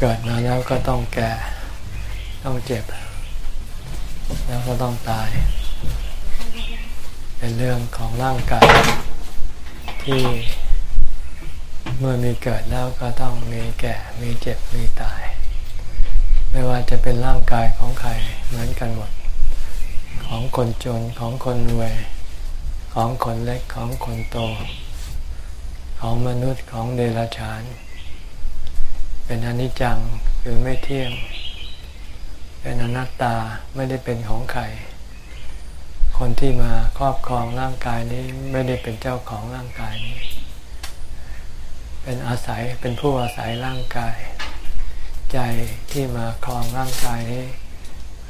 เกิดมาแล้วก็ต้องแก่ ต้องเจ็บ แล้วก็ต้องตาย เป็นเรื่องของร่างกาย ที่เมื่อมีเกิดแล้วก็ต้องมีแก่ มีเจ็บ มีตาย ไม่ว่าจะเป็นร่างกายของใครเหมือนกันหมด ของคนจน ของคนรวย ของคนเล็ก ของคนโต ของมนุษย์ ของเดรัจฉาน เป็นอนิจจังคือไม่เที่ยง เป็นอนัตตาไม่ได้เป็นของใคร คนที่มาครอบครองร่างกายนี้ไม่ได้เป็นเจ้าของร่างกายนี้ เป็นอาศัยเป็นผู้อาศัยร่างกาย ใจที่มาครองร่างกายนี้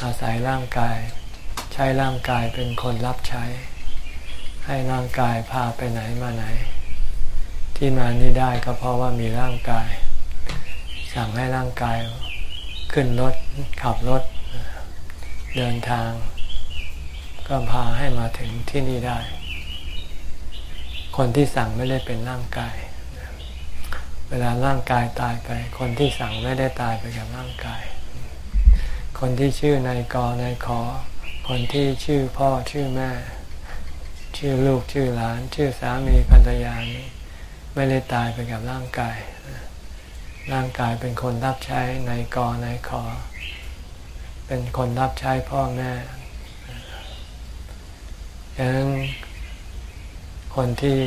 อาศัยร่างกาย ใช้ร่างกายเป็นคนรับใช้ ให้ร่างกายพาไปไหนมาไหน ที่มานี้ได้ก็เพราะว่ามีร่างกาย สั่งให้ร่างกายขึ้นรถขับรถ เดินทาง ก็พาให้มาถึงที่นี่ได้ คนที่สั่งไม่ได้เป็นร่างกาย เวลาร่างกายตายไป คนที่สั่งไม่ได้ตายไปกับร่างกาย คนที่ชื่อนายกนายขอ คนที่ชื่อพ่อชื่อแม่ ชื่อลูกชื่อหลาน ชื่อสามีภรรยานี้ไม่ได้ตายไปกับร่างกาย ร่างกายเป็นคนรับใช้ในายกนายขอเป็นคนรับใช้พ่อแม่ดังนั้นคนที่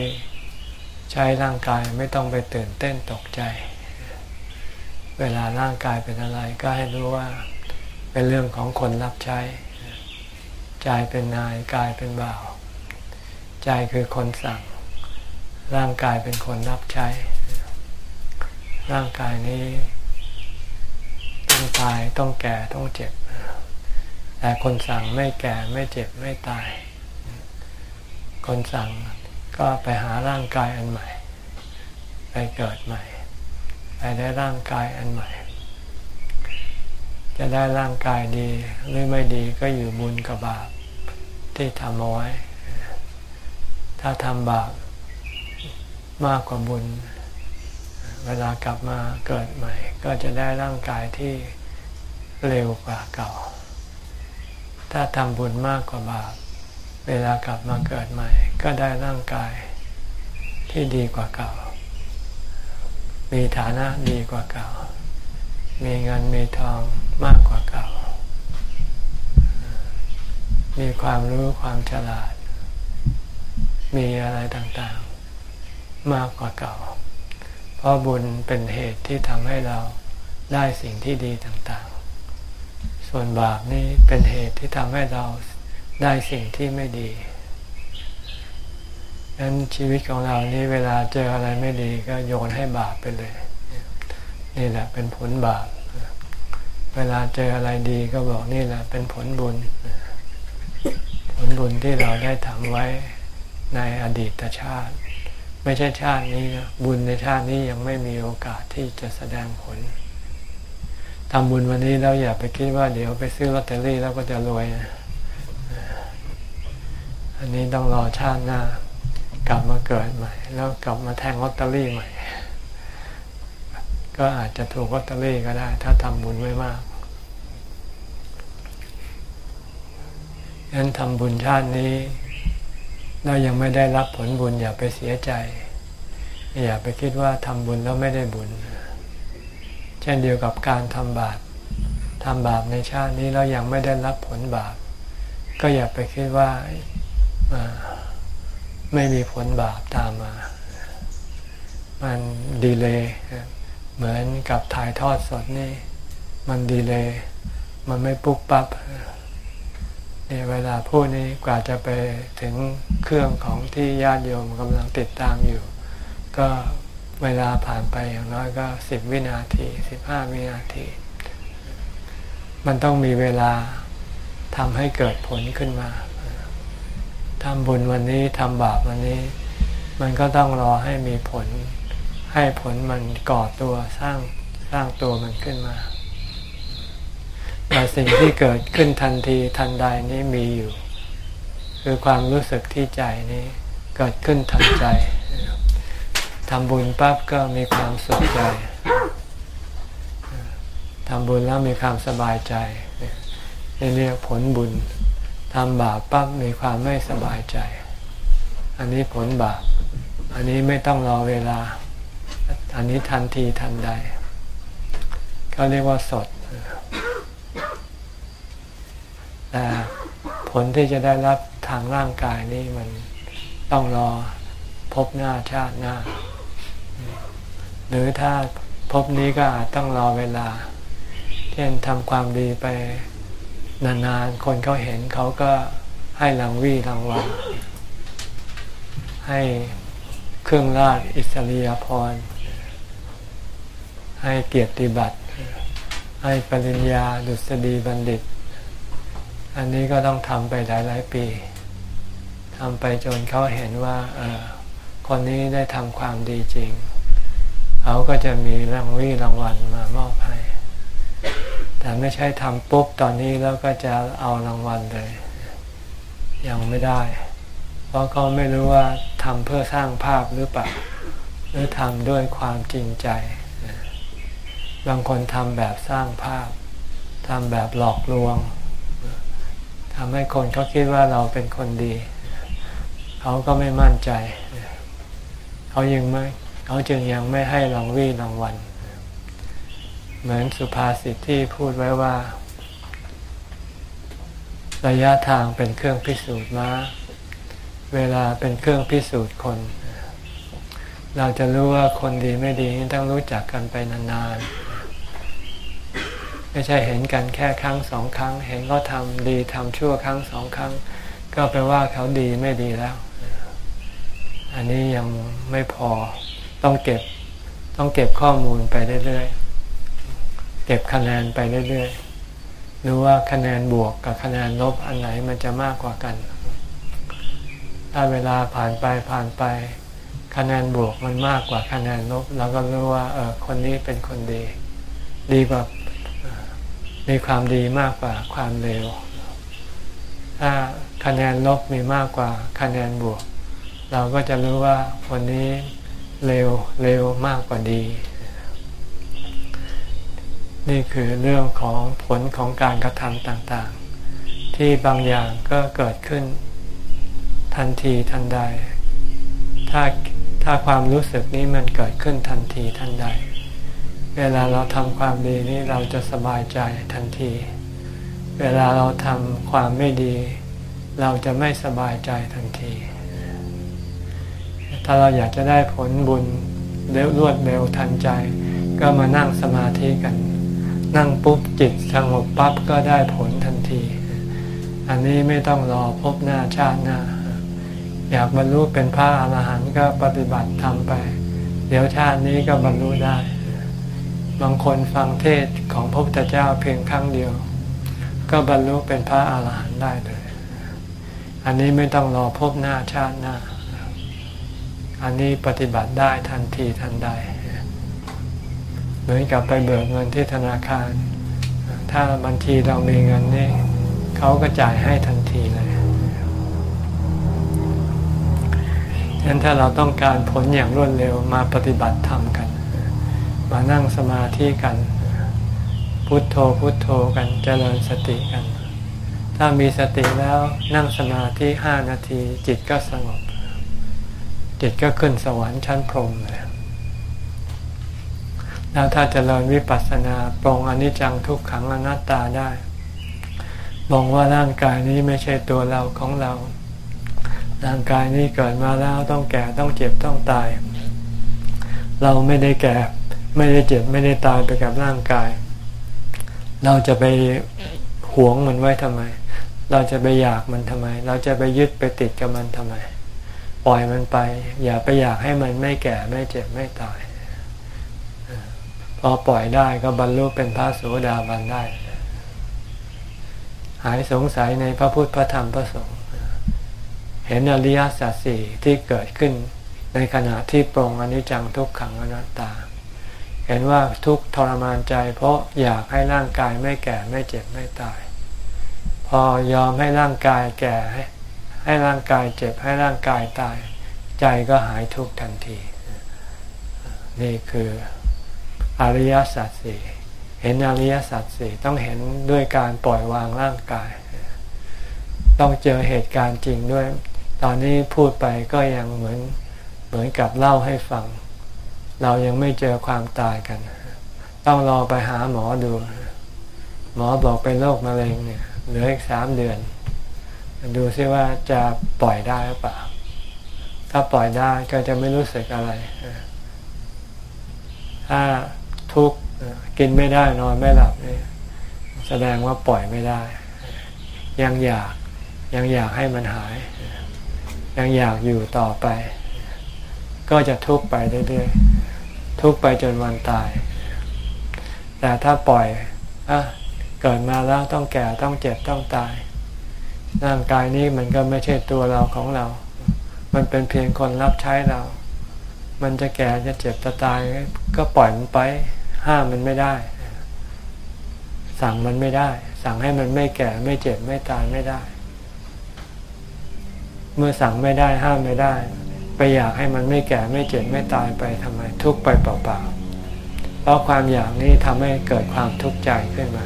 ใช้ร่างกายไม่ต้องไปตื่นเต้นตกใจ เวลาร่างกายเป็นอะไรก็ให้รู้ว่าเป็นเรื่องของคนรับใช้ ใจเป็นนายกายเป็นบ่าว ใจคือคนสั่ง ร่างกายเป็นคนรับใช้ ร่างกายนี้ ต้องตายต้องแก่ต้องเจ็บ แต่คนสั่งไม่แก่ไม่เจ็บไม่ตาย คนสั่งก็ไปหาร่างกายอันใหม่ ไปเกิดใหม่ ไปได้ร่างกายอันใหม่ จะได้ร่างกายดีหรือไม่ดีก็อยู่บุญกับบาปที่ทำเอาไว้ถ้าทำบาปมากกว่าบุญ เวลากลับมาเกิดใหม่ ก็จะได้ร่างกายที่เร็วกว่าเก่า ถ้าทำบุญมากกว่าบาป เวลากลับมาเกิดใหม่ ก็ได้ร่างกายที่ดีกว่าเก่า มีฐานะดีกว่าเก่า มีเงินมีทองมากกว่าเก่า มีความรู้ความฉลาด มีอะไรต่างๆ มากกว่าเก่า เพราะบุญเป็นเหตุที่ทำให้เราได้สิ่งที่ดีต่างๆ ส่วนบาปนี่เป็นเหตุที่ทำให้เราได้สิ่งที่ไม่ดีดังนั้นชีวิตของเรานี่เวลาเจออะไรไม่ดีก็โยนให้บาปไปเลย นี่แหละเป็นผลบาป เวลาเจออะไรดีก็บอกนี่แหละเป็นผลบุญ ผลบุญที่เราได้ทำไว้ในอดีตชาติ ไม่ใช่ชาตินี้นะบุญในชาตินี้ยังไม่มีโอกาสที่จะแสดงผลทำบุญวันนี้แล้วอย่าไปคิดว่าเดี๋ยวไปซื้อลอตเตอรี่แล้วก็จะรวยนะอันนี้ต้องรอชาติหน้า กลับมาเกิดใหม่ แล้วกลับมาแทงลอตเตอรี่ใหม่ ก็อาจจะถูกลอตเตอรี่ก็ได้ ถ้าทำบุญไว้มากฉะนั้นทำบุญชาตินี้ เรายังไม่ได้รับผลบุญอย่าไปเสียใจ อย่าไปคิดว่าทำบุญแล้วไม่ได้บุญ เช่นเดียวกับการทำบาปทำบาปในชาตินี้เรายังไม่ได้รับผลบาป ก็อย่าไปคิดว่าไม่มีผลบาปตามมา มันดีเลยเหมือนกับถ่ายทอดสดนี่ มันดีเลย มันไม่ปุ๊บปับ๊บ เนี่ยเวลาพูดนี้กว่าจะไปถึงเครื่องของที่ญาติโยมกำลังติดตามอยู่ ก็เวลาผ่านไปอย่างน้อยก็สิบวินาทีสิบห้าวินาที มันต้องมีเวลาทำให้เกิดผลขึ้นมาทำบุญวันนี้ทำบาปวันนี้ มันก็ต้องรอให้มีผล ให้ผลมันก่อตัวสร้างสร้างตัวมันขึ้นมา แต่สิ่งที่เกิดขึ้นทันทีทันใดนี้มีอยู่ คือความรู้สึกที่ใจนี้เกิดขึ้นทันใจทำบุญปั๊บก็มีความสุขใจทำบุญแล้วมีความสบายใจนี่เรียกผลบุญทำบาปปั๊บมีความไม่สบายใจ อันนี้ผลบาป อันนี้ไม่ต้องรอเวลา อันนี้ทันทีทันใดเขาเรียกว่าสด แต่ผลที่จะได้รับทางร่างกายนี่มันต้องรอพบหน้าชาติหน้า หรือถ้าพบนี้ก็อาจต้องรอเวลา เช่นทำความดีไปนานๆ คนเขาเห็นเขาก็ให้รางวีรางวัลให้เครื่องราชอิสริยาภรณ์ให้เกียรติบัตรให้ปริญญาดุษฎีบัณฑิต อันนี้ก็ต้องทำไปหลาย ๆ ปีทำไปจนเขาเห็นว่าออคนนี้ได้ทำความดีจริง เขาก็จะมีรางวีรางวัลมามอบให้ แต่ไม่ใช่ทำปุ๊บตอนนี้แล้วก็จะเอารางวัลเลย ยังไม่ได้ เพราะเขาไม่รู้ว่าทำเพื่อสร้างภาพหรือเปล่า หรือทำด้วยความจริงใจ บางคนทำแบบสร้างภาพทำแบบหลอกลวง ทำให้คนเขาคิดว่าเราเป็นคนดี เขาก็ไม่มั่นใจ เขายังไม่เขาจึงยังไม่ให้รางวีรางวัล เหมือนสุภาษิตที่พูดไว้ว่า ระยะทางเป็นเครื่องพิสูจน์ม้า เวลาเป็นเครื่องพิสูจน์คน เราจะรู้ว่าคนดีไม่ดีต้องรู้จักกันไปนานๆ ไม่ใช่เห็นกันแค่ครั้งสองครั้ง เห็นเขาทำดีทำชั่วครั้งสองครั้ง ก็แปลว่าเขาดีไม่ดีแล้ว อันนี้ยังไม่พอต้องเก็บต้องเก็บข้อมูลไปเรื่อยๆเก็บคะแนนไปเรื่อยๆรู้ว่าคะแนนบวกกับคะแนนลบอันไหนมันจะมากกว่ากัน ถ้าเวลาผ่านไปผ่านไป คะแนนบวกมันมากกว่าคะแนนลบเราก็รู้ว่าเออคนนี้เป็นคนดี ดีกว่า มีความดีมากกว่าความเลว ถ้าคะแนนลบมีมากกว่าคะแนนบวก เราก็จะรู้ว่าคนนี้เร็วเร็วมากกว่าดี นี่คือเรื่องของผลของการกระทำต่างๆ ที่บางอย่างก็เกิดขึ้นทันทีทันใด ถ้าถ้าความรู้สึกนี้มันเกิดขึ้นทันทีทันใด เวลาเราทำความดีนี้เราจะสบายใจทันที เวลาเราทำความไม่ดี เราจะไม่สบายใจทันที ถ้าเราอยากจะได้ผลบุญเร็วรวดเร็วทันใจ ก็มานั่งสมาธิกัน นั่งปุ๊บจิตสงบปั๊บก็ได้ผลทันที อันนี้ไม่ต้องรอพบหน้าชาติหน้า อยากบรรลุเป็นพระอรหันต์ก็ปฏิบัติทำไป เดี๋ยวชาตินี้ก็บรรลุได้ บางคนฟังเทศของพระพุทธเจ้าเพียงครั้งเดียว ก็บรรลุเป็นพระอรหันต์ได้เลย อันนี้ไม่ต้องรอพบหน้าชาติหน้า อันนี้ปฏิบัติได้ทันทีทันใด เหมือนกับไปเบิกเงินที่ธนาคาร ถ้าบัญชีเรามีเงินนี่เขาก็จ่ายให้ทันทีเลยฉะนั้นถ้าเราต้องการผลอย่างรวดเร็วมาปฏิบัติธรรมกัน มานั่งสมาธิกัน พุทโธพุทโธกันเจริญสติกัน ถ้ามีสติแล้วนั่งสมาธิห้านาทีจิตก็สงบ จิตก็ขึ้นสวรรค์ชั้นพรหมเลยแล้วถ้าจเจริญวิปัสสนาปรงอนิจจังทุกขังอนัตตาได้มองว่าร่างกายนี้ไม่ใช่ตัวเราของเรา ร่างกายนี้เกิดมาแล้วต้องแก่ต้องเจ็บต้องตาย เราไม่ได้แก่ ไม่ได้เจ็บไม่ได้ตายไปกับร่างกาย เราจะไปหวงมันไว้ทำไม เราจะไปอยากมันทำไม เราจะไปยึดไปติดกับมันทำไม ปล่อยมันไป อย่าไปอยากให้มันไม่แก่ไม่เจ็บไม่ตาย พอปล่อยได้ก็บรรลุเป็นพระโสดาบันได้ หายสงสัยในพระพุทธพระธรรมพระสงฆ์เห็นอริยสัจสี่ที่เกิดขึ้นในขณะที่ปรงอนิจจังทุกขังอนัตตา เห็นว่าทุกทรมานใจ เพราะอยากให้ร่างกายไม่แก่ไม่เจ็บไม่ตาย พอยอมให้ร่างกายแก่ ให้ร่างกายเจ็บให้ร่างกายตาย ใจก็หายทุกทันที นี่คืออริยสัจสี่เห็นอริยสัจสี่ต้องเห็นด้วยการปล่อยวางร่างกาย ต้องเจอเหตุการณ์จริงด้วย ตอนนี้พูดไปก็ยังเหมือนเหมือนกับเล่าให้ฟัง เรายังไม่เจอความตายกัน ต้องรอไปหาหมอดู หมอบอกเป็นโรคมะเร็งเนี่ยเหลืออีกสามเดือน ดูซิว่าจะปล่อยได้หรือเปล่า ถ้าปล่อยได้ก็จะไม่รู้สึกอะไร ถ้าทุกข์กินไม่ได้นอนไม่หลับนี่แสดงว่าปล่อยไม่ได้ ยังอยากยังอยากให้มันหาย ยังอยากอยู่ต่อไป ก็จะทุกข์ไปเรื่อยๆ ทุกไปจนวันตาย แต่ถ้าปล่อยอะเกิดมาแล้วต้องแก่ต้องเจ็บต้องตาย ร่างกายนี้มันก็ไม่ใช่ตัวเราของเรา มันเป็นเพียงคนรับใช้เรา มันจะแก่จะเจ็บจะตาย ก็ปล่อยมันไป ห้ามมันไม่ได้ สั่งมันไม่ได้ สั่งให้มันไม่แก่ไม่เจ็บไม่ตายไม่ได้ เมื่อสั่งไม่ได้ห้ามไม่ได้ ไปอยากให้มันไม่แก่ไม่เจ็บไม่ตายไปทำไมทุกไปเปล่าๆ เพราะความอยากนี้ทำให้เกิดความทุกข์ใจขึ้นมา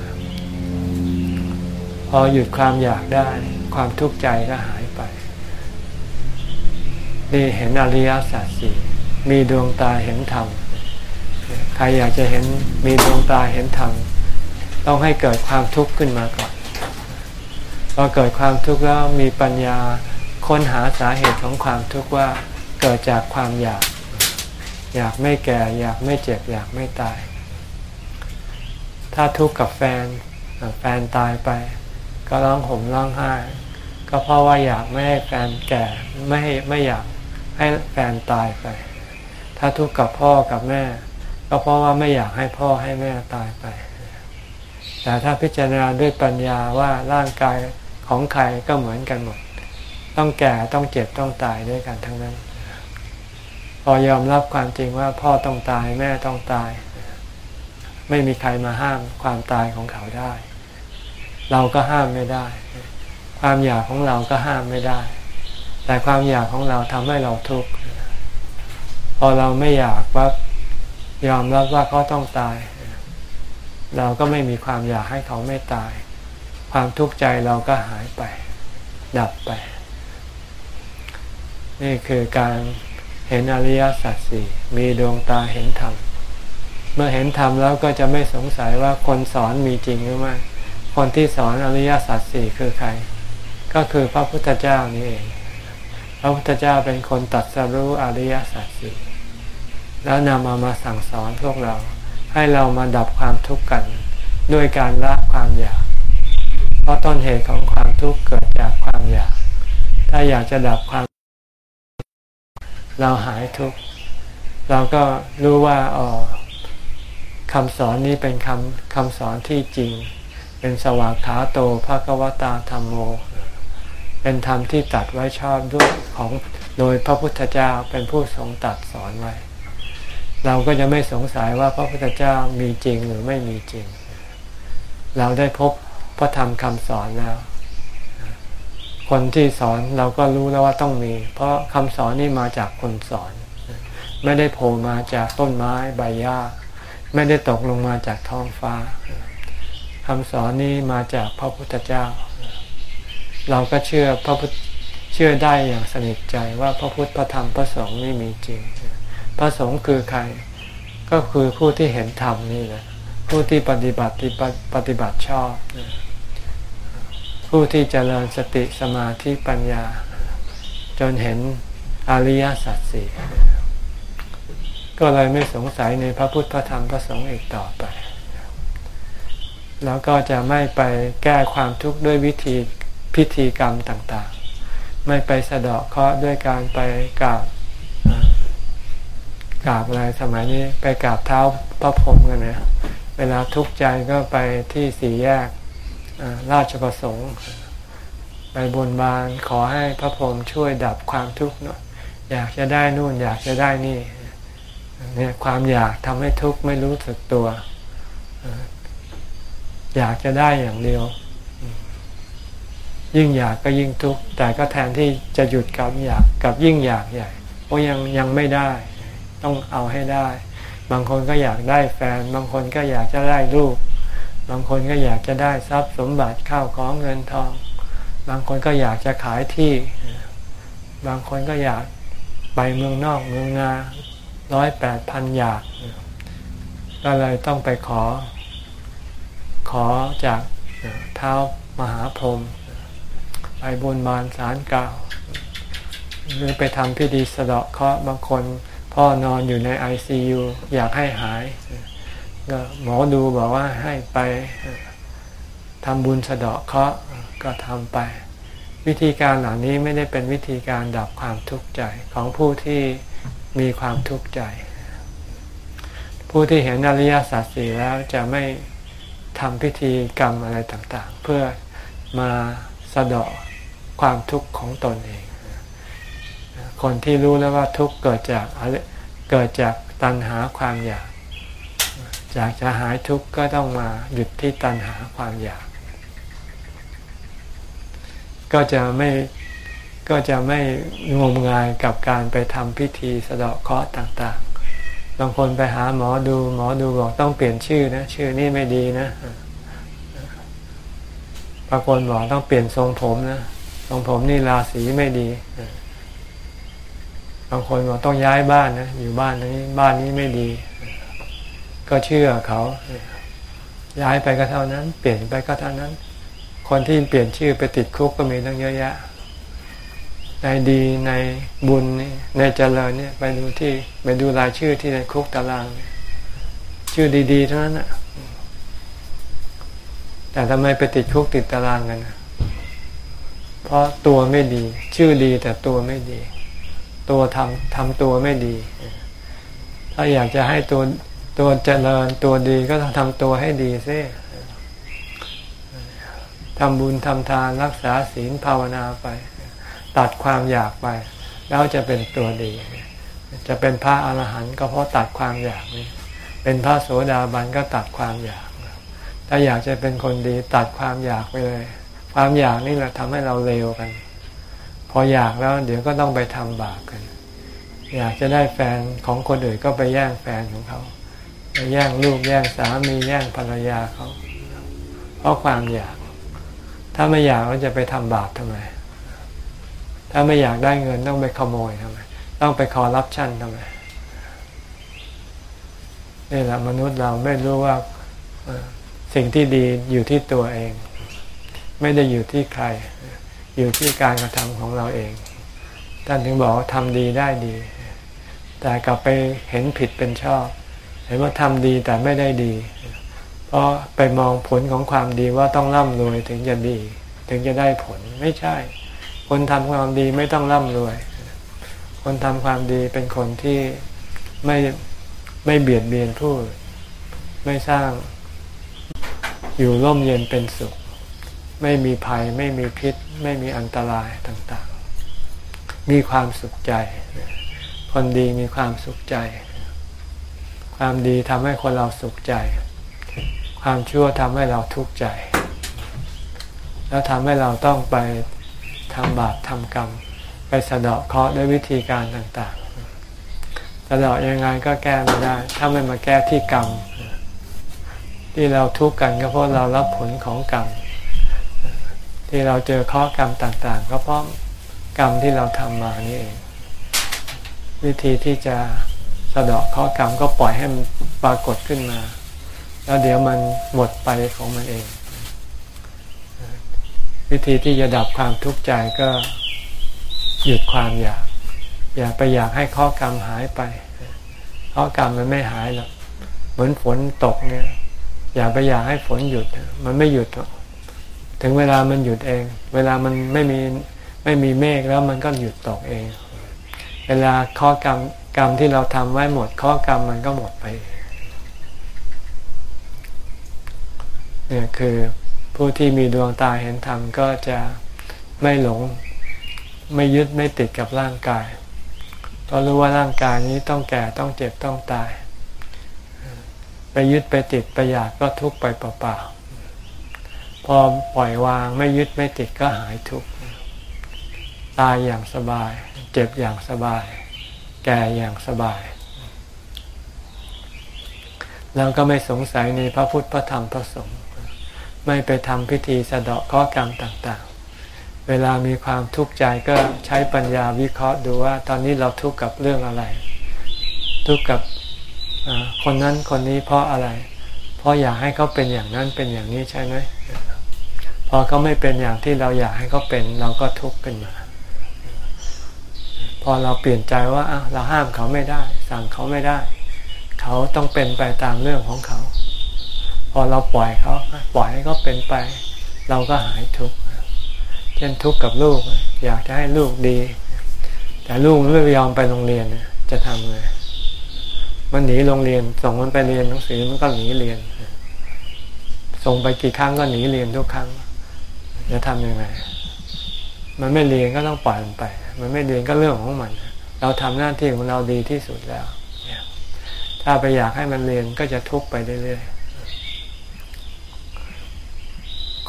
พอหยุดความอยากได้ความทุกข์ใจก็หายไป นี่เห็นอริยสัจสี่มีดวงตาเห็นธรรม ใครอยากจะเห็นมีดวงตาเห็นธรรม ต้องให้เกิดความทุกข์ขึ้นมาก่อน พอเกิดความทุกข์แล้วมีปัญญาค้นหาสาเหตุของความทุกข์ว่า เกิดจากความอยาก อยากไม่แก่ อยากไม่เจ็บ อยากไม่ตาย ถ้าทุกข์กับแฟนแฟนตายไป ก็ร้องห่มร้องไห้ ก็เพราะว่าอยากไม่ให้แฟนแก่ไม่ไม่อยากให้แฟนตายไป ถ้าทุกข์กับพ่อกับแม่ ก็เพราะว่าไม่อยากให้พ่อให้แม่ตายไป แต่ถ้าพิจารณาด้วยปัญญาว่าร่างกายของใครก็เหมือนกันหมด ต้องแก่ต้องเจ็บต้องตายด้วยกันทั้งนั้น พอยอมรับความจริงว่าพ่อต้องตายแม่ต้องตาย ไม่มีใครมาห้ามความตายของเขาได้ เราก็ห้ามไม่ได้ ความอยากของเราก็ห้ามไม่ได้ แต่ความอยากของเราทำให้เราทุกข์พอเราไม่อยากว่ายอมรับว่าเขาต้องตาย เราก็ไม่มีความอยากให้เขาไม่ตาย ความทุกข์ใจเราก็หายไป ดับไป นี่คือการ เห็นอริยสัจสี่มีดวงตาเห็นธรรม เมื่อเห็นธรรมแล้วก็จะไม่สงสัยว่าคนสอนมีจริงหรือไม่ คนที่สอนอริยสัจสี่คือใคร ก็คือพระพุทธเจ้านี่เอง พระพุทธเจ้าเป็นคนตัดสรู้อริยสัจสี่แล้วนำมามาสั่งสอนพวกเรา ให้เรามาดับความทุกข์กันด้วยการละความอยาก เพราะต้นเหตุของความทุกข์เกิดจากความอยาก ถ้าอยากจะดับความ เราหายทุกข์เราก็รู้ว่าอ๋อคำสอนนี้เป็นคำคำสอนที่จริง เป็นสวากขาโตภะกวตาธรรมโม เป็นธรรมที่ตัดไว้ชอบด้วยของโดยพระพุทธเจ้าเป็นผู้ทรงตัดสอนไว้ เราก็จะไม่สงสัยว่าพระพุทธเจ้ามีจริงหรือไม่มีจริง เราได้พบพระธรรมคำสอนแล้ว คนที่สอนเราก็รู้แล้วว่าต้องมี เพราะคำสอนนี่มาจากคนสอน ไม่ได้โผล่มาจากต้นไม้ใบหญ้า ไม่ได้ตกลงมาจากท้องฟ้าคำสอนนี้มาจากพระพุทธเจ้า เราก็เชื่อพระพุทธเชื่อได้อย่างสนิทใจว่าพระพุทธพระธรรมพระสงฆ์นี่มีจริง พระสงฆ์คือใคร ก็คือผู้ที่เห็นธรรมนี่แหละผู้ที่ปฏิบัติปฏิบัติชอบ ผู้ที่เจริญสติสมาธิปัญญา จนเห็นอริยสัจสี่ก็เลยไม่สงสัยในพระพุทธพระธรรมพระสงฆ์อีกต่อไป แล้วก็จะไม่ไปแก้ความทุกข์ด้วยวิธีพิธีกรรมต่างๆ ไม่ไปสะเดาะเคราะห์ด้วยการไปกราบกราบอะไรสมัยนี้ไปกราบเท้าพระพรหมกันนะเวลาทุกข์ใจก็ไปที่สี่แยก ราชประสงค์ ไปบนบานขอให้พระพรหมช่วยดับความทุกข์เนาะอยากจะได้นู่นอยากจะได้นี่เนี่ยความอยากทำให้ทุกข์ไม่รู้สึกตัว อยากจะได้อย่างเดียว ยิ่งอยากก็ยิ่งทุกข์แต่ก็แทนที่จะหยุดกับอยากกับยิ่งอยากใหญ่เพราะยังยังไม่ได้ ต้องเอาให้ได้ บางคนก็อยากได้แฟน บางคนก็อยากจะได้ลูก บางคนก็อยากจะได้ทรัพย์สมบัติข้าวของเงินทอง บางคนก็อยากจะขายที่ บางคนก็อยากไปเมืองนอกเมืองนาร้อยแปดพันอยาก ก็เลยต้องไปขอ ขอจากเท้ามหาพรหมไปบนบานสารกล่าวหรือไปทำพิธีสะเดาะเคราะห์บางคนพ่อนอนอยู่ในไอซียูอยากให้หาย ก็หมอดูบอกว่าให้ไปทำบุญสะเดาะเคราะห์ก็ทำไป วิธีการเหล่านี้ไม่ได้เป็นวิธีการดับความทุกข์ใจของผู้ที่มีความทุกข์ใจ ผู้ที่เห็นอริยสัจสี่แล้วจะไม่ทำพิธีกรรมอะไรต่างๆ เพื่อมาสะเดาะความทุกข์ของตนเอง คนที่รู้แล้วว่าทุกข์เกิดจากเกิดจากตัณหาความอยาก อยากจะหายทุกข์ก็ต้องมาหยุดที่ตัณหาความอยาก ก็จะไม่ก็จะไม่งมงายกับการไปทำพิธีสะเดาะเคราะห์ต่างๆ บางคนไปหาหมอดูหมอดูบอกต้องเปลี่ยนชื่อนะ ชื่อนี่ไม่ดีนะบางคนบอกต้องเปลี่ยนทรงผมนะ ทรงผมนี่ราศีไม่ดี บางคนบอกต้องย้ายบ้านนะ อยู่บ้านนี้บ้านนี้ไม่ดี ก็เชื่อเขา ย้ายไปก็เท่านั้น เปลี่ยนไปก็เท่านั้น คนที่เปลี่ยนชื่อไปติดคุกก็มีตั้งเยอะแยะในดีในบุญในเจริญเนี่ยไปดูที่ไปดูรายชื่อที่ในคุกตาราง ชื่อดีๆเท่านั้นอะแต่ทำไมไปติดคุกติดตารางกันนะเพราะตัวไม่ดี ชื่อดีแต่ตัวไม่ดี ตัวทำทำตัวไม่ดี ถ้าอยากจะให้ตัว ตัวเจริญตัวดีก็ต้องทำตัวให้ดีซิทำบุญทำทานรักษาศีลภาวนาไป ตัดความอยากไป แล้วจะเป็นตัวดี จะเป็นพระอรหันต์ก็เพราะตัดความอยากนี่เป็นพระโสดาบันก็ตัดความอยากถ้าอยากจะเป็นคนดีตัดความอยากไปเลย ความอยากนี่แหละทำให้เราเลวกัน พออยากแล้วเดี๋ยวก็ต้องไปทำบาปกัน อยากจะได้แฟนของคนอื่นก็ไปแย่งแฟนของเขา ไปแย่งลูกแย่งสามีแย่งภรรยาเขาเพราะความอยาก ถ้าไม่อยากก็จะไปทำบาปทำไม ถ้าไม่อยากได้เงินต้องไปขโมยทำไม ต้องไปคอรับชั่นทำไมนี่แหละมนุษย์เราไม่รู้ว่าสิ่งที่ดีอยู่ที่ตัวเอง ไม่ได้อยู่ที่ใคร อยู่ที่การกระทำของเราเองท่านถึงบอกว่าทำดีได้ดี แต่กลับไปเห็นผิดเป็นชอบ เห็นว่าทำดีแต่ไม่ได้ดี เพราะไปมองผลของความดีว่าต้องร่ำรวยถึงจะดี ถึงจะได้ผลไม่ใช่ คนทำความดีไม่ต้องร่ำรวย คนทำความดีเป็นคนที่ไม่ไม่เบียดเบียนผู้ ไม่สร้างอยู่ร่มเย็นเป็นสุข ไม่มีภัย ไม่มีพิษ ไม่มีอันตรายต่างๆ มีความสุขใจ คนดีมีความสุขใจ ความดีทำให้คนเราสุขใจ ความชั่วทำให้เราทุกข์ใจ แล้วทำให้เราต้องไปทำบาปทำกรรม ไปสะเดาะเคราะห์ด้วยวิธีการต่างๆ สะเดาะยังไงก็แก้ไม่ได้ ถ้าไม่มาแก้ที่กรรม ที่เราทุกข์กันก็เพราะเรารับผลของกรรม ที่เราเจอข้อกรรมต่างๆ ก็เพราะกรรมที่เราทำมานี่เองวิธีที่จะ สะเดาะข้อกรรมก็ปล่อยให้มันปรากฏขึ้นมา แล้วเดี๋ยวมันหมดไปของมันเอง วิธีที่จะดับความทุกข์ใจก็หยุดความอยาก อย่าไปอยากให้ข้อกรรมหายไปข้อกรรมมันไม่หายหรอกเหมือนฝนตกเนี่ย อย่าไปอยากให้ฝนหยุด มันไม่หยุด ถึงเวลามันหยุดเอง เวลามันไม่มีไม่มีเมฆแล้วมันก็หยุดตกเอง เวลาข้อกรรม กรรมที่เราทำไว้หมดข้อกรรมมันก็หมดไปเนี่ยคือผู้ที่มีดวงตาเห็นธรรมก็จะไม่หลงไม่ยึดไม่ติดกับร่างกาย เพราะรู้ว่าร่างกายนี้ต้องแก่ต้องเจ็บต้องตาย ไปยึดไปติดไปอยากก็ทุกข์ไปเปล่าๆพอปล่อยวางไม่ยึดไม่ติดก็หายทุกข์ตายอย่างสบาย เจ็บอย่างสบาย แก่อย่างสบาย แล้วก็ไม่สงสัยในพระพุทธพระธรรมพระสงฆ์ไม่ไปทำพิธีสะเดาะข้อกรรมต่างๆ เวลามีความทุกข์ใจก็ใช้ปัญญาวิเคราะห์ดูว่าตอนนี้เราทุกข์กับเรื่องอะไร ทุกข์กับคนนั้นคนนี้เพราะอะไร เพราะอยากให้เขาเป็นอย่างนั้นเป็นอย่างนี้ใช่ไหมพอเขาไม่เป็นอย่างที่เราอยากให้เขาเป็นเราก็ทุกข์ขึ้นมา พอเราเปลี่ยนใจว่าเราห้ามเขาไม่ได้ สั่งเขาไม่ได้ เขาต้องเป็นไปตามเรื่องของเขา พอเราปล่อยเขาปล่อยให้เขาเป็นไป เราก็หายทุกข์เช่นทุกข์กับลูก อยากจะให้ลูกดี แต่ลูกไม่ยอมไปโรงเรียนจะทำไงมันหนีโรงเรียนส่งมันไปเรียนหนังสือมันก็หนีเรียนส่งไปกี่ครั้งก็หนีเรียนทุกครั้งจะทำยังไง มันไม่เรียนก็ต้องปล่อยมันไป มันไม่เรียนก็เรื่องของมัน เราทำหน้าที่ของเราดีที่สุดแล้วถ้าไปอยากให้มันเรียนก็จะทุกข์ไปเรื่อยๆ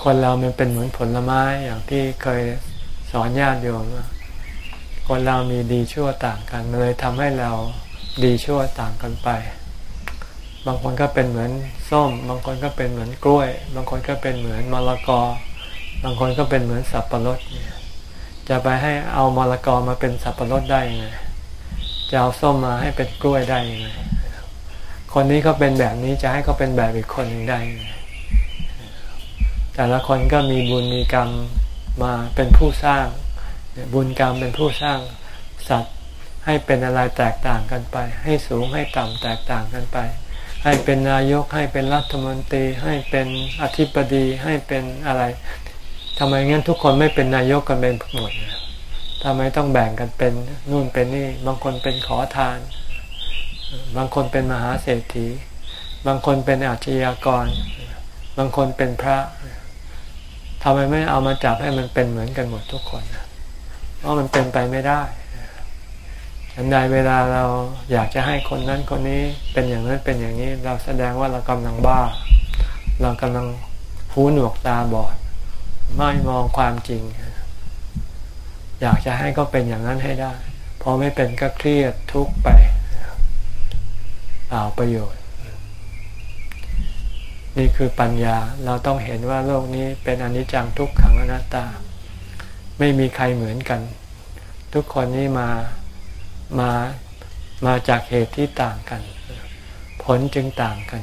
คนเรามันเป็นเหมือนผลไม้อย่างที่เคยสอนญาติโยมคนเรามีดีชั่วต่างกันมันเลยทำให้เราดีชั่วต่างกันไป บางคนก็เป็นเหมือนส้ม บางคนก็เป็นเหมือนกล้วย บางคนก็เป็นเหมือนมะละกอ บางคนก็เป็นเหมือนสับปะรดเนี่ย จะไปให้เอามะละกอมาเป็นสับปะรดได้ยังไงจะเอาส้มมาให้เป็นกล้วยได้ยังไงคนนี้เขาเป็นแบบนี้จะให้เขาเป็นแบบอีกคนหนึ่งได้ยังไงแต่ละคนก็มีบุญมีกรรมมาเป็นผู้สร้าง บุญกรรมเป็นผู้สร้างสัตว์ให้เป็นอะไรแตกต่างกันไป ให้สูงให้ต่ำแตกต่างกันไป ให้เป็นนายกให้เป็นรัฐมนตรี ให้เป็นอธิบดีให้เป็นอะไร ทำไมงั้นทุกคนไม่เป็นนายกกันเป็นหมดทำไมต้องแบ่งกันเป็นนู่นเป็นนี่ บางคนเป็นขอทาน บางคนเป็นมหาเศรษฐี บางคนเป็นอาชญากร บางคนเป็นพระทำไมไม่เอามาจับให้มันเป็นเหมือนกันหมดทุกคนเพราะมันเป็นไปไม่ได้อันใดเวลาเราอยากจะให้คนนั้นคนนี้เป็นอย่างนั้นเป็นอย่างนี้ เราแสดงว่าเรากำลังบ้า เรากำลังหูหนวกตาบอด ไม่มองความจริง อยากจะให้ก็เป็นอย่างนั้นให้ได้ พอไม่เป็นก็เครียดทุกข์ไปเปล่าประโยชน์ นี่คือปัญญาเราต้องเห็นว่าโลกนี้เป็นอนิจจังทุกขังอนัตตา ไม่มีใครเหมือนกัน ทุกคนนี้มามามาจากเหตุที่ต่างกัน ผลจึงต่างกัน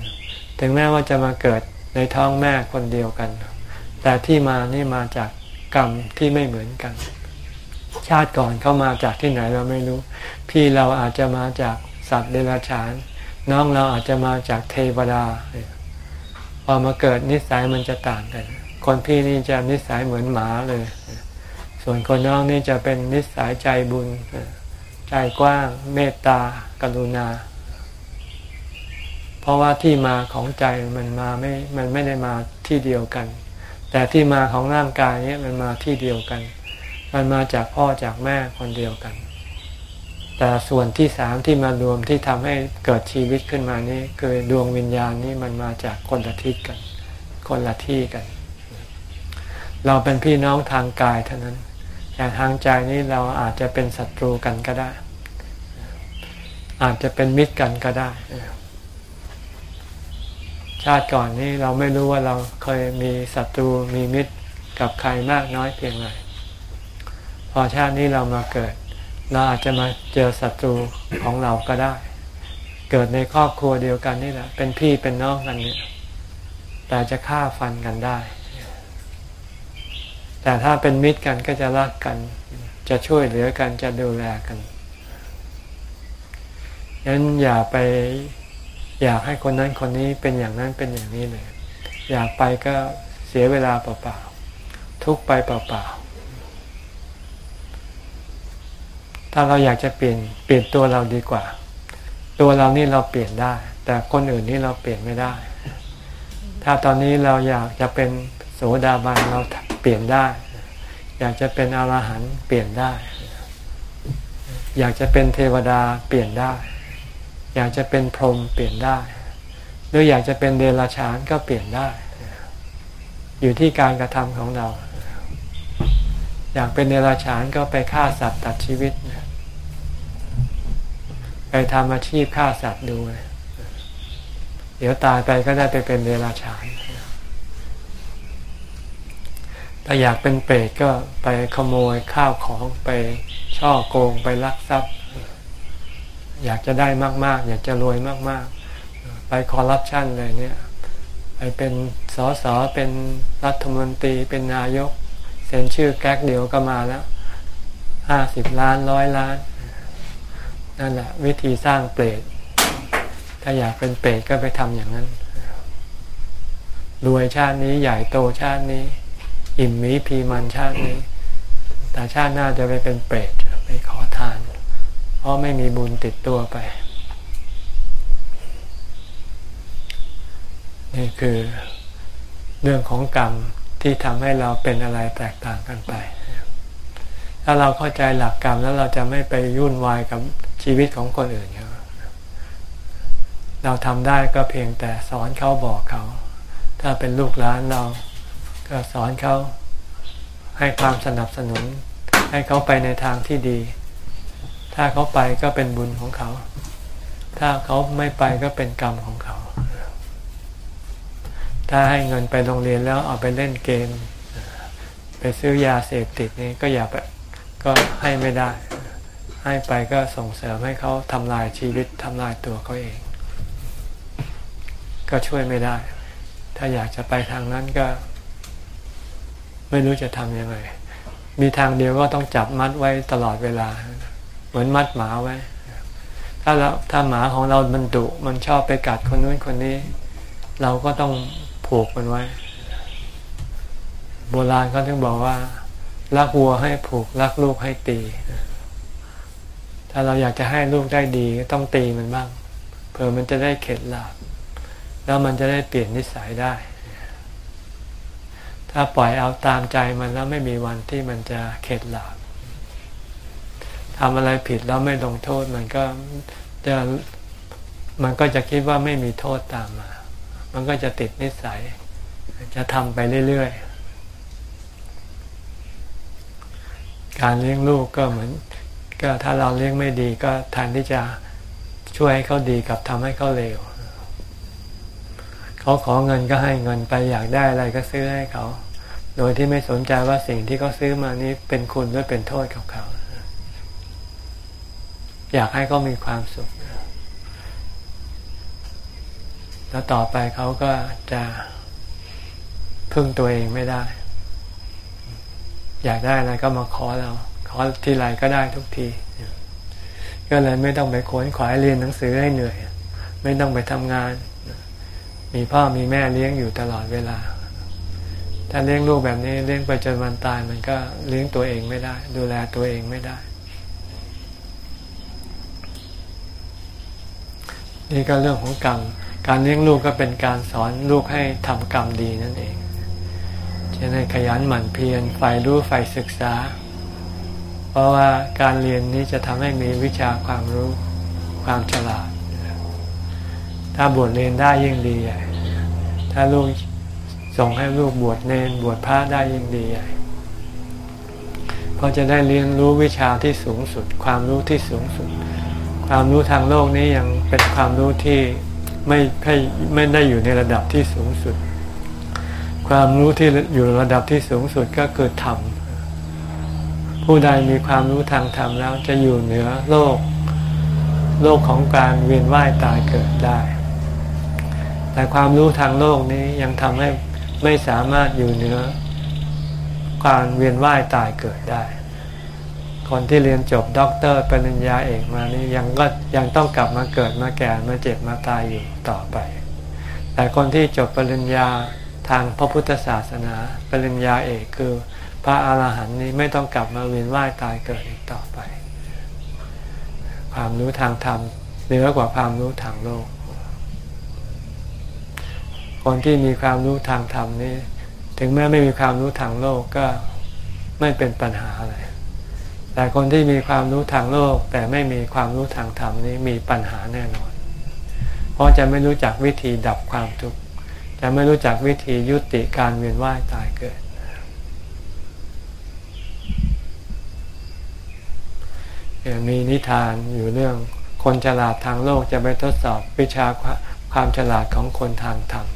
ถึงแม้ว่าจะมาเกิดในท้องแม่คนเดียวกัน แต่ที่มานี่มาจากกรรมที่ไม่เหมือนกัน ชาติก่อนเข้ามาจากที่ไหนเราไม่รู้ พี่เราอาจจะมาจากสัตว์เดรัจฉาน น้องเราอาจจะมาจากเทวดา พอมาเกิดนิสัยมันจะต่างกัน คนพี่นี่จะนิสัยเหมือนหมาเลย ส่วนคนน้องนี่จะเป็นนิสัยใจบุญ ใจกว้างเมตตากรุณา เพราะว่าที่มาของใจมันมาไม่ มันไม่ได้มาที่เดียวกัน แต่ที่มาของร่างกายนี้มันมาที่เดียวกัน มันมาจากพ่อจากแม่คนเดียวกัน แต่ส่วนที่สามที่มารวมที่ทำให้เกิดชีวิตขึ้นมานี้คือดวงวิญญาณนี้มันมาจากคนละทิศกัน คนละที่กัน เราเป็นพี่น้องทางกายเท่านั้น แต่ทางใจนี้เราอาจจะเป็นศัตรูกันก็ได้ อาจจะเป็นมิตรกันก็ได้ ชาติก่อนนี้เราไม่รู้ว่าเราเคยมีศัตรูมีมิตรกับใครมากน้อยเพียงไรพอชาตินี้เรามาเกิด เราอาจจะมาเจอศัตรูของเราก็ได้ เกิดในครอบครัวเดียวกันนี่แหละ เป็นพี่เป็นน้องกันเนี่ยแต่จะฆ่าฟันกันได้ แต่ถ้าเป็นมิตรกันก็จะรักกัน จะช่วยเหลือกันจะดูแลกันฉะนั้นอย่าไป อยากให้คนนั้นคนนี้เป็นอย่างนั้นเป็นอย่างนี้เลย อยากไปก็เสียเวลาเปล่าๆทุกไปเปล่าๆถ้าเราอยากจะเปลี่ยนเปลี่ยนตัวเราดีกว่า ตัวเรานี่เราเปลี่ยนได้ แต่คนอื่นนี่เราเปลี่ยนไม่ได้ ถ้าตอนนี้เราอยากจะเป็นโสดาบันเราเปลี่ยนได้ อยากจะเป็นอรหันต์เปลี่ยนได้ อยากจะเป็นเทวดาเปลี่ยนได้ อยากจะเป็นพรหมเปลี่ยนได้ หรืออยากจะเป็นเดรัจฉานก็เปลี่ยนได้ อยู่ที่การกระทำของเรา อยากเป็นเดรัจฉานก็ไปฆ่าสัตว์ตัดชีวิต ไปทำอาชีพฆ่าสัตว์ดู เดี๋ยวตายไปก็ได้ไปเป็นเดรัจฉานถ้าอยากเป็นเปรตก็ไปขโมยข้าวของไปช่อโกงไปลักทรัพย์ อยากจะได้มาก ๆ อยากจะรวยมาก ๆ ไปคอร์รัปชันเลยเนี่ยไปเป็นสสเป็นรัฐมนตรีเป็นนายกเซ็นชื่อแก๊กเดียวก็มาแล้วห้าสิบล้านร้อยล้าน นั่นแหละ วิธีสร้างเปรตถ้าอยากเป็นเปรตก็ไปทำอย่างนั้น รวยชาตินี้ใหญ่โตชาตินี้ อิ่มมีพีมันชาตินี้ แต่ชาติหน้าจะไปเป็นเปรตไปขอทาน เพราะไม่มีบุญติดตัวไป นี่คือเรื่องของกรรมที่ทำให้เราเป็นอะไรแตกต่างกันไป ถ้าเราเข้าใจหลักกรรมแล้วเราจะไม่ไปยุ่นวายกับชีวิตของคนอื่นครับเราทำได้ก็เพียงแต่สอนเขาบอกเขา ถ้าเป็นลูกหลานเราก็สอนเขาให้ความสนับสนุน ให้เขาไปในทางที่ดี ถ้าเขาไปก็เป็นบุญของเขา ถ้าเขาไม่ไปก็เป็นกรรมของเขา ถ้าให้เงินไปโรงเรียนแล้วเอาไปเล่นเกม ไปซื้อยาเสพติดนี่ก็อย่าไปก็ให้ไม่ได้ ให้ไปก็ส่งเสริมให้เขาทำลายชีวิตทำลายตัวเขาเอง ก็ช่วยไม่ได้ ถ้าอยากจะไปทางนั้นก็ ไม่รู้จะทำยังไงมีทางเดียวก็ต้องจับมัดไว้ตลอดเวลา เหมือนมัดหมาไว้ ถ้าเราถ้าหมาของเรามันดุมันชอบไปกัดคนนู้นคนนี้ เราก็ต้องผูกมันไว้ โบราณเขาถึงบอกว่ารักวัวให้ผูกรักลูกให้ตี ถ้าเราอยากจะให้ลูกได้ดีก็ต้องตีมันบ้างเผื่อมันจะได้เข็ดหลาบแล้วมันจะได้เปลี่ยนนิสัยได้ ถ้าปล่อยเอาตามใจมันแล้วไม่มีวันที่มันจะเข็ดหลาบ ทำอะไรผิดแล้วไม่ลงโทษมันก็จะมันก็จะคิดว่าไม่มีโทษตามมา มันก็จะติดนิสัย จะทำไปเรื่อยๆ การเลี้ยงลูกก็เหมือน ก็ถ้าเราเลี้ยงไม่ดีก็แทนที่จะช่วยให้เขาดีกับทำให้เขาเลวเขาขอเงินก็ให้เงินไปอยากได้อะไรก็ซื้อให้เขา โดยที่ไม่สนใจว่าสิ่งที่เขาซื้อมานี้เป็นคุณหรือเป็นโทษกับเขา อยากให้เขามีความสุข แล้วต่อไปเขาก็จะพึ่งตัวเองไม่ได้ อยากได้อะไรก็มาขอเรา ขอทีไรก็ได้ทุกที ก็เลยไม่ต้องไปขวนขวายเรียนหนังสือให้เหนื่อย ไม่ต้องไปทำงาน มีพ่อมีแม่เลี้ยงอยู่ตลอดเวลา ถ้าเลี้ยงลูกแบบนี้เลี้ยงไปจนวันตายมันก็เลี้ยงตัวเองไม่ได้ ดูแลตัวเองไม่ได้ นี่ก็เรื่องของกรรม การเลี้ยงลูกก็เป็นการสอนลูกให้ทำกรรมดีนั่นเองเช่นให้ขยันหมั่นเพียรใฝ่รู้ใฝ่ศึกษา เพราะว่าการเรียนนี้จะทำให้มีวิชาความรู้ความฉลาด ถ้าบวชเนนได้ยิ่งดีใหญ่ถ้าลูกส่งให้ลูกบวชเนนบวชพระได้ยิ่งดีใหญ่เพราะจะได้เรียนรู้วิชาที่สูงสุด ความรู้ที่สูงสุด ความรู้ทางโลกนี้ยังเป็นความรู้ที่ไม่ไม่ได้อยู่ในระดับที่สูงสุด ความรู้ที่อยู่ระดับที่สูงสุดก็คือธรรม ผู้ใดมีความรู้ทางธรรมแล้วจะอยู่เหนือโลก โลกของการเวียนว่ายตายเกิดได้ แต่ความรู้ทางโลกนี้ยังทำให้ไม่สามารถอยู่เหนือการเวียนว่ายตายเกิดได้ คนที่เรียนจบด็อกเตอร์ปริญญาเอกมานี่ยังก็ยังต้องกลับมาเกิดมาแก่มาเจ็บมาตายอยู่ต่อไป แต่คนที่จบปริญญาทางพระพุทธศาสนา ปริญญาเอกคือพระอาหารหันต์นี้ไม่ต้องกลับมาเวียนว่ายตายเกิดอีกต่อไป ความรู้ทางธรรมเหนือกว่าความรู้ทางโลก คนที่มีความรู้ทางธรรมนี้ ถึงแม้ไม่มีความรู้ทางโลกก็ไม่เป็นปัญหาอะไร แต่คนที่มีความรู้ทางโลก แต่ไม่มีความรู้ทางธรรมนี้มีปัญหาแน่นอน เพราะจะไม่รู้จักวิธีดับความทุกข์จะไม่รู้จักวิธียุติการเวียนว่ายตายเกิด มีนิทานอยู่เรื่องคนฉลาดทางโลกจะไปทดสอบวิชาความฉลาดของคนทางธรรม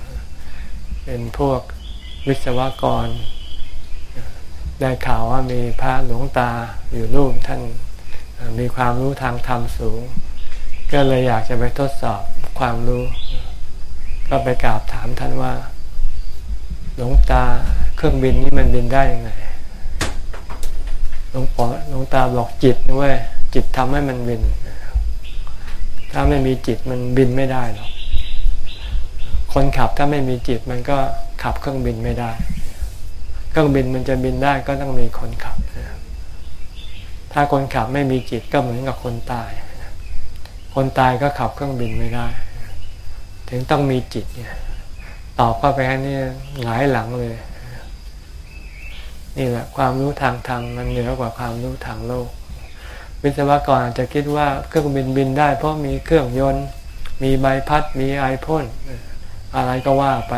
เป็นพวกวิศวกร ได้ข่าวว่ามีพระหลวงตาอยู่รูปท่านมีความรู้ทางธรรมสูง ก็เลยอยากจะไปทดสอบความรู้ ก็ไปกราบถามท่านว่า หลวงตาเครื่องบินนี้มันบินได้ยังไงหลวงปอหลวงตาบอกจิตนะเว้ยจิตทำให้มันบิน ถ้าไม่มีจิตมันบินไม่ได้หรอกคนขับถ้าไม่มีจิตมันก็ขับเครื่องบินไม่ได้ เครื่องบินมันจะบินได้ก็ต้องมีคนขับ ถ้าคนขับไม่มีจิตก็เหมือนกับคนตาย คนตายก็ขับเครื่องบินไม่ได้ ถึงต้องมีจิตเนี่ยตอบเข้าไปแค่นี้หงายหลังเลย นี่แหละความรู้ทางธรรมมันเหนือกว่าความรู้ทางโลก วิศวกรอาจจะคิดว่าเครื่องบินบินได้ เพราะมีเครื่องยนต์ มีใบพัดมีไอพ่นอะไรก็ว่าไป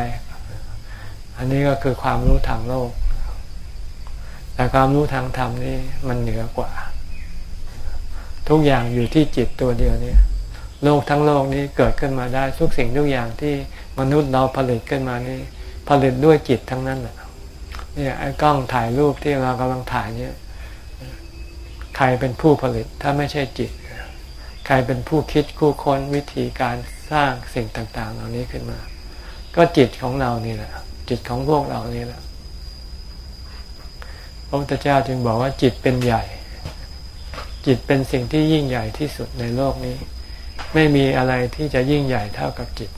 อันนี้ก็คือความรู้ทางโลก แต่ความรู้ทางธรรมนี่มันเหนือกว่า ทุกอย่างอยู่ที่จิตตัวเดียวนี่โลกทั้งโลกนี้เกิดขึ้นมาได้ทุกสิ่งทุกอย่างที่มนุษย์เราผลิตขึ้นมานี่ผลิตด้วยจิตทั้งนั้นแหละเนี่ยไอ้กล้องถ่ายรูปที่เรากำลังถ่ายเนี่ยใครเป็นผู้ผลิตถ้าไม่ใช่จิต ใครเป็นผู้คิดคู่ค้นวิธีการสร้างสิ่งต่าง ๆ เหล่านี้ขึ้นมา ก็จิตของเรานี่แหละ จิตของพวกเรานี่แหละ พระพุทธเจ้าจึงบอกว่าจิตเป็นใหญ่ จิตเป็นสิ่งที่ยิ่งใหญ่ที่สุดในโลกนี้ ไม่มีอะไรที่จะยิ่งใหญ่เท่ากับจิต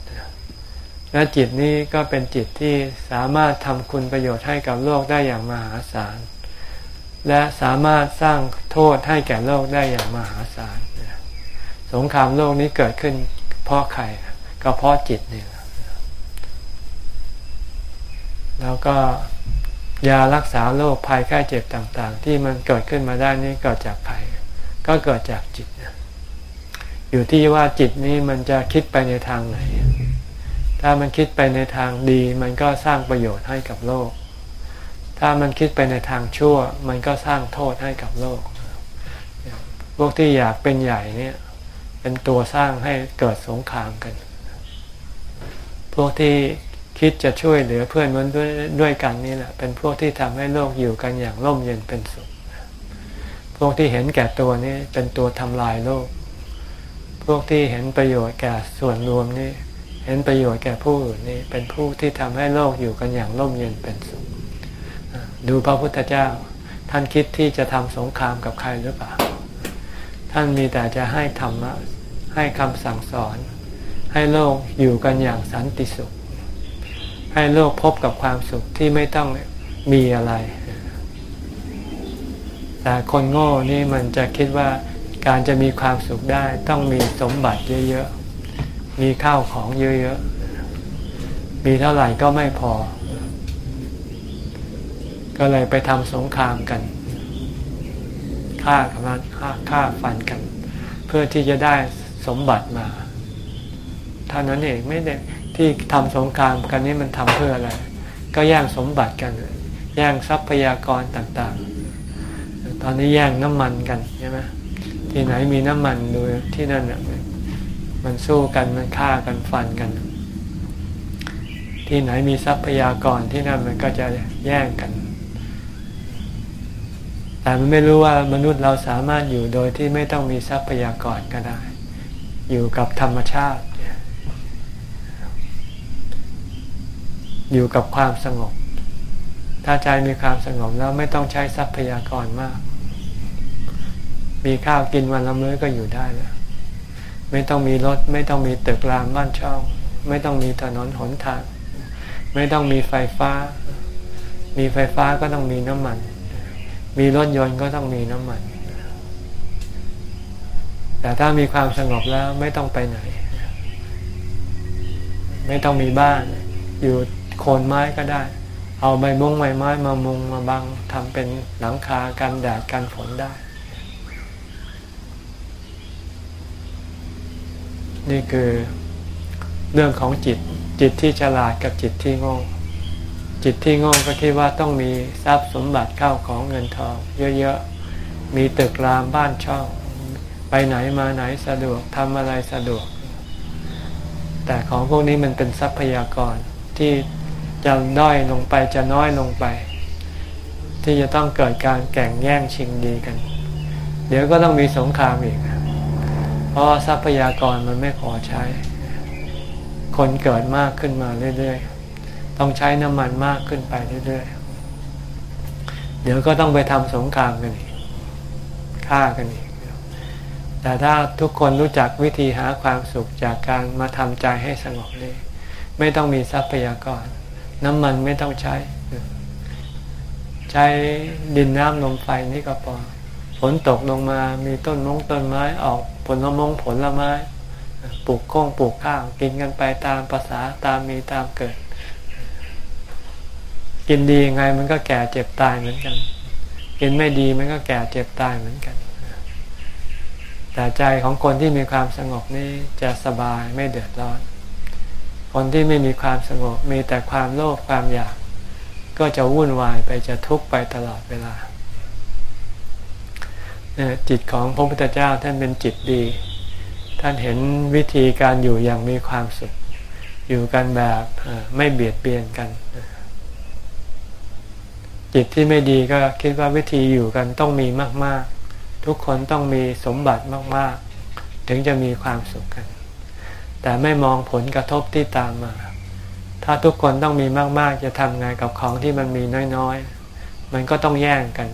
และจิตนี้ก็เป็นจิตที่สามารถทำคุณประโยชน์ให้กับโลกได้อย่างมหาศาล และสามารถสร้างโทษให้แก่โลกได้อย่างมหาศาลสงครามโลกนี้เกิดขึ้นเพราะใครก็เพราะจิตนี่แล้วก็ ยารักษาโรคภัยไข้เจ็บต่างๆ ที่มันเกิดขึ้นมาได้นี่เกิดจากใครก็เกิดจากจิตอยู่ที่ว่าจิตนี้มันจะคิดไปในทางไหน ถ้ามันคิดไปในทางดี มันก็สร้างประโยชน์ให้กับโลก ถ้ามันคิดไปในทางชั่ว มันก็สร้างโทษให้กับโลก พวกที่อยากเป็นใหญ่เนี่ย เป็นตัวสร้างให้เกิดสงครามกัน พวกที่ คิดจะช่วยเหลือเพื่อนมนุษย์ด้วยกันนี่แหละ เป็นพวกที่ทำให้โลกอยู่กันอย่างร่มเย็นเป็นสุข พวกที่เห็นแก่ตัวนี้เป็นตัวทำลายโลก พวกที่เห็นประโยชน์แก่ส่วนรวมนี่เห็นประโยชน์แก่ผู้อื่นนี่เป็นผู้ที่ทำให้โลกอยู่กันอย่างร่มเย็นเป็นสุข ดูพระพุทธเจ้า ท่านคิดที่จะทำสงครามกับใครหรือเปล่า ท่านมีแต่จะให้ธรรมะให้คำสั่งสอน ให้โลกอยู่กันอย่างสันติสุข ให้โลกพบกับความสุขที่ไม่ต้องมีอะไร แต่คนโง่นี่มันจะคิดว่าการจะมีความสุขได้ต้องมีสมบัติเยอะๆ มีข้าวของเยอะๆ มีเท่าไหร่ก็ไม่พอ ก็เลยไปทำสงครามกันฆ่ากันฆ่าฆ่าฟันกัน เพื่อที่จะได้สมบัติมาเท่านั้นเองไม่ได้ ที่ทำสงครามกันนี้มันทำเพื่ออะไร ก็แย่งสมบัติกัน แย่งทรัพยากรต่างๆ ตอนนี้แย่งน้ำมันกันใช่ไหมที่ไหนมีน้ำมันดูที่นั่นน่ะมันสู้กันมันฆ่ากันฟันกัน ที่ไหนมีทรัพยากรที่นั่นมันก็จะแย่งกันแต่มันไม่รู้ว่ามนุษย์เราสามารถอยู่โดยที่ไม่ต้องมีทรัพยากรก็ได้ อยู่กับธรรมชาติ อยู่กับความสงบ ถ้าใจมีความสงบแล้วไม่ต้องใช้ทรัพยากรมาก มีข้าวกินวันละมื้อก็อยู่ได้แล้วไม่ต้องมีรถ ไม่ต้องมีตึกรามบ้านช่อง ไม่ต้องมีถนนหนทาง ไม่ต้องมีไฟฟ้า มีไฟฟ้าก็ต้องมีน้ำมัน มีรถยนต์ก็ต้องมีน้ำมัน แต่ถ้ามีความสงบแล้วไม่ต้องไปไหน ไม่ต้องมีบ้านอยู่ โคนไม้ก็ได้ เอาใบมงใบไม้มามุงมาบังทำเป็นหลังคากันแดดกันฝนได้ นี่คือเรื่องของจิตจิตที่ฉลาดกับจิตที่โง่จิตที่โง่ก็คิดว่าต้องมีทรัพย์สมบัติเข้าของเงินทอง เยอะๆ มีตึกรามบ้านช่อง ไปไหนมาไหนสะดวกทำอะไรสะดวก แต่ของพวกนี้มันเป็นทรัพยากรที่ จะด้อยลงไปจะน้อยลงไป ที่จะต้องเกิดการแข่งแย่งชิงดีกัน เดี๋ยวก็ต้องมีสงครามอีก เพราะทรัพยากรมันไม่พอใช้ คนเกิดมากขึ้นมาเรื่อยๆ ต้องใช้น้ำมันมากขึ้นไปเรื่อยๆ เดี๋ยวก็ต้องไปทำสงครามกันอีกฆ่ากันอีกแต่ถ้าทุกคนรู้จักวิธีหาความสุขจากการมาทำใจให้สงบนี่ไม่ต้องมีทรัพยากร น้ำมันไม่ต้องใช้ ใช้ดินน้ำลมไฟนี่ก็พอฝนตกลงมามีต้นมงต้นไม้ออกผลมงผลไม้ปลูกข้งปลูกข้าวกินกันไปตามภาษาตามมีตามเกิด กินดียังไงมันก็แก่เจ็บตายเหมือนกัน กินไม่ดีมันก็แก่เจ็บตายเหมือนกัน แต่ใจของคนที่มีความสงบนี่จะสบายไม่เดือดร้อน คนที่ไม่มีความสงบมีแต่ความโลภความอยาก ก็จะวุ่นวายไปจะทุกข์ไปตลอดเวลา จิตของพระพุทธเจ้าท่านเป็นจิตดี ท่านเห็นวิธีการอยู่อย่างมีความสุข อยู่กันแบบไม่เบียดเบียนกัน จิตที่ไม่ดีก็คิดว่าวิธีอยู่กันต้องมีมาก ๆ ทุกคนต้องมีสมบัติมาก ๆ ถึงจะมีความสุขกัน แต่ไม่มองผลกระทบที่ตามมา ถ้าทุกคนต้องมีมากๆ จะทำไงกับของที่มันมีน้อยๆ มันก็ต้องแย่งกัน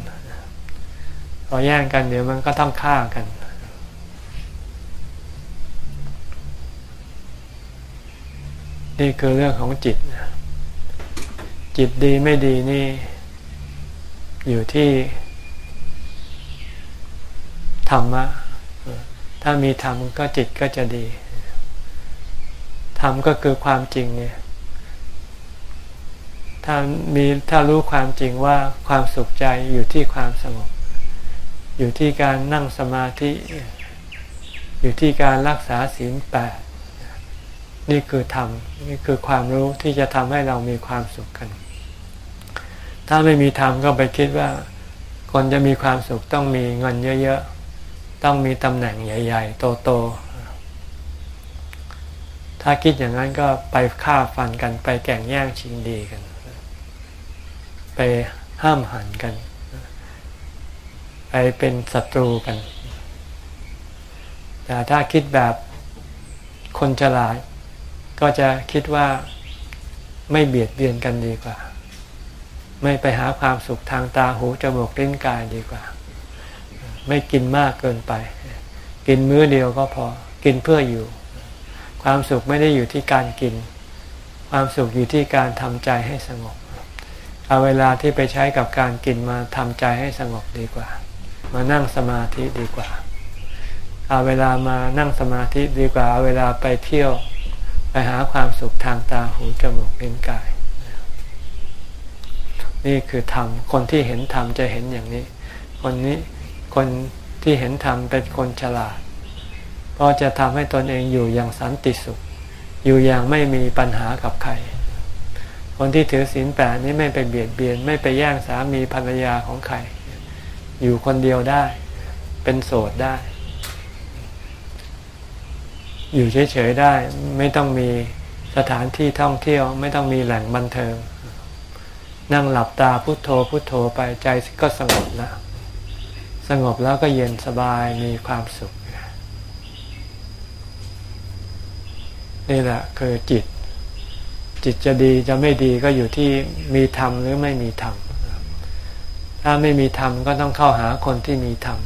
พอแย่งกันเดี๋ยวมันก็ต้องฆ่ากัน นี่คือเรื่องของจิต จิตดีไม่ดีนี่ อยู่ที่ธรรมะ ถ้ามีธรรมก็จิตก็จะดี ธรรมก็คือความจริงเนี่ยถ้ามีถ้ารู้ความจริงว่าความสุขใจอยู่ที่ความสงบอยู่ที่การนั่งสมาธิ อยู่ที่การรักษาศีลแปดนี่คือธรรมนี่คือความรู้ที่จะทำให้เรามีความสุขกัน ถ้าไม่มีธรรมก็ไปคิดว่า คนจะมีความสุขต้องมีเงินเยอะๆ ต้องมีตำแหน่งใหญ่ ๆ โตๆ ถ้าคิดอย่างนั้นก็ไปฆ่าฟันกัน ไปแก่งแย่งชิงดีกัน ไปห้ามหันกัน ไปเป็นศัตรูกัน แต่ถ้าคิดแบบคนฉลาด ก็จะคิดว่าไม่เบียดเบียนกันดีกว่า ไม่ไปหาความสุขทางตาหูจมูกลิ้นกายดีกว่า ไม่กินมากเกินไป กินมื้อเดียวก็พอ กินเพื่ออยู่ ความสุขไม่ได้อยู่ที่การกิน ความสุขอยู่ที่การทำใจให้สงบ เอาเวลาที่ไปใช้กับการกินมาทำใจให้สงบดีกว่า มานั่งสมาธิดีกว่า เอาเวลามานั่งสมาธิดีกว่า เอาเวลาไปเที่ยวไปหาความสุขทางตาหูจมูกลิ้นกาย นี่คือธรรม คนที่เห็นธรรมจะเห็นอย่างนี้ คนนี้คนที่เห็นธรรมเป็นคนฉลาด เพราะจะทำให้ตนเองอยู่อย่างสันติสุข อยู่อย่างไม่มีปัญหากับใคร คนที่ถือศีลแปดนี้ไม่ไปเบียดเบียน ไม่ไปแย่งสามีภรรยาของใคร อยู่คนเดียวได้ เป็นโสดได้ อยู่เฉยๆได้ ไม่ต้องมีสถานที่ท่องเที่ยว ไม่ต้องมีแหล่งบันเทิง นั่งหลับตาพุโทโธพุโทโธไปใจก็สงบแล้วสงบแล้วก็เย็นสบายมีความสุข นี่แหละคือจิต จิตจะดีจะไม่ดีก็อยู่ที่มีธรรมหรือไม่มีธรรม ถ้าไม่มีธรรมก็ต้องเข้าหาคนที่มีธรรม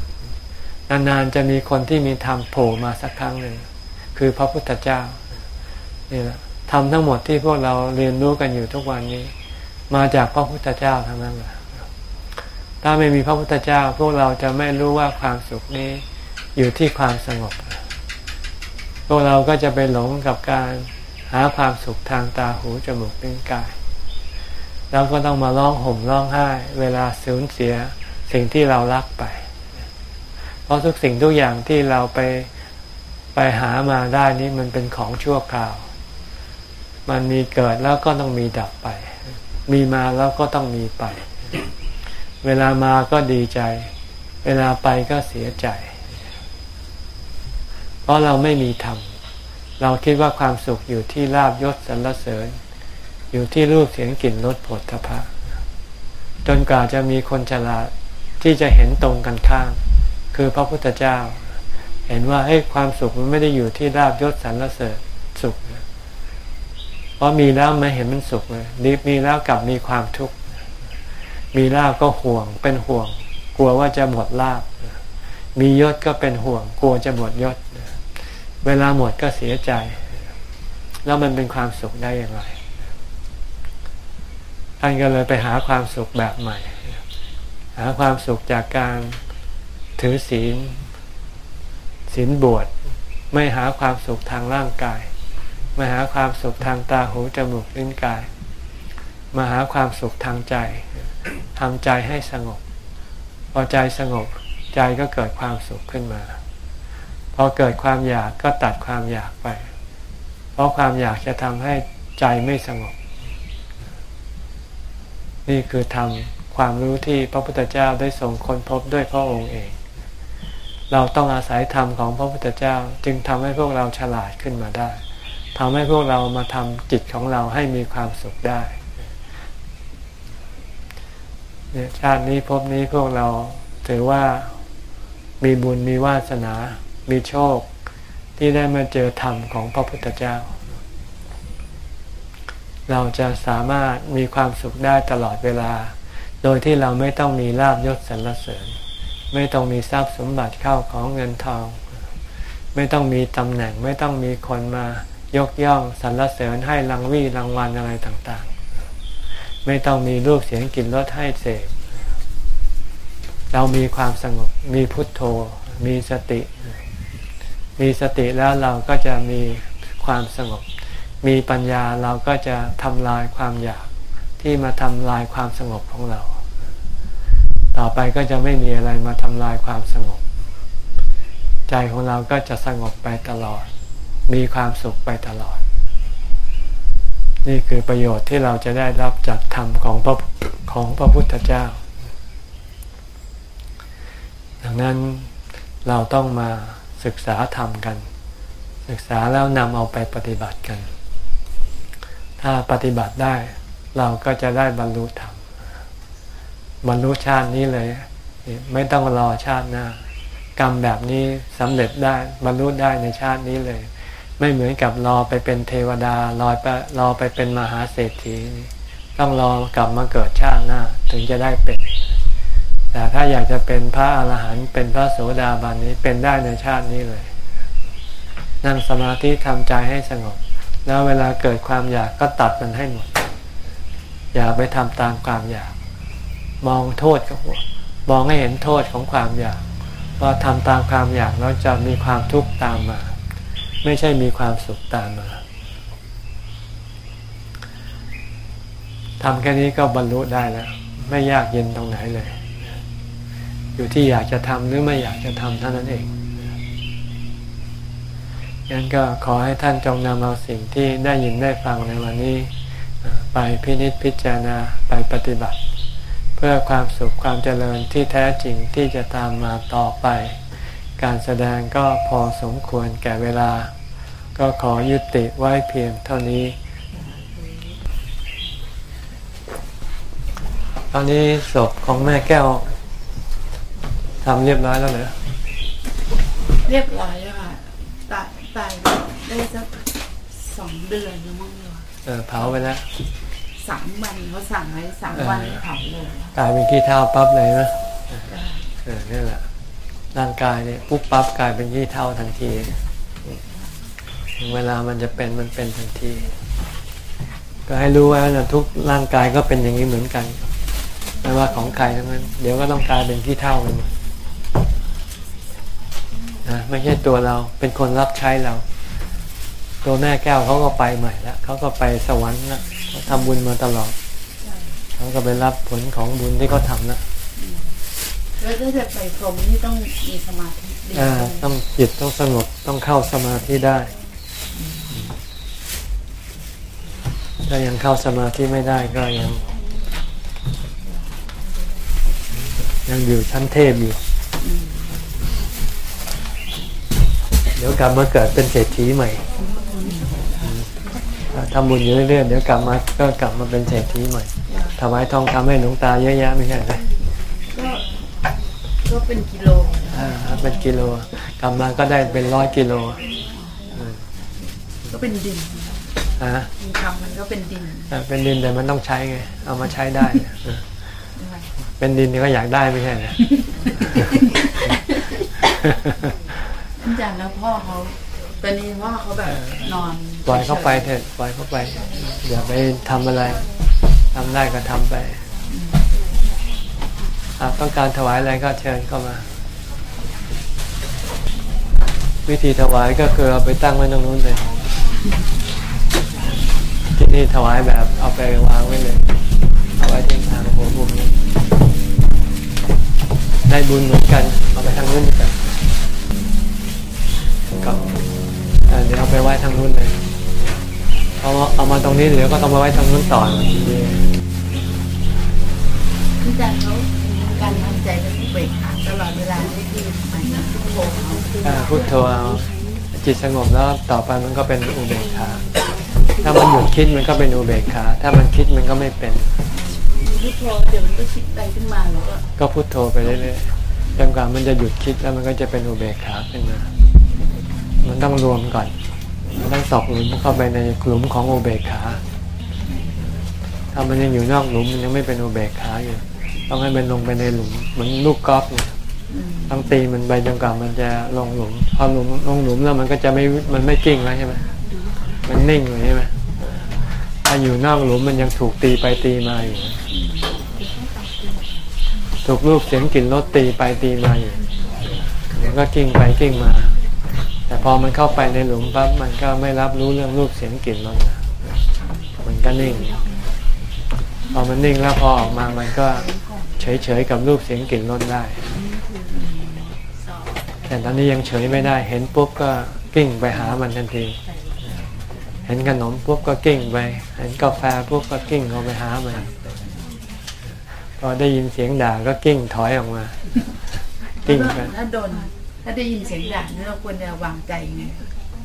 นานๆจะมีคนที่มีธรรมโผล่มาสักครั้งหนึ่งคือพระพุทธเจ้านี่แหละธรรมทั้งหมดที่พวกเราเรียนรู้กันอยู่ทุกวันนี้ มาจากพระพุทธเจ้าทั้งนั้นแหละถ้าไม่มีพระพุทธเจ้า พวกเราจะไม่รู้ว่าความสุขนี้อยู่ที่ความสงบ พวกเราก็จะไปหลงกับการหาความสุขทางตาหูจมูกลิ้นกาย แล้วก็ต้องมาร้องห่มร้องไห้ เวลาสูญเสียสิ่งที่เรารักไป เพราะทุกสิ่งทุกอย่างที่เราไปไปหามาได้นี้มันเป็นของชั่วคราว มันมีเกิดแล้วก็ต้องมีดับไป มีมาแล้วก็ต้องมีไป เวลามาก็ดีใจ เวลาไปก็เสียใจ ราะเราไม่มีธรรม เราคิดว่าความสุขอยู่ที่ลาบยศสรรเสริญ อยู่ที่รูปเสียงกลิ่นรสผลทพะจนกว่าจะมีคนฉลาดที่จะเห็นตรงกันข้าม คือพระพุทธเจ้า เห็นว่าให้ความสุขมันไม่ได้อยู่ที่ลาบยศสรรเสริญสุขเพราะมีแล้วไม่เห็นมันสุขเลยมีแล้วกลับมีความทุกข์มีลาบก็ห่วงเป็นห่วง กลัวว่าจะหมดลาบมียศก็เป็นห่วง กลัวจะหมดยศ เวลาหมดก็เสียใจ แล้วมันเป็นความสุขได้อย่างไรท่านก็เลยไปหาความสุขแบบใหม่ หาความสุขจากการถือศีลศีลบวชไม่หาความสุขทางร่างกาย ไม่หาความสุขทางตาหูจมูกลิ้นกาย มาหาความสุขทางใจทำใจให้สงบ พอใจสงบใจก็เกิดความสุขขึ้นมา อเกิดความอยากก็ตัดความอยากไป เพราะความอยากจะทำให้ใจไม่สงบ นี่คือทำความรู้ที่พระพุทธเจ้าได้ส่งคนพบด้วยพระองค์เอง เราต้องอาศัยธรรมของพระพุทธเจ้าจึงทำให้พวกเราฉลาดขึ้นมาได้ทำให้พวกเรามาทำจิตของเราให้มีความสุขได้เนี่ยชาตินี้พบนี้พวกเราถือว่ามีบุญมีวาสนา มีโชคที่ได้มาเจอธรรมของพระพุทธเจ้า เราจะสามารถมีความสุขได้ตลอดเวลา โดยที่เราไม่ต้องมีลาบยศสรรเสริญ ไม่ต้องมีทรัพย์สมบัติเข้าของเงินทอง ไม่ต้องมีตำแหน่งไม่ต้องมีคนมายกย่องสรรเสริญให้รางวี่รางวัลอะไรต่างๆ ไม่ต้องมีรูปเสียงกลิ่นรสให้เสพเรามีความสงบ มีพุทโธ มีสติ ม มีสติแล้วเราก็จะมีความสงบ มีปัญญาเราก็จะทำลายความอยากที่มาทำลายความสงบของเรา ต่อไปก็จะไม่มีอะไรมาทำลายความสงบ ใจของเราก็จะสงบไปตลอด มีความสุขไปตลอด นี่คือประโยชน์ที่เราจะได้รับจากธรรมของพระของพระพุทธเจ้า ดังนั้นเราต้องมา ศึกษาธรรมกัน ศึกษาแล้วนำเอาไปปฏิบัติกัน ถ้าปฏิบัติได้เราก็จะได้บรรลุธรรม บรรลุชาตินี้เลย ไม่ต้องรอชาติหน้า กรรมแบบนี้สำเร็จได้บรรลุได้ในชาตินี้เลย ไม่เหมือนกับรอไปเป็นเทวดารอไปรอไปเป็นมหาเศรษฐี ต้องรอกลับมาเกิดชาติหน้า ถึงจะได้เป็น แต่ถ้าอยากจะเป็นพระอาหารหันต์เป็นพระโสดาบันนี้เป็นได้ในชาตินี้เลย นั่งสมาธิทำใจให้สงบ แล้วเวลาเกิดความอยากก็ตัดมันให้หมด อย่าไปทำตามความอยาก มองโทษกับหัวมองให้เห็นโทษของความอยากว่าทำตามความอยากแล้วจะมีความทุกข์ตามมา ไม่ใช่มีความสุขตามมาทำแค่นี้ก็บรรลุได้แล้ว ไม่ยากเย็นตรงไหนเลย อยู่ที่อยากจะทำหรือไม่อยากจะทำเท่านั้นเองงั้นก็ขอให้ท่านจงนำเอาสิ่งที่ได้ยินได้ฟังในวันนี้ ไปพินิจพิจารณาไปปฏิบัติ เพื่อความสุขความเจริญที่แท้จริงที่จะตามมาต่อไป การแสดงก็พอสมควรแก่เวลา ก็ขอยุติไว้เพียงเท่านี้ ตอนนี้ศพของแม่แก้ว ทำเรียบร้อยแล้วเหรอเรียบร้อยแล้วค่ะตายตายได้สักสองเดือนแล้วมั้งเลยเออเผาไปแล้วสามวันเขาสั่งไว้สามวันเผาเลยกลายเป็นขี้เท่าปั๊บเลยนะเออนี่แหละร่างกายเนี่ยปุ๊บปั๊บกลายเป็นขี้เท่าทันทีเวลามันจะเป็นมันเป็นทันที ก็ให้รู้ว่าทุกร่างกายก็เป็นอย่างนี้เหมือนกันไม่ว่าของใครทั้งนั้น เดี๋ยวก็ต้องกลายเป็นขี้เท่ากัน นะไม่ใช่ตัวเราเป็นคนรับใช้เรา ตัวแม่แก้วเขาก็ไปใหม่แล้วเขาก็ไปสวรรค์แล้วเขาทำบุญมาตลอดเขาก็ไปรับผลของบุญที่เขาทำนะแล้วถ้าจะไปพรหมนี่ต้องมีสมาธิอ่าต้องจิตต้องสงบต้องเข้าสมาธิได้ถ้ายังเข้าสมาธิไม่ได้ก็ยัง ยังอยู่ชั้นเทพอยู่ เดี๋ยวกลับมาเกิดเป็นเศรษฐีใหม่ทำบุญอยู่เรื่อยๆเดี๋ยวกลับมาก็กลับมาเป็นเศรษฐีใหม่ถวายทองคำให้หลวงตาเยอะแยะไม่ใช่ไหมก็ก็เป็นกิโลอ่าเป็นกิโลกลับมาก็ได้เป็นร้อยกิโลก็เป็นดินอ่าดินคำมันก็เป็นดินอ่าเป็นดินแต่มันต้องใช้ไง เอามาใช้ได้เออเป็นดินก็อยากได้ไม่ใช่เหรอ อาจารย์แล้วพ่อเขาตอนนี้พ่อเขาแบบนอนปล่อยเข้าไปเถอะปล่อยเข้าไปอย่าไปทำอะไรทำได้ก็ทำไปหากต้องการถวายอะไรก็เชิญเข้ามา วิธีถวายก็คือเอาไปตั้งไว้ตรงนู้นเลยที่นี่ถวายแบบเอาไปวางไว้เลยเอาไว้ที่ทางหัวมุมนี้ได้บุญเหมือนกัน เอาไปทางนู้นดีกว่า ก็อ่าเดี๋ยวเอาไปไว้ทางนู้นเลยเอาเอามาตรงนี้เดี๋ยวก็ต้องมาไว้ทางนู้นต่ออาจารย์เขาการทำใจก็เบรกขาตลอดเวลานี่คือหมายถึงโทรเขาคืออ่าพุทโธเอาจิตสงบแล้วต่อไปมันก็เป็นอุเบกขาถ้ามันหยุดคิดมันก็เป็นอุเบกขาถ้ามันคิดมันก็ไม่เป็นพุทโธเดี๋ยวมันก็คิดไปขึ้นมาแล้วก็ก็พุทโธไปเรื่อยๆจนกว่ามันจะหยุดคิดแล้วมันก็จะเป็นอุเบกขาขึ้นมา มันต้องรวมก่อน มันต้องตอกหลุมเข้าไปในหลุมของอุเบกขา ถ้ามันยังอยู่นอกหลุมมันยังไม่เป็นอุเบกขาอยู่ ต้องให้มันลงไปในหลุมเหมือนลูกกอล์ฟเนี่ยต้องตีมันไปจนกว่ามันจะลงหลุม พอหลุมลงหลุมแล้วมันก็จะไม่มันไม่กิ้งแล้วใช่ไหมมันนิ่งเลยใช่ไหมถ้าอยู่นอกหลุมมันยังถูกตีไปตีมาอยู่ถูกรูปเสียงกลิ่นรสตีไปตีมาอยู่มันก็กิ้งไปกิ้งมา แต่พอมันเข้าไปในหลุมปั๊บมันก็ไม่รับรู้เรื่องรูปเสียงกลิ่นรสมันก็นิ่ง พอมันนิ่งแล้วพอออกมามันก็เฉยๆกับรูปเสียงกลิ่นรสได้ แต่ตอนนี้ยังเฉยไม่ได้ เห็นปุ๊บก็กิ้งไปหามันทันที เห็นขนมปุ๊บก็กิ้งไป เห็นกาแฟปุ๊บก็กิ้งเข้าไปหามัน พอได้ยินเสียงด่าก็กิ้งถอยออกมา กิ้งไปถ้าโดน ถ้าได้ยินเสียงด่านี่เราควรจะวางใจไง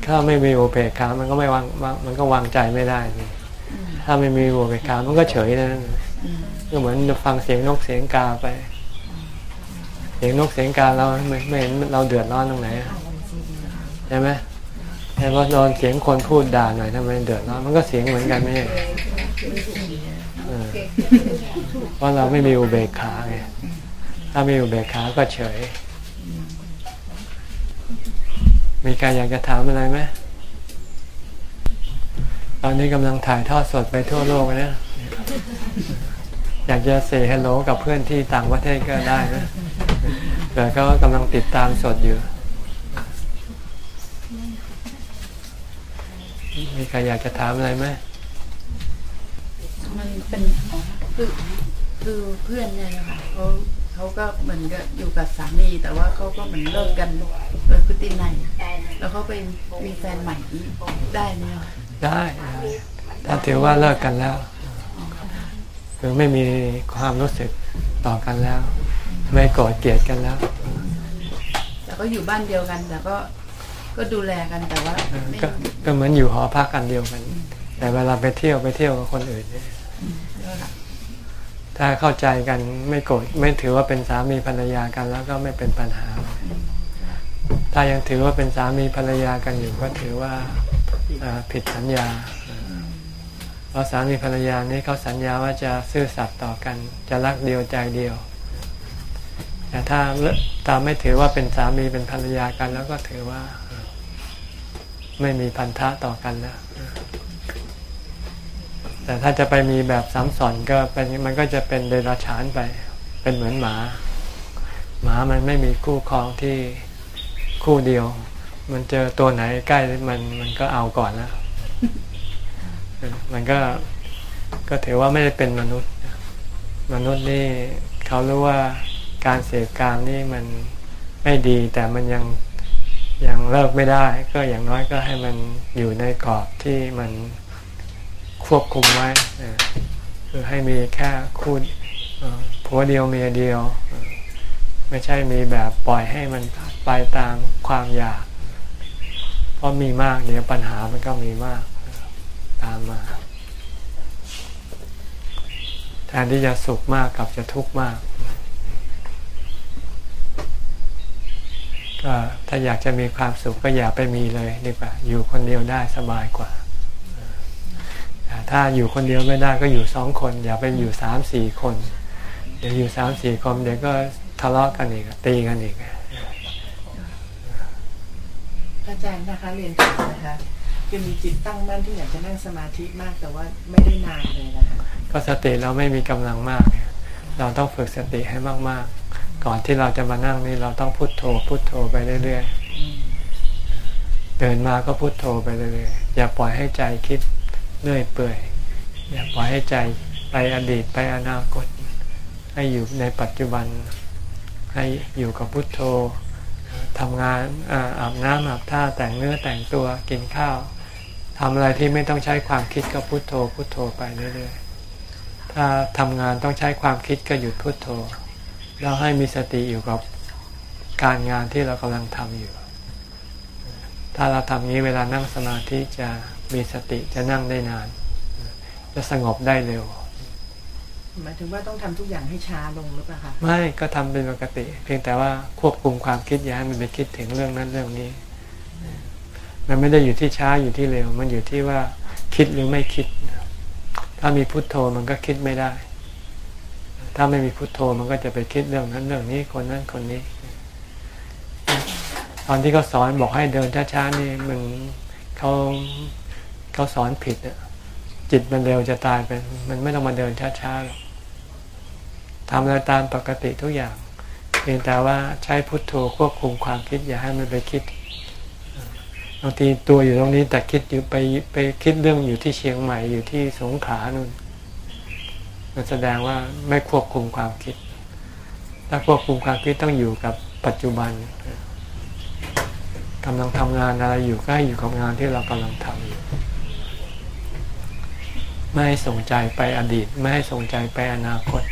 ถ้าไม่มีโอเปกขามันก็ไม่วางวางมันก็วางใจไม่ได้นี่อืมถ้าไม่มีโอเปกขามันก็เฉยนะอืมก็เหมือนฟังเสียงนกเสียงกาไป เสียงนกเสียงกาเราไม่ไม่เห็นเราเดือดร้อนตรงไหนอะใช่ไหมแต่ว่าโดนเสียงคนพูดด่าหน่อยทำไมเดือดร้อนมันก็เสียงเหมือนกันไม่ใช่เออเพราะเราไม่มีอุเบกขาไงถ้ามีอุเบกขาก็เฉย มีใครอยากจะถามอะไรไหมตอนนี้กำลังถ่ายทอดสดไปทั่วโลกเลยนะอยากจะเซฮัลโหลกับเพื่อนที่ต่างประเทศก็ได้นะแต่เขากำลังติดตามสดอยู่ มีใครอยากจะถามอะไรไหมมันเป็นคือคือเพื่อนเนี่ยนะคะเขา เขาก็เหมือนกับอยู่กับสามี แต่ว่าเขาก็เหมือนเลิกกันโดยพฤตินัยแล้วเขาไปมีแฟนใหม่ได้ไหมคะได้ได้ถ้าถือว่าเลิกกันแล้ว คือไม่มีความรู้สึกต่อกันแล้ว ไม่โกรธเกลียดกันแล้ว แต่ก็อยู่บ้านเดียวกัน แต่ก็ก็ดูแลกันแต่ว่าไม่ก็ก็เหมือนอยู่หอพักกันเดียวกัน แต่เวลาไปเที่ยวไปเที่ยวกับคนอื่นเนี่ย ถ้าเข้าใจกันไม่โกรธไม่ถือว่าเป็นสามีภรรยากันแล้วก็ไม่เป็นปัญหา ถ้ายังถือว่าเป็นสามีภรรยากันอยู่ก็ถือว่าผิดสัญญา เพราะสามีภรรยานี้เขาสัญญาว่าจะซื่อสัตย์ต่อกัน จะรักเดียวใจเดียว แต่ถ้าตามไม่ถือว่าเป็นสามีเป็นภรรยากัน แล้วก็ถือว่าไม่มีพันธะต่อกันแล้ว แต่ถ้าจะไปมีแบบซ้ำซ้อนก็เป็นมันก็จะเป็นเดรัจฉานไป เป็นเหมือนหมา หมามันไม่มีคู่ครองที่คู่เดียว มันเจอตัวไหนใกล้มันมันก็เอาก่อนแล้วมันก็ก็ถือว่าไม่ได้เป็นมนุษย์ มนุษย์นี่เขารู้ว่าการเสพกามนี่มันไม่ดี แต่มันยังยังเลิกไม่ได้ ก็อย่างน้อยก็ให้มันอยู่ในกรอบที่มัน ควบคุมไว้คือให้มีแค่คู่ผัวเดียวเมียเดียว ไม่ใช่มีแบบปล่อยให้มันไปตามความอยาก เพราะมีมากเดี๋ยวปัญหามันก็มีมากตามมาแทนที่จะสุขมากกับจะทุกข์มากก็ถ้าอยากจะมีความสุขก็อย่าไปมีเลยดีกว่าอยู่คนเดียวได้สบายกว่า ถ้าอยู่คนเดียวไม่ได้ก็อยู่สองคน อย่าไปอยู่สามสี่คน เดี๋ยวอยู่สามสี่คนเดี๋ยวก็ทะเลาะกันอีกตีกันอีกอาจารย์นะคะเรียนถามนะคะคือมีจิตตั้งมั่นที่อยากจะนั่งสมาธิมากแต่ว่าไม่ได้นานเลยนะคะก็สติเราไม่มีกำลังมาก เราต้องฝึกสติให้มากๆ ก่อนที่เราจะมานั่งนี่เราต้องพุโทโธพุโทโธไปเรื่อยๆเดินมาก็พุโทโธไปเรื่อยๆอย่าปล่อยให้ใจคิด เรื่อยเปื่อยอย่าปล่อยให้ใจไปอดีตไปอนาคต ให้อยู่ในปัจจุบัน ให้อยู่กับพุทโธทำงานอาบน้ำอาบท่าแต่งเนื้อแต่งตัวกินข้าวทำอะไรที่ไม่ต้องใช้ความคิดก็พุทโธพุทโธไปเรื่อยๆ ถ้าทำงานต้องใช้ความคิดก็หยุดพุทโธ แล้วให้มีสติอยู่กับการงานที่เรากำลังทำอยู่ ถ้าเราทำนี้เวลานั่งสมาธิจะ มีสติจะนั่งได้นาน จะสงบได้เร็วหมายถึงว่าต้องทำทุกอย่างให้ช้าลงหรือเปล่าคะไม่ก็ทำเป็นปกติ เพียงแต่ว่าควบคุมความคิดอย่าให้มันไปคิดถึงเรื่องนั้นเรื่องนี้ มันไม่ได้อยู่ที่ช้าอยู่ที่เร็ว มันอยู่ที่ว่าคิดหรือไม่คิด ถ้ามีพุทโธมันก็คิดไม่ได้ ถ้าไม่มีพุทโธมันก็จะไปคิดเรื่องนั้นเรื่องนี้คนนั้นคนนี้ ตอนที่เขาสอนบอกให้เดินช้าๆนี่มันเขา เขาสอนผิดอะจิตมันเร็วจะตายไปมันไม่ต้องมาเดินช้าๆหรอกทำอะไรตามปกติทุกอย่าง เพียงแต่ว่าใช้พุทโธควบคุมความคิดอย่าให้มันไปคิดบางทีตัวอยู่ตรงนี้แต่คิดอยู่ไปไปคิดเรื่องอยู่ที่เชียงใหม่อยู่ที่สงขลานู่นมันแสดงว่าไม่ควบคุมความคิด ถ้าควบคุมความคิดต้องอยู่กับปัจจุบันกำลังทำงานอะไรอยู่ก็ให้อยู่กับงานที่เรากำลังทำอยู่ ไม่ให้ส่งใจไปอดีต ไม่ให้ส่งใจไปอนาคต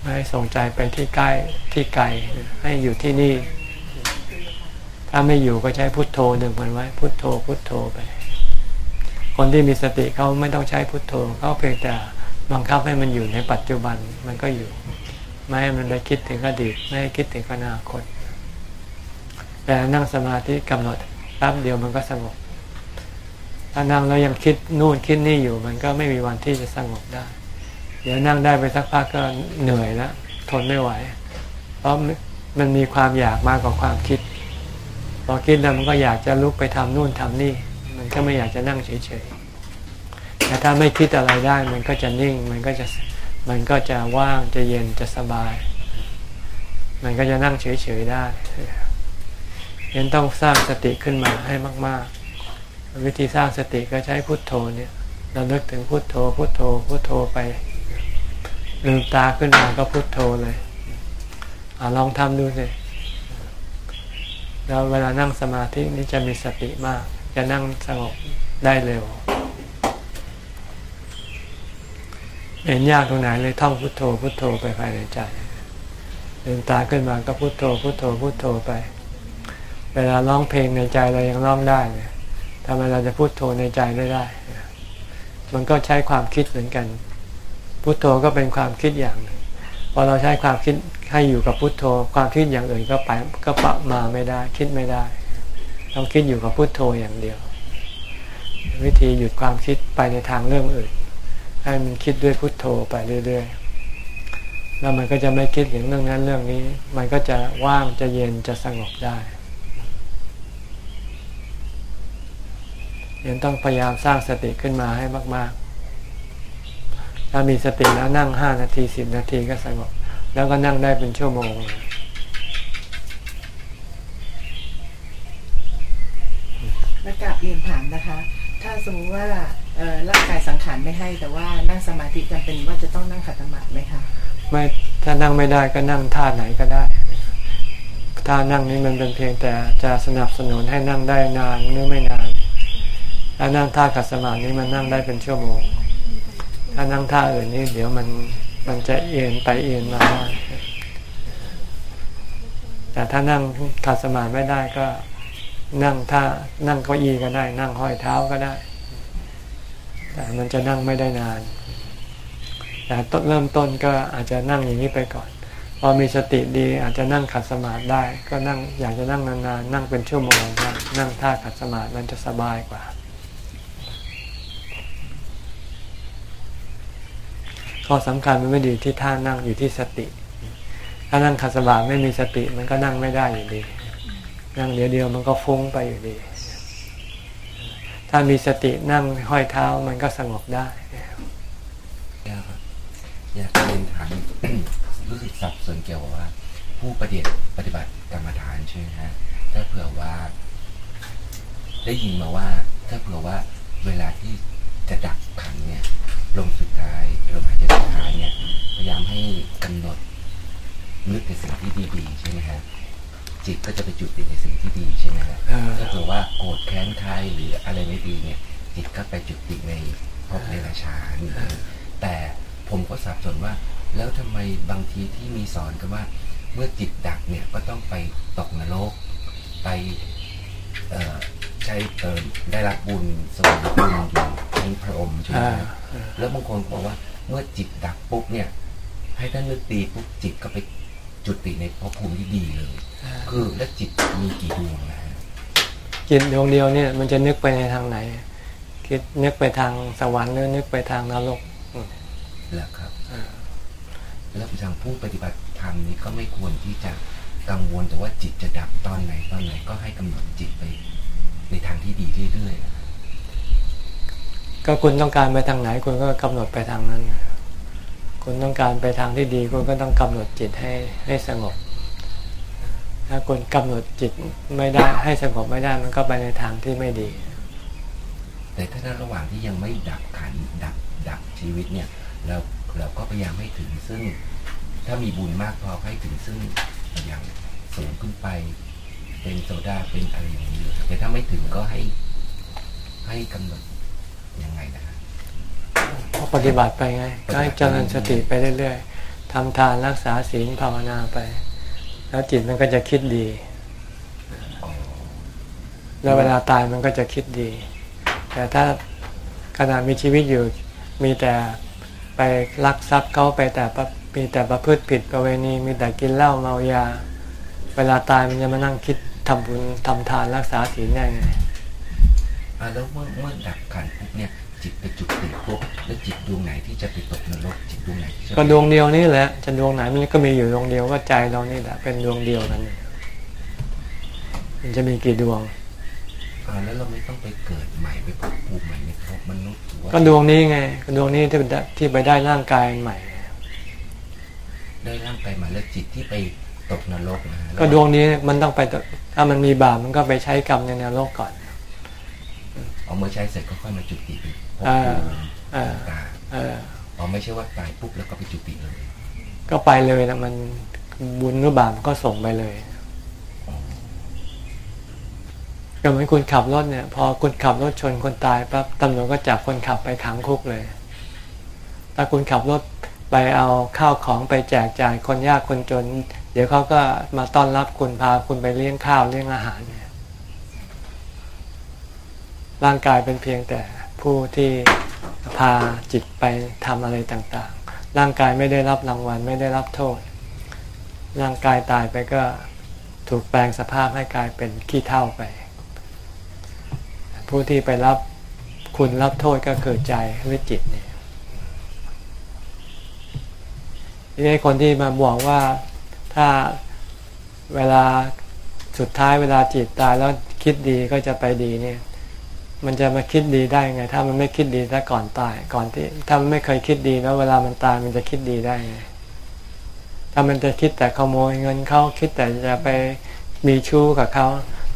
ไม่ให้ส่งใจไปที่ใกล้ที่ไกลให้อยู่ที่นี่ ถ้าไม่อยู่ก็ใช้พุทโธหนึ่งมันไว้ พุทโธพุทโธไป คนที่มีสติเขาไม่ต้องใช้พุทโธเขาเพียงแต่บังคับให้มันอยู่ในปัจจุบันมันก็อยู่ ไม่ให้มันไปคิดถึงอดีต ไม่ให้คิดถึงอนาคตแต่นั่งสมาธิกำหนดแป๊บเดียวมันก็สงบ ถ้านั่งแล้วยังคิดนู่นคิดนี่อยู่ มันก็ไม่มีวันที่จะสงบได้ เดี๋ยวนั่งได้ไปสักพักก็เหนื่อยแล้วทนไม่ไหว เพราะมันมีความอยากมากกว่าความคิด พอคิดแล้วมันก็อยากจะลุกไปทำนู่นทำนี่ มันก็ไม่อยากจะนั่งเฉยๆแต่ถ้าไม่คิดอะไรได้ มันก็จะนิ่ง มันก็จะมันก็จะว่างจะเย็นจะสบาย มันก็จะนั่งเฉยๆได้ยังต้องสร้างสติขึ้นมาให้มาก ๆ วิธีสร้างสติก็ใช้พุทโธเนี่ยเราเลิกถึงพุทโธ พุทโธ พุทโธไป ลืมตาขึ้นมาก็พุทโธเลยอลองทำดูสิแล้วเวลานั่งสมาธินี้จะมีสติมาก จะนั่งสงบได้เร็วเห็นยากตรงไหนเลยท่องพุทโธ พุทโธไปภายในใจลืมตาขึ้นมาก็พุทโธ พุทโธ พุทโธไป เวลาร้องเพลงในใจเรายังร้องได้เลยำไมเราจะพุโทโธในใจไม่ได้ มันก็ใช้ความคิดเหมือนกัน พุทโธก็เป็นความคิดอย่างหนึ่งพอเราใช้ความคิดให้อยู่กับพุทโธ ความคิดอย่างอื่นก็ไปก็ปะมาไม่ได้ คิดไม่ได้ ต้องคิดอยู่กับพุทโธอย่างเดียว วิธีหยุดความคิดไปในทางเรื่องอื่น ให้มันคิดด้วยพุทโธไปเรื่อย ๆ แล้วมันก็จะไม่คิดถึงเรื่องนั้นเรื่องนี้ มันก็จะว่างจะเย็นจะสงบได้ ยังต้องพยายามสร้างสติขึ้นมาให้มากถ้ามีสติแล้วนั่งห้านาทีสิบนาทีก็สงบ แล้วก็นั่งได้เป็นชั่วโมงนักกาบเรียนถามนะคะ ถ้าสมมติว่าร่างกายสังขารไม่ให้ แต่ว่านั่งสมาธิจำเป็นว่าจะต้องนั่งขัดสมาธิไหมคะไม่ถ้านั่งไม่ได้ก็นั่งท่าไหนก็ได้ท่านั่งนี้มันเป็นเพียงแต่จะสนับสนุนให้นั่งได้นานหรือไม่นาน ถ้านั่งท่าขัดสมาธินี้มันนั่งได้เป็นชั่วโมง ถ้านั่งท่าอื่นนี่เดี๋ยวมันมันจะเอียนไปเอียนมาแต่ถ้านั่งขัดสมาธิไม่ได้ก็นั่งท่านั่งเก้าอี้ก็ได้ นั่งห้อยเท้าก็ได้ แต่มันจะนั่งไม่ได้นาน แต่ต้นเริ่มต้นก็อาจจะนั่งอย่างนี้ไปก่อน พอมีสติดีอาจจะนั่งขัดสมาธิได้ ก็นั่งอยากจะนั่งนานๆนั่งเป็นชั่วโมงนั่งนั่งท่าขัดสมาธิมันจะสบายกว่า ข้อสำคัญมันไม่ดีที่ท่านั่งอยู่ที่สติ ถ้านั่งขัสมาไม่มีสติมันก็นั่งไม่ได้อยู่ดี นั่งเดียวเดียวมันก็ฟุ้งไปอยู่ดี ถ้ามีสตินั่งห้อยเท้ามันก็สงบได้อยากเรียนถามรู้สึกสับสนเกี่ยวกับว่า ผู้ปฏิบัติปฏิบัติกรรมฐานใช่ไหมฮะถ้าเผื่อว่า ได้ยินมาว่า ถ้าเผื่อว่าเวลาที่จะดับขันเนี่ย ลมสุดท้ายลมหายใจสุดท้ายเนี่ยพยายามให้กำหนดนึกในสิ่งที่ดีๆใช่ไหมฮะจิตก็จะไปจุดติดในสิ่งที่ดีใช่ไหมฮะเออถ้าเผื่อว่าโกรธแค้นใครหรืออะไรไม่ดีเนี่ย จิตก็ไปจุดติดในภพเดรัจฉานแต่ผมก็สับสนว่า แล้วทำไมบางทีที่มีสอนกันว่า เมื่อจิตดับเนี่ยก็ต้องไปตกนรกไปเอ่อ ใช้เอ่อได้รับบุญสวรรค์บุญอยู่ทั้งพระองค์ใช่ไหมอ่าฮะแล้วบางคนบอกว่าเมื่อจิตดับปุ๊บเนี่ย ให้ท่านนึกดีปุ๊บจิตก็ไปจุติในภพภูมิที่ดีเลย คือแล้วจิตมีกี่ดวงนะฮะจิตดวงเดียวเนี่ยมันจะนึกไปในทางไหน คิดนึกไปทางสวรรค์หรือนึกไปทางนรกเหรอครับแล้วทางผู้ปฏิบัติธรรมนี้ก็ไม่ควรที่จะ กังวลแต่ว่าจิตจะดับตอนไหนตอนไหนก็ให้กำหนดจิตไป ในทางที่ดีเรื่อยๆนะก็คุณต้องการไปทางไหนคุณก็กำหนดไปทางนั้นคุณต้องการไปทางที่ดีคุณก็ต้องกำหนดจิตให้ให้สงบ ถ้าคุณกำหนดจิตไม่ได้ให้สงบไม่ได้มันก็ไปในทางที่ไม่ดี แต่ถ้าในระหว่างที่ยังไม่ดับขันธ์ดับดับชีวิตเนี่ยเราเราก็พยายามให้ถึงซึ่ง ถ้ามีบุญมากพอให้ถึงซึ่งอย่าง สูงขึ้นไป เป็นโซดาเป็นอะไรอย่างนี้เลยแต่ถ้าไม่ถึงก็ให้ให้กำหนดยังไงนะฮะก็ปฏิบัติไปไงก็ให้เจริญสติไปเรื่อยๆทำทานรักษาศีลภาวนาไป แล้วจิตมันก็จะคิดดี แล้วเวลาตายมันก็จะคิดดี แต่ถ้าขณะมีชีวิตอยู่มีแต่ไปลักทรัพย์เขาไปแต่มีแต่ประพฤติผิดประเวณีมีแต่กินเหล้าเมายา เวลาตายมันจะมานั่งคิดทำบุญทำทานรักษาศีลได้ไงอะแล้วเมื่อเมื่อดับขันธ์ปุ๊บเนี่ยจิตไปจุดติดปุ๊บแล้วจิตดวงไหนที่จะไปตกนรกจิตดวงไหนที่จะก็ดวงเดียวนี่แหละจะดวงไหนมันก็มีอยู่ดวงเดียวก็ใจเรานี่แหละเป็นดวงเดียวนั้นเองมันจะมีกี่ดวงอ่าแล้วเราไม่ต้องไปเกิดใหม่ไปพบภูมิใหม่ในภพมนุษย์หรือว่าก็ดวงนี้ไงก็ดวงนี้ที่ไปได้ที่ไปได้ร่างกายใหม่ ได้ร่างกายมาแล้วจิตที่ไป ตกนรกนะฮะก็ดวงนี้มันต้องไปตถ้ามันมีบาปมันก็ไปใช้กรรมในนรกก่อน เอาเมื่อใช้เสร็จก็ค่อยมาจุติเป็นภพอ่าภูมิอ่าต่างเออๆอ๋อไม่ใช่ว่าตายปุ๊บแล้วก็ไปจุติเลยก็ไปเลยนะมันบุญหรือบาปมันก็ส่งไปเลยก็เหมือนคุณขับรถเนี่ย พอคุณขับรถชนคนตายปั๊บตำรวจก็จับคนขับไปขังคุกเลยถ้าคุณขับรถไปเอาข้าวของไปแจกจ่ายคนยากคนจน เดี๋ยวเขาก็มาต้อนรับคุณพาคุณไปเลี้ยงข้าวเลี้ยงอาหารเนี่ยร่างกายเป็นเพียงแต่ผู้ที่พาจิตไปทำอะไรต่างๆ ร่างกายไม่ได้รับรางวัลไม่ได้รับโทษ ร่างกายตายไปก็ถูกแปลงสภาพให้กลายเป็นขี้เท่าไป ผู้ที่ไปรับคุณรับโทษก็คือใจหรือจิตเนี่ยทีนี้คนที่มาบอกว่า ถ้าเวลาสุดท้ายเวลาจิตตายแล้วคิดดีก็จะไปดีเนี่ย มันจะมาคิดดีได้ไง ถ้ามันไม่คิดดีถ้าก่อนตายก่อนที่ ถ้ามันไม่เคยคิดดีแล้วเวลามันตายมันจะคิดดีได้ไงถ้ามันจะคิดแต่ขโมยเงินเขาคิดแต่จะไปมีชู้กับเขา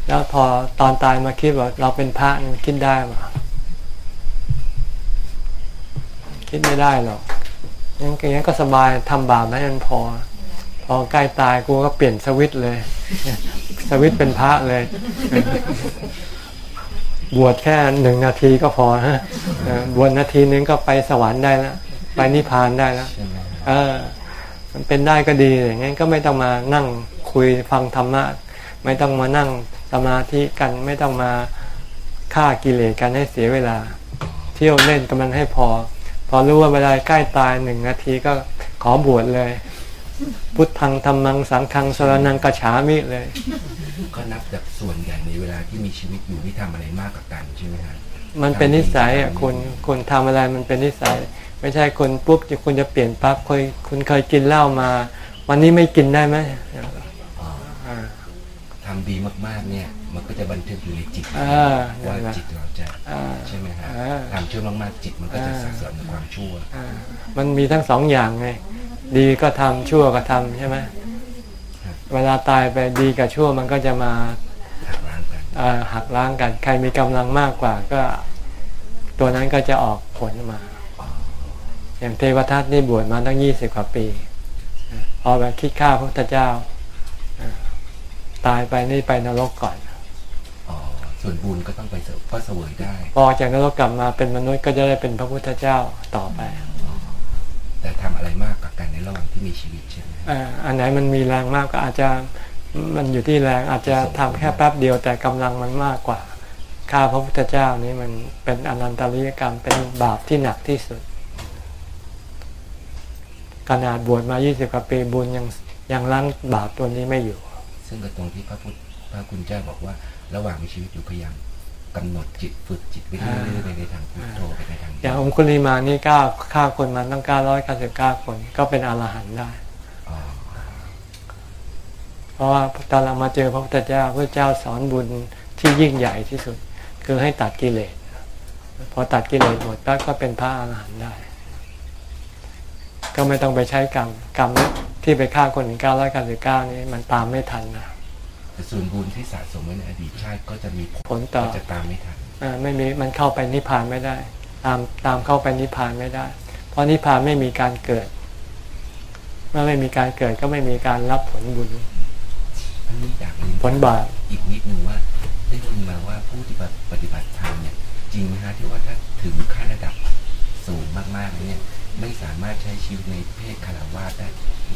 แล้วพอตอนตายมาคิดว่าเราเป็นพระมันคิดได้ไหมคิดไม่ได้หรอกงั้นอย่างนี้ก็สบายทำบาปให้มันพอ พอใกล้ตายกูก็เปลี่ยนสวิตช์เลย สวิตช์เป็นพระเลย บวชแค่หนึ่งนาทีก็พอฮะเออบวชนาทีนึงก็ไปสวรรค์ได้แล้วไปนิพพานได้แล้วใช่ไหมฮะเออ มันเป็นได้ก็ดีอย่างงั้นก็ไม่ต้องมานั่งคุยฟังธรรมะไม่ต้องมานั่งสมาธิกันไม่ต้องมาฆ่ากิเลสกันให้เสียเวลาพเที่ยวเล่นกับมันให้พอ พอรู้ว่าเวลาใกล้ตายหนึ่งนาทีก็ขอบวชเลย พุทธังธรรมังสังฆังสรนังกระฉามิเลย ก็นับจากส่วนใหญ่ในเวลาที่มีชีวิตอยู่ที่ทำอะไรมากกว่ากันใช่ไหมครับมันเป็นนิสัยอะคุณคุณทำอะไรมันเป็นนิสัย ไม่ใช่คนปุ๊บจะคุณจะเปลี่ยนปั๊บเคยคุณเคยกินเหล้ามา วันนี้ไม่กินได้ไหมอ๋ออ่าทำดีมากๆเนี่ย มันก็จะบันทึกอยู่ในจิตอ่าว่านั่นแหละจิตเราจะอ่าใช่ไหมครับอ่าทำชั่วมากๆจิตมันก็จะอ่าสะสมในความชั่วอ่ามันมีทั้งสองอย่างไง ดีก็ทำชั่วก็ทำใช่ไหมครับเวลาตายไปดีกับชั่วมันก็จะมาหักล้างกันอ่าหักล้างกันใครมีกำลังมากกว่าก็ ตัวนั้นก็จะออกผลมา อย่างเทวทัตนี่บวชมาตั้งยี่สิบกว่าปีพอไปคิดฆ่าพระพุทธเจ้าอ่าตายไปนี่ไปนรกก่อนอ๋อส่วนบุญก็ต้องไปเสวยก็เสวยได้ พอออกจากนรกกลับมาเป็นมนุษย์ก็จะได้เป็นพระพุทธเจ้าต่อไป แต่ทำอะไรมากกว่ากันในระหว่างที่มีชีวิตใช่ไหมอ่าอันไหนมันมีแรงมากก็อาจจะมันอยู่ที่แรงอาจจะทำแค่แป๊บเดียวแต่กำลังมันมากกว่าฆ่าพระพุทธเจ้านี่มันเป็นอนันตริยกรรมเป็นบาปที่หนักที่สุดขนาดบวชมา20กว่าปีบุญยังยังล้างบาปตัวนี้ไม่อยู่ ซึ่งก็ตรงที่พระพุทธพระคุณเจ้าบอกว่า ระหว่างมีชีวิตอยู่พยายาม กำหนดจิตฝึกจิตไปเรื่อยๆไปในทางพุทโธไปในทางอย่างองคุลิมานี่ก้าฆ่าคนมาตั้ง999คนก็เป็นอรหันต์ได้อ๋อเพราะว่าตอนเรามาเจอพระพุทธเจ้าพระเจ้าสอนบุญที่ยิ่งใหญ่ที่สุด คือให้ตัดกิเลสพอตัดกิเลสหมดปั๊บก็เป็นพระอรหันต์ได้ ก็ไม่ต้องไปใช้กรรมกรรมที่ไปฆ่าคนถึง999นี้มันตามไม่ทันนะ แต่ส่วนบุญที่สะสมไว้ในอดีตชาติก็จะมีผลผลต่อก็จะตามไม่ทันอ่าไม่มีมันเข้าไปนิพพานไม่ได้ ตามตามเข้าไปนิพพานไม่ได้ เพราะนิพพานไม่มีการเกิด เมื่อไม่มีการเกิดก็ไม่มีการรับผลบุญอันนี้อยากเรียนผลบาปอีกนิดหนึ่งว่า ได้ยินมาว่าผู้ที่ปฏิบัติธรรมเนี่ย จริงไหมฮะที่ว่าถ้าถึงขั้นระดับสูงมากๆแล้วเนี่ย ไม่สามารถใช้ชีวิตในเพศคารวะได้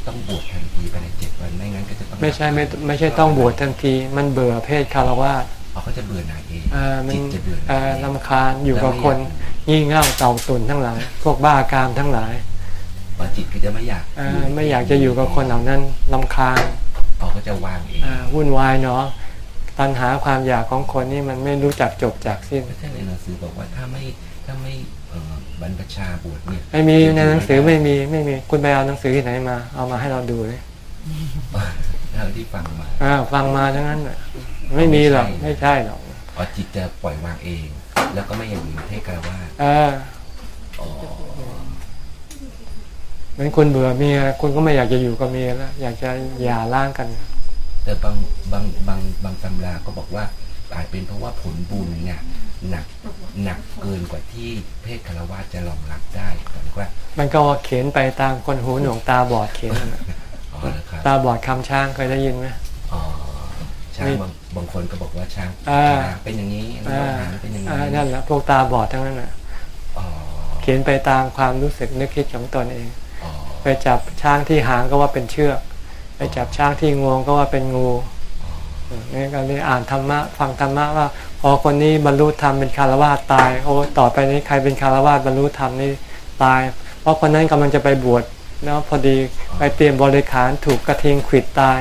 ต้องบวชทันทีภายในเจ็ดวันไม่งั้นก็จะต้องไม่ใช่ไม่ไม่ใช่ต้องบวชทันที มันเบื่อเพศคารวะเขาก็จะเบื่อหน่ายเองอ่ามันจิตจะเบื่อหน่าอ่ายเองลำคาญอยู่กับคนงี่เง่าเต่าตุนทั้งหลาย พวกบ้ากามทั้งหลายพอจิตก็จะไม่อยากอ่าไม่อยากจะอยู่กับคนเหล่านั้นลำคาญเขาก็จะวางเองอ่าวุ่นวายเนาะตัณหาความอยากของคนนี่มันไม่รู้จักจบจากสิ้นไม่ใช่ในหนังสือบอกว่าถ้าไม่ถ้าไม่เอ่อ บรรพชาบวชเนี่ยไม่มีในหนังสือไม่มีไม่มีคุณไปเอาหนังสือที่ไหนมา เอามาให้เราดูเลยเท่าที่ฟังมาอ่าฟังมาทั้งนั้นน่ะไม่มีหรอกไม่ใช่หรอกอ๋อจิตจะปล่อยวางเอง แล้วก็ไม่อยากอยู่ในเพศคารวะเอออ๋อเหมือนคุณเบื่อเมียคุณก็ไม่อยากจะอยู่กับเมียแล้วอยากจะหย่าร้างกัน แต่บางบางบางบางตำราก็บอกว่าอาจเป็นเพราะว่าผลบุญเนี่ย หนักหนักเกินกว่าที่เพศคารวะจะรองรับได้หมายถึงว่า มันก็เขียนไปตามคนหูหนวกตาบอดเขียนนั่นน่ะอ๋อเหรอครับตาบอดคำช้างเคยได้ยินไหมอ๋อช้างบางบางคนก็บอกว่าช้างอ่าช้างเป็นอย่างนี้อ่าหางเป็นอย่างอ่านี้นั่นแหละพวกตาบอดทั้งนั้นน่ะอ๋อเขียนไปตามความรู้สึกนึกคิดของตนเองอ๋อไปจับช้างที่หางก็ว่าเป็นเชือก ไปจับช้างที่งวงก็ว่าเป็นงู นี่ก็เลยอ่านธรรมะฟังธรรมะว่าพอคนนี้บรรลุธรรมเป็นคารวะตายโอ้ต่อไปนี้ใครเป็นคารวะบรรลุธรรมนี่ตาย เพราะคนนั้นกำลังจะไปบวชแล้วพอดีไปเตรียมบริขารถูกกระทิงขวิดตาย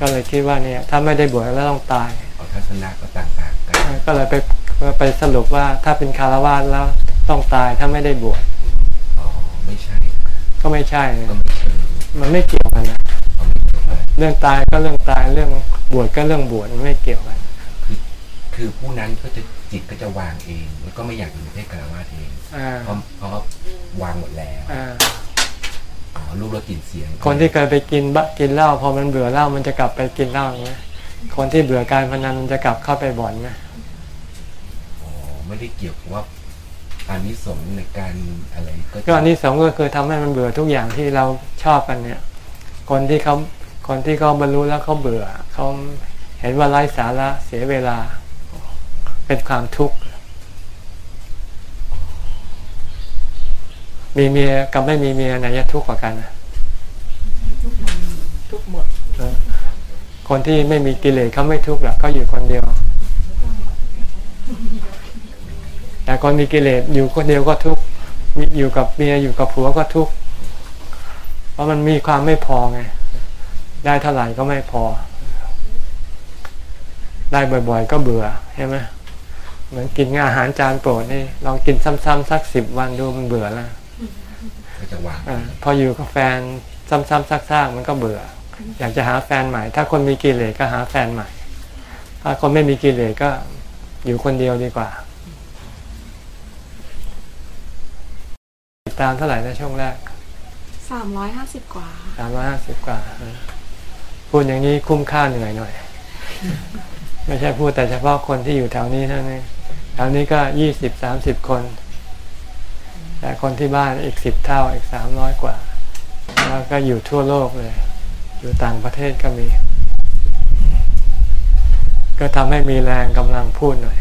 ก็เลยคิดว่าเนี่ยถ้าไม่ได้บวชแล้วต้องตายเอาทัศนะก็ต่างๆกันก็เลยไปไปสรุปว่าถ้าเป็นคารวะแล้วต้องตายถ้าไม่ได้บวชอ๋อไม่ใช่ ก็ไม่ใช่นะก็ไม่เชิงมันไม่เกี่ยวกันนะเอาไม่ เกี่ยวกันเรื่องตายก็เรื่องตายเรื่องบวชก็เรื่องบวชมันไม่เกี่ยวกันคือคือผู้นั้นก็จะจิตก็จะวางเองแล้วก็ไม่อยากอยู่ในเพศคารวะเองอ่าเพราะเพราะวางหมดแล้วอ่าอ๋อรูปรสกลิ่นเสียง คนที่เคยไปกินบะกินเหล้าพอมันเบื่อเหล้ามันจะกลับไปกินเหล้าไหมคนที่เบื่อการพนันมันจะกลับเข้าไปบ่อนไหมอ๋อไม่ได้เกี่ยวกับว่าอานิสงส์ในการอะไรก็จะก็อันนี้สองก็คือทำให้มันเบื่อทุกอย่างที่เราชอบกันเนี่ย คนที่เขา คนที่เขาบรรลุแล้วเขาเบื่อเขาเห็นว่าไร้สาระเสียเวลาเป็นความทุกข์ มีเมียกับไม่มีเมียไหนจะทุกข์กว่ากันทุกหมดคนที่ไม่มีกิเลสเขาไม่ทุกข์หรอกเขาอยู่คนเดียว แต่คนมีกิเลสอยู่คนเดียวก็ทุกข์อยู่กับเมียอยู่กับผัวก็ทุกข์เพราะมันมีความไม่พอไง ได้เท่าไหร่ก็ไม่พอ ได้บ่อยๆ ก็เบื่อใช่ไหมเหมือนกินอาหารจานโปรดนี่ลองกินซ้ำๆสักสิบวันดูมันเบื่อแล้วก็จะวางอาพออยู่กับแฟนซ้ำๆซักๆมันก็เบื่อ อยากจะหาแฟนใหม่ ถ้าคนมีกิเลสก็หาแฟนใหม่ ถ้าคนไม่มีกิเลสก็อยู่คนเดียวดีกว่า ติดตามเท่าไหร่ในช่วงแรกสามร้อยห้าสิบกว่าสามร้อยห้าสิบกว่าเออ พูดอย่างนี้คุ้มค่าเหนื่อยหน่อย ไม่ใช่พูดแต่เฉพาะคนที่อยู่แถวนี้เท่านั้นแถวนี้ก็ยี่สิบสามสิบคน แต่คนที่บ้านอีกสิบเท่าอีกสามร้อยกว่า แล้วก็อยู่ทั่วโลกเลย อยู่ต่างประเทศก็มี ก็ทำให้มีแรงกำลังพูดหน่อย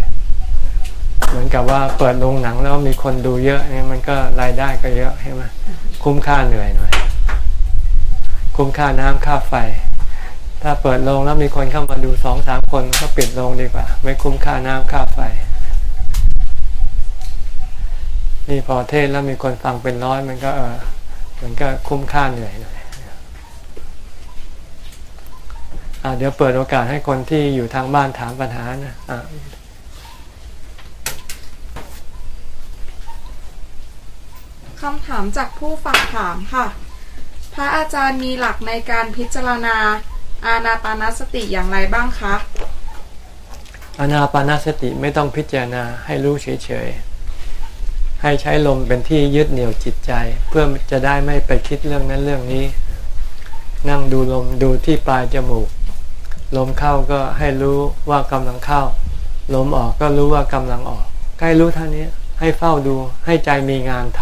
เหมือนกับว่าเปิดโรงหนังแล้วมีคนดูเยอะนี่มันก็รายได้ก็เยอะใช่ไหมคุ้มค่าเหนื่อยหน่อย คุ้มค่าน้ำค่าไฟ ถ้าเปิดโรงแล้วมีคนเข้ามาดูสองสามคนก็ปิดโรงดีกว่า ไม่คุ้มค่าน้ำค่าไฟนี่พอเทศแล้วมีคนฟังเป็นร้อยมันก็เออมันก็คุ้มค่าเหนื่อยหน่อยอ่าเดี๋ยวเปิดโอกาสให้คนที่อยู่ทางบ้านถามปัญหานะอ่าคำถามจากผู้ฝากถามค่ะ พระอาจารย์มีหลักในการพิจารณา อานาปานสติอย่างไรบ้างคะอานาปานาสติไม่ต้องพิจารณาให้รู้เฉยๆ ให้ใช้ลมเป็นที่ยึดเหนี่ยวจิตใจ เพื่อจะได้ไม่ไปคิดเรื่องนั้นเรื่องนี้ นั่งดูลมดูที่ปลายจมูก ลมเข้าก็ให้รู้ว่ากำลังเข้า ลมออกก็รู้ว่ากำลังออกใกล้รู้เท่านี้ให้เฝ้าดูให้ใจมีงานท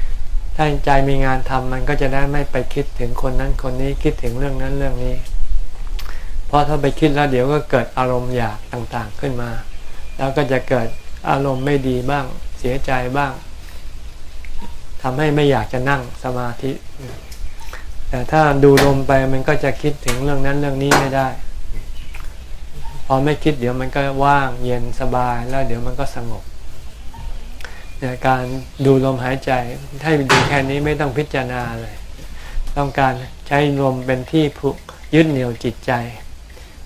ำถ้าใจมีงานทำมันก็จะได้ไม่ไปคิดถึงคนนั้นคนนี้คิดถึงเรื่องนั้นเรื่องนี้ ราะถ้าไปคิดแล้วเดี๋ยวก็เกิดอารมณ์อยากต่างๆขึ้นมา แล้วก็จะเกิดอารมณ์ไม่ดีบ้าง เสียใจบ้างทำให้ไม่อยากจะนั่งสมาธิ แต่ถ้าดูลมไปมันก็จะคิดถึงเรื่องนั้นเรื่องนี้ไม่ได้ พอไม่คิดเดี๋ยวมันก็ว่างเย็นสบายแล้วเดี๋ยวมันก็สงบเนี่ยการดูลมหายใจให้ดูแค่นี้ไม่ต้องพิจารณาเลย ต้องการใช้ลมเป็นที่ผูกยึดเหนี่ยวจิตใจ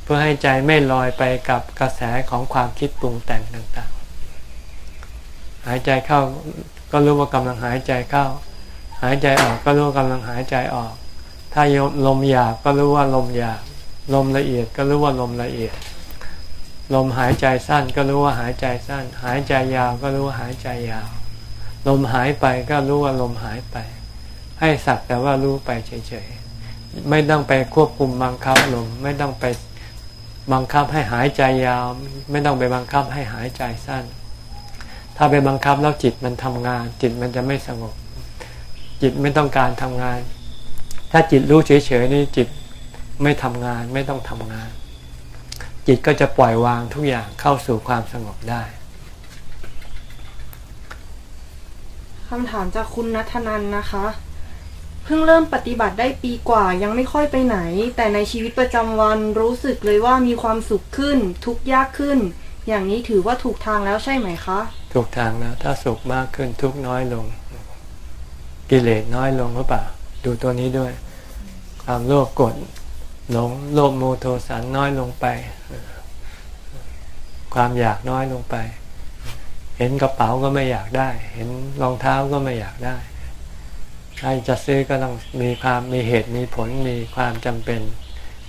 เพื่อให้ใจไม่ลอยไปกับกระแสของความคิดปรุงแต่งต่างๆ หายใจเข้าก็รู้ว่ากำลังหายใจเข้า หายใจออกก็รู้ว่ากำลังหายใจออก ถ้าลมหยาบก็รู้ว่าลมหยาบลมละเอียดก็รู้ว่าลมละเอียด ลมหายใจสั้นก็รู้ว่าหายใจสั้น หายใจยาวก็รู้ว่าหายใจยาว ลมหายไปก็รู้ว่าลมหายไป ให้สักแต่ว่ารู้ไปเฉยๆ ไม่ต้องไปควบคุมบังคับลม ไม่ต้องไป บังคับให้หายใจยาว ไม่ต้องไปบังคับให้หายใจสั้น ถ้าไปบังคับแล้วจิตมันทำงาน จิตมันจะไม่สงบ จิตไม่ต้องการทำงาน ถ้าจิตรู้เฉยๆนี่จิตไม่ทำงานไม่ต้องทำงาน จิตก็จะปล่อยวางทุกอย่างเข้าสู่ความสงบได้คำถามจากคุณนัทนันนะคะ เพิ่งเริ่มปฏิบัติได้ปีกว่ายังไม่ค่อยไปไหน แต่ในชีวิตประจำวันรู้สึกเลยว่ามีความสุขขึ้น ทุกยากขึ้น อย่างนี้ถือว่าถูกทางแล้วใช่ไหมคะ ถูกทางแล้ว ถ้าสุขมากขึ้นทุกน้อยลง กิเลสน้อยลงหรือเปล่า ดูตัวนี้ด้วย ความโลภกรธหลงโลภโมโทสันน้อยลงไป ความอยากน้อยลงไป เห็นกระเป๋าก็ไม่อยากได้ เห็นรองเท้าก็ไม่อยากได้ ใครจะซื้อก็ต้องมีความมีเหตุมีผลมีความจำเป็น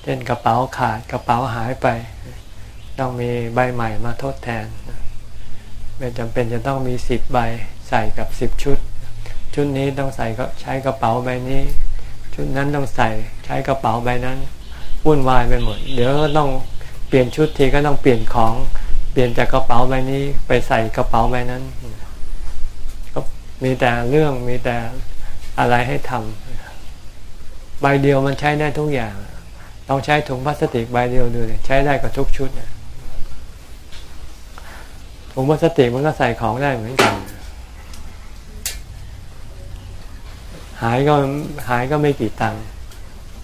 เช่นกระเป๋าขาดกระเป๋าหายไป ต้องมีใบใหม่มาทดแทน ไม่จำเป็นจะต้องมีสิบใบใส่กับสิบชุด ชุดนี้ต้องใส่ก็ใช้กระเป๋าใบนี้ ชุดนั้นต้องใส่ใช้กระเป๋าใบนั้นวุ่นวายไปหมด เดี๋ยวก็ต้องเปลี่ยนชุดทีก็ต้องเปลี่ยนของเปลี่ยนจากกระเป๋าใบนี้ไปใส่กระเป๋าใบนั้นก็มีแต่เรื่องมีแต่ อะไรให้ทำใบเดียวมันใช้ได้ทุกอย่างลองใช้ถุงพลาสติกใบเดียวดูเลยใช้ได้กับทุกชุดถุงพลาสติกมันก็ใส่ของได้เหมือนกัน หายก็หายก็ไม่กี่ตังค์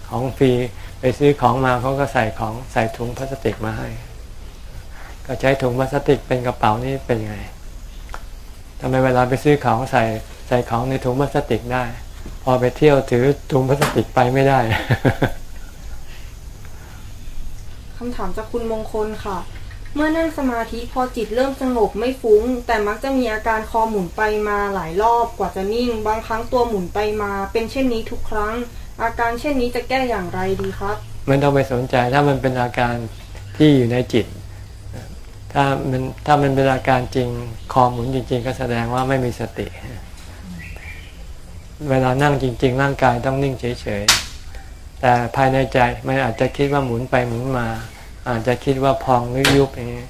ของฟรีไปซื้อของมาเขาก็ใส่ของใส่ถุงพลาสติกมาให้ ก็ใช้ถุงพลาสติกเป็นกระเป๋านี่เป็นไงทำไมเวลาไปซื้อของใส่ ใส่ของในถุงพลาสติกได้ พอไปเที่ยวถือถุงพลาสติกไปไม่ได้คำถามจากคุณมงคลค่ะ เมื่อนั่งสมาธิพอจิตเริ่มสงบไม่ฟุ้ง แต่มักจะมีอาการคอหมุนไปมาหลายรอบกว่าจะนิ่ง บางครั้งตัวหมุนไปมา เป็นเช่นนี้ทุกครั้ง อาการเช่นนี้จะแก้อย่างไรดีครับไม่ต้องไปสนใจถ้ามันเป็นอาการที่อยู่ในจิต ถ้ามันถ้ามันเป็นอาการจริงคอหมุนจริง ๆ ก็แสดงว่าไม่มีสติ เวลานั่งจริง ๆ ร่างกายต้องนิ่งเฉยๆ แต่ภายในใจมันอาจจะคิดว่าหมุนไปหมุนมา อาจจะคิดว่าพองหรือยุบอย่างนี้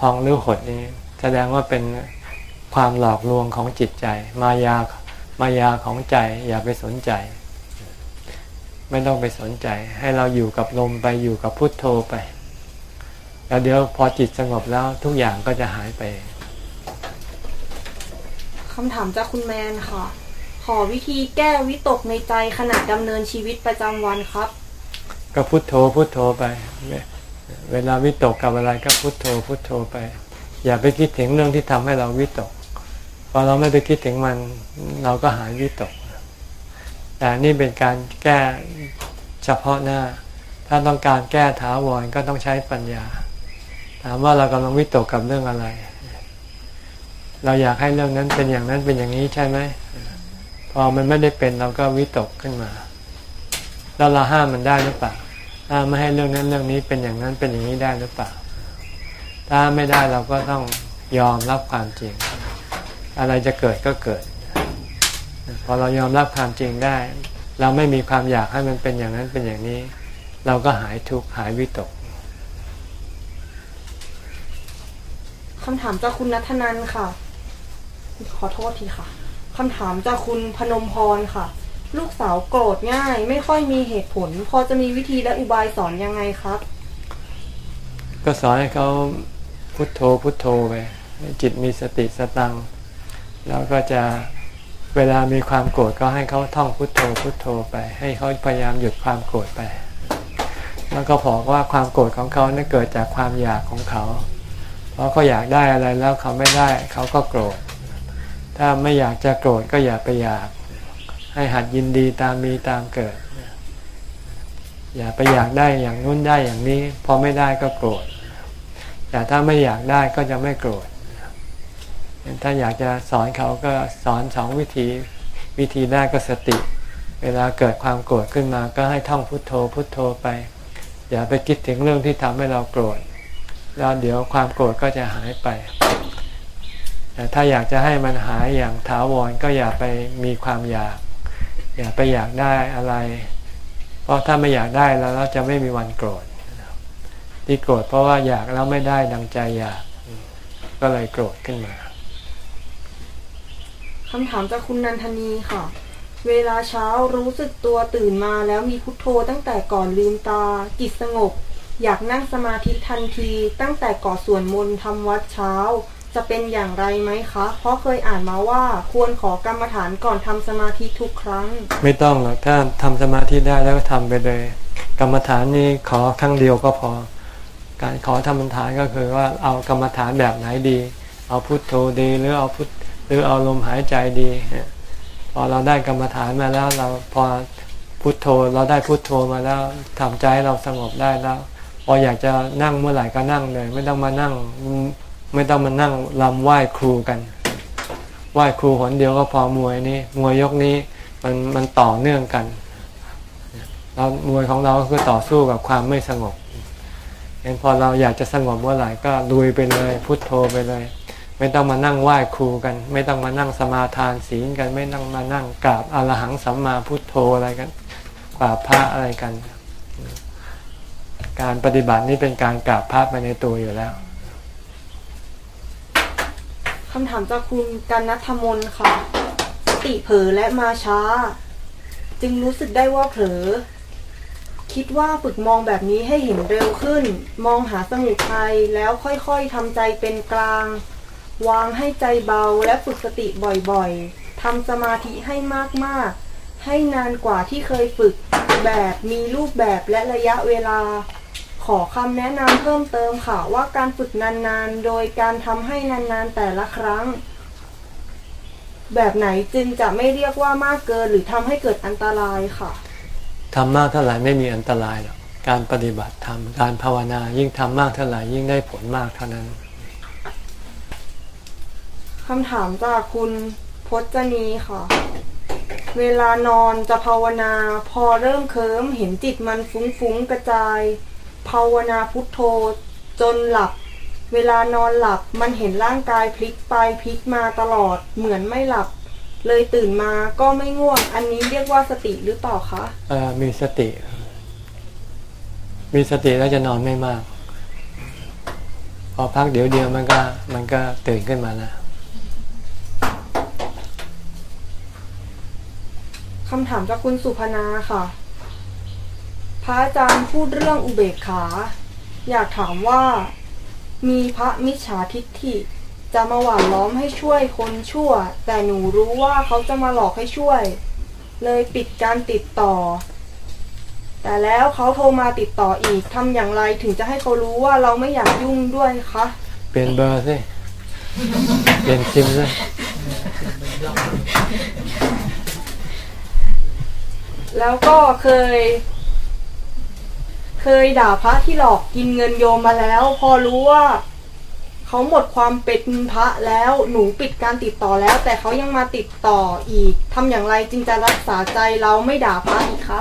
พองหรือหดนี้ แสดงว่าเป็นความหลอกลวงของจิตใจ มายามายาของใจอย่าไปสนใจ ไม่ต้องไปสนใจ ให้เราอยู่กับลมไปอยู่กับพุทโธไป แล้วเดี๋ยวพอจิตสงบแล้วทุกอย่างก็จะหายไปคำถามจากคุณแมนค่ะ ขอวิธีแก้วิตกในใจขณะดำเนินชีวิตประจำวันครับ ก็พุทโธพุทโธไป เวลาวิตกกับอะไรก็พุทโธพุทโธไป อย่าไปคิดถึงเรื่องที่ทำให้เราวิตกพอเราไม่ไปคิดถึงมันเราก็หายวิตก แต่นี่เป็นการแก้เฉพาะหน้า ถ้าต้องการแก้ถาวรก็ต้องใช้ปัญญา ถามว่าเรากำลังวิตกกับเรื่องอะไร เราอยากให้เรื่องนั้นเป็นอย่างนั้นเป็นอย่างนี้ใช่ไหม พอมันไม่ได้เป็นเราก็วิตกขึ้นมา แล้วเราห้ามมันได้หรือเปล่าห้ามไม่ให้เรื่องนั้นเรื่องนี้เป็นอย่างนั้นเป็นอย่างนี้ได้หรือเปล่า ถ้าไม่ได้เราก็ต้องยอมรับความจริง อะไรจะเกิดก็เกิด พอเรายอมรับความจริงได้ เราไม่มีความอยากให้มันเป็นอย่างนั้นเป็นอย่างนี้ เราก็หายทุกข์หายวิตกคำถามจากคุณนัทนันค่ะ ขอโทษทีค่ะ คำถามจากคุณพนมพรค่ะ ลูกสาวโกรธง่าย ไม่ค่อยมีเหตุผล พอจะมีวิธีและอุบายสอนยังไงครับ ก็สอนให้เขาพุโทโธพุโทโธไปให้จิตมีสติสตัง แล้วก็จะเวลามีความโกรธก็ให้เขาท่องพุโทโธพุโทโธไป ให้เขาพยายามหยุดความโกรธไป แล้วก็บอกว่าความโกรธของเขาเนี่ยเกิดจากความอยากของเขา เพราะเขาอยากได้อะไรแล้วเขาไม่ได้เขาก็โกรธ ถ้าไม่อยากจะโกรธก็อย่าไปอยาก ให้หัดยินดีตามมีตามเกิด อย่าไปอยากได้อย่างนู้นได้อย่างนี้ พอไม่ได้ก็โกรธ แต่ถ้าไม่อยากได้ก็จะไม่โกรธ ถ้าอยากจะสอนเขาก็สอนสองวิธี วิธีแรกก็สติ เวลาเกิดความโกรธขึ้นมา ก็ให้ท่องพุทโธ พุทโธไป อย่าไปคิดถึงเรื่องที่ทำให้เราโกรธ แล้วเดี๋ยวความโกรธก็จะหายไป แต่ถ้าอยากจะให้มันหายอย่างถาวรก็อย่าไปมีความอยาก อย่าไปอยากได้อะไร เพราะถ้าไม่อยากได้แล้วเราจะไม่มีวันโกรธที่โกรธเพราะว่าอยากแล้วไม่ได้ดังใจอยาก ก็เลยโกรธขึ้นมาคำถามจากคุณนันทนีค่ะ เวลาเช้ารู้สึกตัวตื่นมาแล้วมีพุทโธตั้งแต่ก่อนลืมตา จิตสงบ อยากนั่งสมาธิทันที ตั้งแต่ก่อส่วนมนต์ทำวัดเช้า จะเป็นอย่างไรไหมคะ เพราะเคยอ่านมาว่าควรขอกรรมฐานก่อนทำสมาธิทุกครั้ง ไม่ต้องหรอกถ้าทำสมาธิได้แล้วก็ทำไปเลย กรรมฐานนี่ขอครั้งเดียวก็พอ การขอธรรมฐานก็คือว่าเอากรรมฐานแบบไหนดี เอาพุทโธดีหรือเอาพุทหรือเอาลมหายใจดี พอเราได้กรรมฐานมาแล้วเราพอพุทโธเราได้พุทโธมาแล้วทำใจให้เราสงบได้แล้วพออยากจะนั่งเมื่อไหร่ก็นั่งเลย ไม่ต้องมานั่ง ไม่ต้องมานั่งลำไหว้ครูกัน ไหว้ครูหนเดียวก็พอมวยนี่มวยยกนี้มันมันต่อเนื่องกันเรามวยของเราก็คือต่อสู้กับความไม่สงบเห็นพอเราอยากจะสงบเมื่อไหร่ก็ลุยไปเลยพุทโธไปเลย ไม่ต้องมานั่งไหว้ครูกัน ไม่ต้องมานั่งสมาทานศีลกัน ไม่ต้องมานั่งกราบอรหังสัมมาพุทโธอะไรกันกราบพระอะไรกัน การปฏิบัตินี้เป็นการกราบพระไปในตัวอยู่แล้ว คำถามจากคุณกันนัทมนค่ะ สติเผลอและมาช้า จึงรู้สึกได้ว่าเผลอ คิดว่าฝึกมองแบบนี้ให้เห็นเร็วขึ้น มองหาสมุทัยแล้วค่อยๆทำใจเป็นกลาง วางให้ใจเบาและฝึกสติบ่อยๆทำสมาธิให้มากๆ ให้นานกว่าที่เคยฝึกแบบมีรูปแบบและระยะเวลา ขอคำแนะนำเพิ่มเติมค่ะ ว่าการฝึกนานๆ โดยการทำให้นานๆแต่ละครั้ง แบบไหนจึงจะไม่เรียกว่ามากเกินหรือทำให้เกิดอันตรายค่ะทำมากเท่าไหร่ไม่มีอันตรายหรอกการปฏิบัติธรรมการภาวนายิ่งทำมากเท่าไหร่ยิ่งได้ผลมากเท่านั้นคำถามจากคุณพจนีค่ะ เวลานอนจะภาวนา พอเริ่มเคิมเห็นจิตมันฟุ้งๆกระจาย ภาวนาพุทโธ จนหลับ เวลานอนหลับมันเห็นร่างกายพลิกไปพลิกมาตลอดเหมือนไม่หลับ เลยตื่นมาก็ไม่ง่วง อันนี้เรียกว่าสติหรือเปล่าคะเอ่อมีสติ มีสติแล้วจะนอนไม่มาก พอพักเดี๋ยวเดียวมันก็มันก็ตื่นขึ้นมานะคำถามจากคุณสุพนาค่ะ พระอาจารย์พูดเรื่องอุเบกขา อยากถามว่า มีพระมิจฉาทิฏฐิจะมาหว่านล้อมให้ช่วยคนชั่ว แต่หนูรู้ว่าเขาจะมาหลอกให้ช่วย เลยปิดการติดต่อ แต่แล้วเขาโทรมาติดต่ออีกทำอย่างไรถึงจะให้เขารู้ว่าเราไม่อยากยุ่งด้วยคะเปลี่ยนเบอร์สิเปลี่ยนซิมสิแล้วก็เคย เคยด่าพระที่หลอกกินเงินโยมมาแล้ว พอรู้ว่าเขาหมดความเป็นพระแล้วหนูปิดการติดต่อแล้ว แต่เขายังมาติดต่ออีกทำอย่างไรจึงจะรักษาใจเราไม่ด่าพระอีกคะ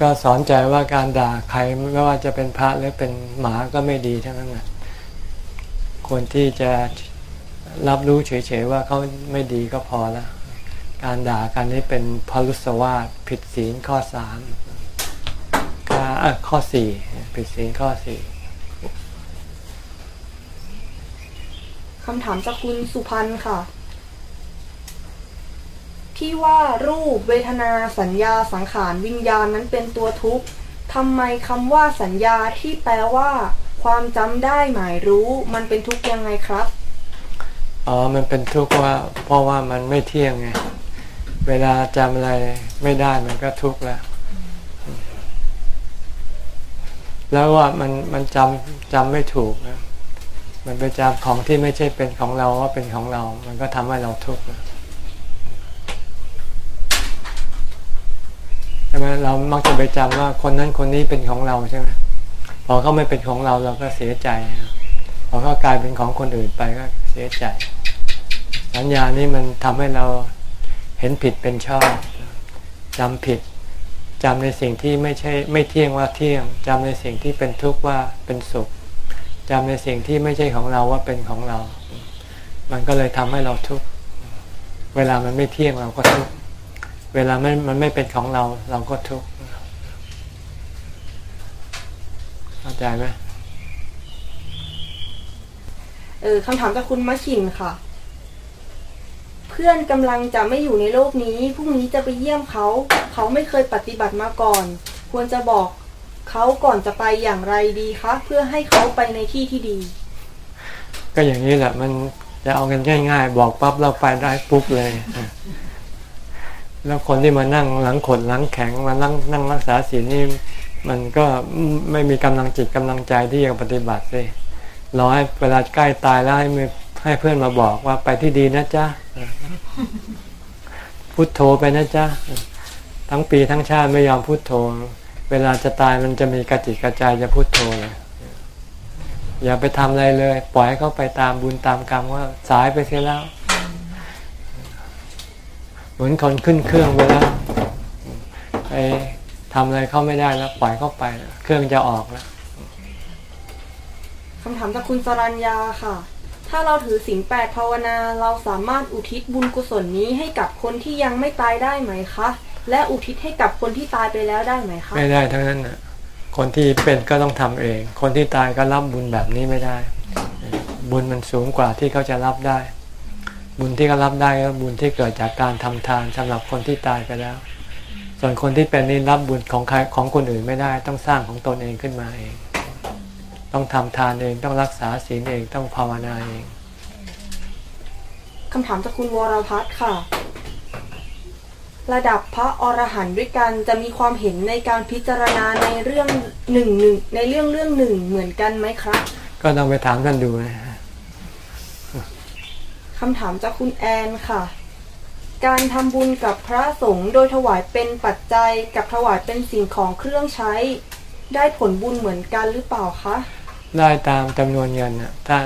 ก็สอนใจว่าการด่าใครไม่ว่าจะเป็นพระหรือเป็นหมาก็ไม่ดีทั้งนั้นนะควรที่จะรับรู้เฉยๆว่าเขาไม่ดีก็พอแล้วการด่ากันนี้เป็นพลุสวาสผิดศีลข้อสาม ข้อเอ่อข้อสี่ผิดศีลข้อสี่คำถามจากคุณสุพันธ์ค่ะ ที่ว่ารูปเวทนาสัญญาสังขารวิญญาณนั้นเป็นตัวทุกข์ทำไมคำว่าสัญญาที่แปลว่า ความจำได้หมายรู้มันเป็นทุกข์ยังไงครับอ๋อมันเป็นทุกข์ว่าเพราะว่ามันไม่เที่ยงไง เวลาจำอะไรไม่ได้มันก็ทุกข์แล้ว แล้วว่ามันมันจำจำไม่ถูกนะมันไปจำของที่ไม่ใช่เป็นของเราว่าเป็นของเรา มันก็ทำให้เราทุกข์นะใช่ไหมเรามักจะไปจำว่าคนนั้นคนนี้เป็นของเราใช่ไหมพอเขาไม่เป็นของเราเราก็เสียใจพอเขากลายเป็นของคนอื่นไปก็เสียใจ สัญญานี้มันทำให้เราเห็นผิดเป็นชอบจำผิด จำในสิ่งที่ไม่ใช่ไม่เที่ยงว่าเที่ยงจำในสิ่งที่เป็นทุกข์ว่าเป็นสุขจำในสิ่งที่ไม่ใช่ของเราว่าเป็นของเรา มันก็เลยทำให้เราทุกข์เวลามันไม่เที่ยงเราก็ทุกข์เวลามันมันไม่เป็นของเราเราก็ทุกข์เข้าใจไหมเออคำถามจากคุณมะขินค่ะ พื่อนกำลังจะไม่อยู่ในโลกนี้ พรุ่งนี้จะไปเยี่ยมเขา เขาไม่เคยปฏิบัติมาก่อน ควรจะบอกเขาก่อนจะไปอย่างไรดีคะ เพื่อให้เขาไปในที่ที่ดี ก็อย่างนี้แหละ มันจะเอากันง่าย ๆ บอกปั๊บเราไปได้ปุ๊บเลย แล้วคนที่มานั่งหลังขดหลังแข็งมานั่งนั่งรักษาศีลนี่มันก็ไม่มีกำลังจิตกำลังใจที่จะปฏิบัติเลยรอให้เวลาใกล้ตายแล้วให้มือ ให้เพื่อนมาบอกว่าไปที่ดีนะจ๊ะพุทโธไปนะจ๊ะทั้งปีทั้งชาติไม่ยอมพุทโธ เวลาจะตายมันจะมีกระจิตกระจายจะพุทโธเลยอย่าไปทำอะไรเลย ปล่อยให้เขาไปตามบุญตามกรรมว่าสายไปเสียแล้ว เหมือนคนขึ้นเครื่องไปแล้วไปทำอะไรเขาไม่ได้แล้ว ปล่อยเขาไป เครื่องจะออกแล้วคำถามจากคุณสรัญญาค่ะ ถ้าเราถือศีลแปดภาวนา เราสามารถอุทิศบุญกุศลนี้ให้กับคนที่ยังไม่ตายได้ไหมคะ และอุทิศให้กับคนที่ตายไปแล้วได้ไหมคะ ไม่ได้ทั้งนั้นนะคนที่เป็นก็ต้องทำเอง คนที่ตายก็รับบุญแบบนี้ไม่ได้ บุญมันสูงกว่าที่เขาจะรับได้ บุญที่เขารับได้ก็บุญที่เกิดจากการทำทานสำหรับคนที่ตายไปแล้ว ส่วนคนที่เป็นนี่รับบุญของใครของคนอื่นไม่ได้ ต้องสร้างของตนเองขึ้นมาเอง ต้องทำทานเองต้องรักษาศีลเองต้องภาวนาเองคำถามจากคุณวรพัฒน์ค่ะ ระดับพระอรหันต์ด้วยกันจะมีความเห็นในการพิจารณาในเรื่องหนึ่งหนึ่งในเรื่องเรื่องหนึ่งเหมือนกันไหมครับ ก็ต้องไปถามท่านดูนะคำถามจากคุณแอนค่ะ การทำบุญกับพระสงฆ์โดยถวายเป็นปัจจัยกับถวายเป็นสิ่งของเครื่องใช้ ได้ผลบุญเหมือนกันหรือเปล่าคะ ได้ตามจำนวนเงินน่ะถ้า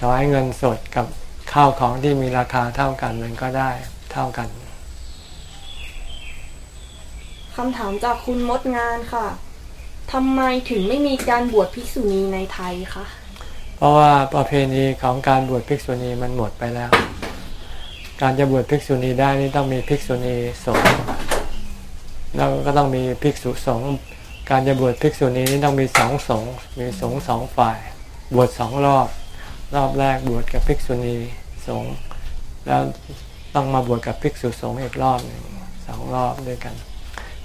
ถวายเงินสดกับข้าวของที่มีราคาเท่ากันมันก็ได้เท่ากันคำถามจากคุณมดงานค่ะทำไมถึงไม่มีการบวชภิกษุณีในไทยคะเพราะว่าประเพณีของการบวชภิกษุณีมันหมดไปแล้ว การจะบวชภิกษุณีได้นี่ต้องมีภิกษุณีสงฆ์แล้วก็ต้องมีภิกษุสงฆ์ การจะบวชภิกษุณีนี่ต้องมีสองสงฆ์มีสงฆ์สองฝ่าย บวชสองรอบ รอบแรกบวชกับภิกษุณีสงฆ์แล้วต้องมาบวชกับภิกษุสงฆ์อีกรอบหนึ่งสองรอบด้วยกัน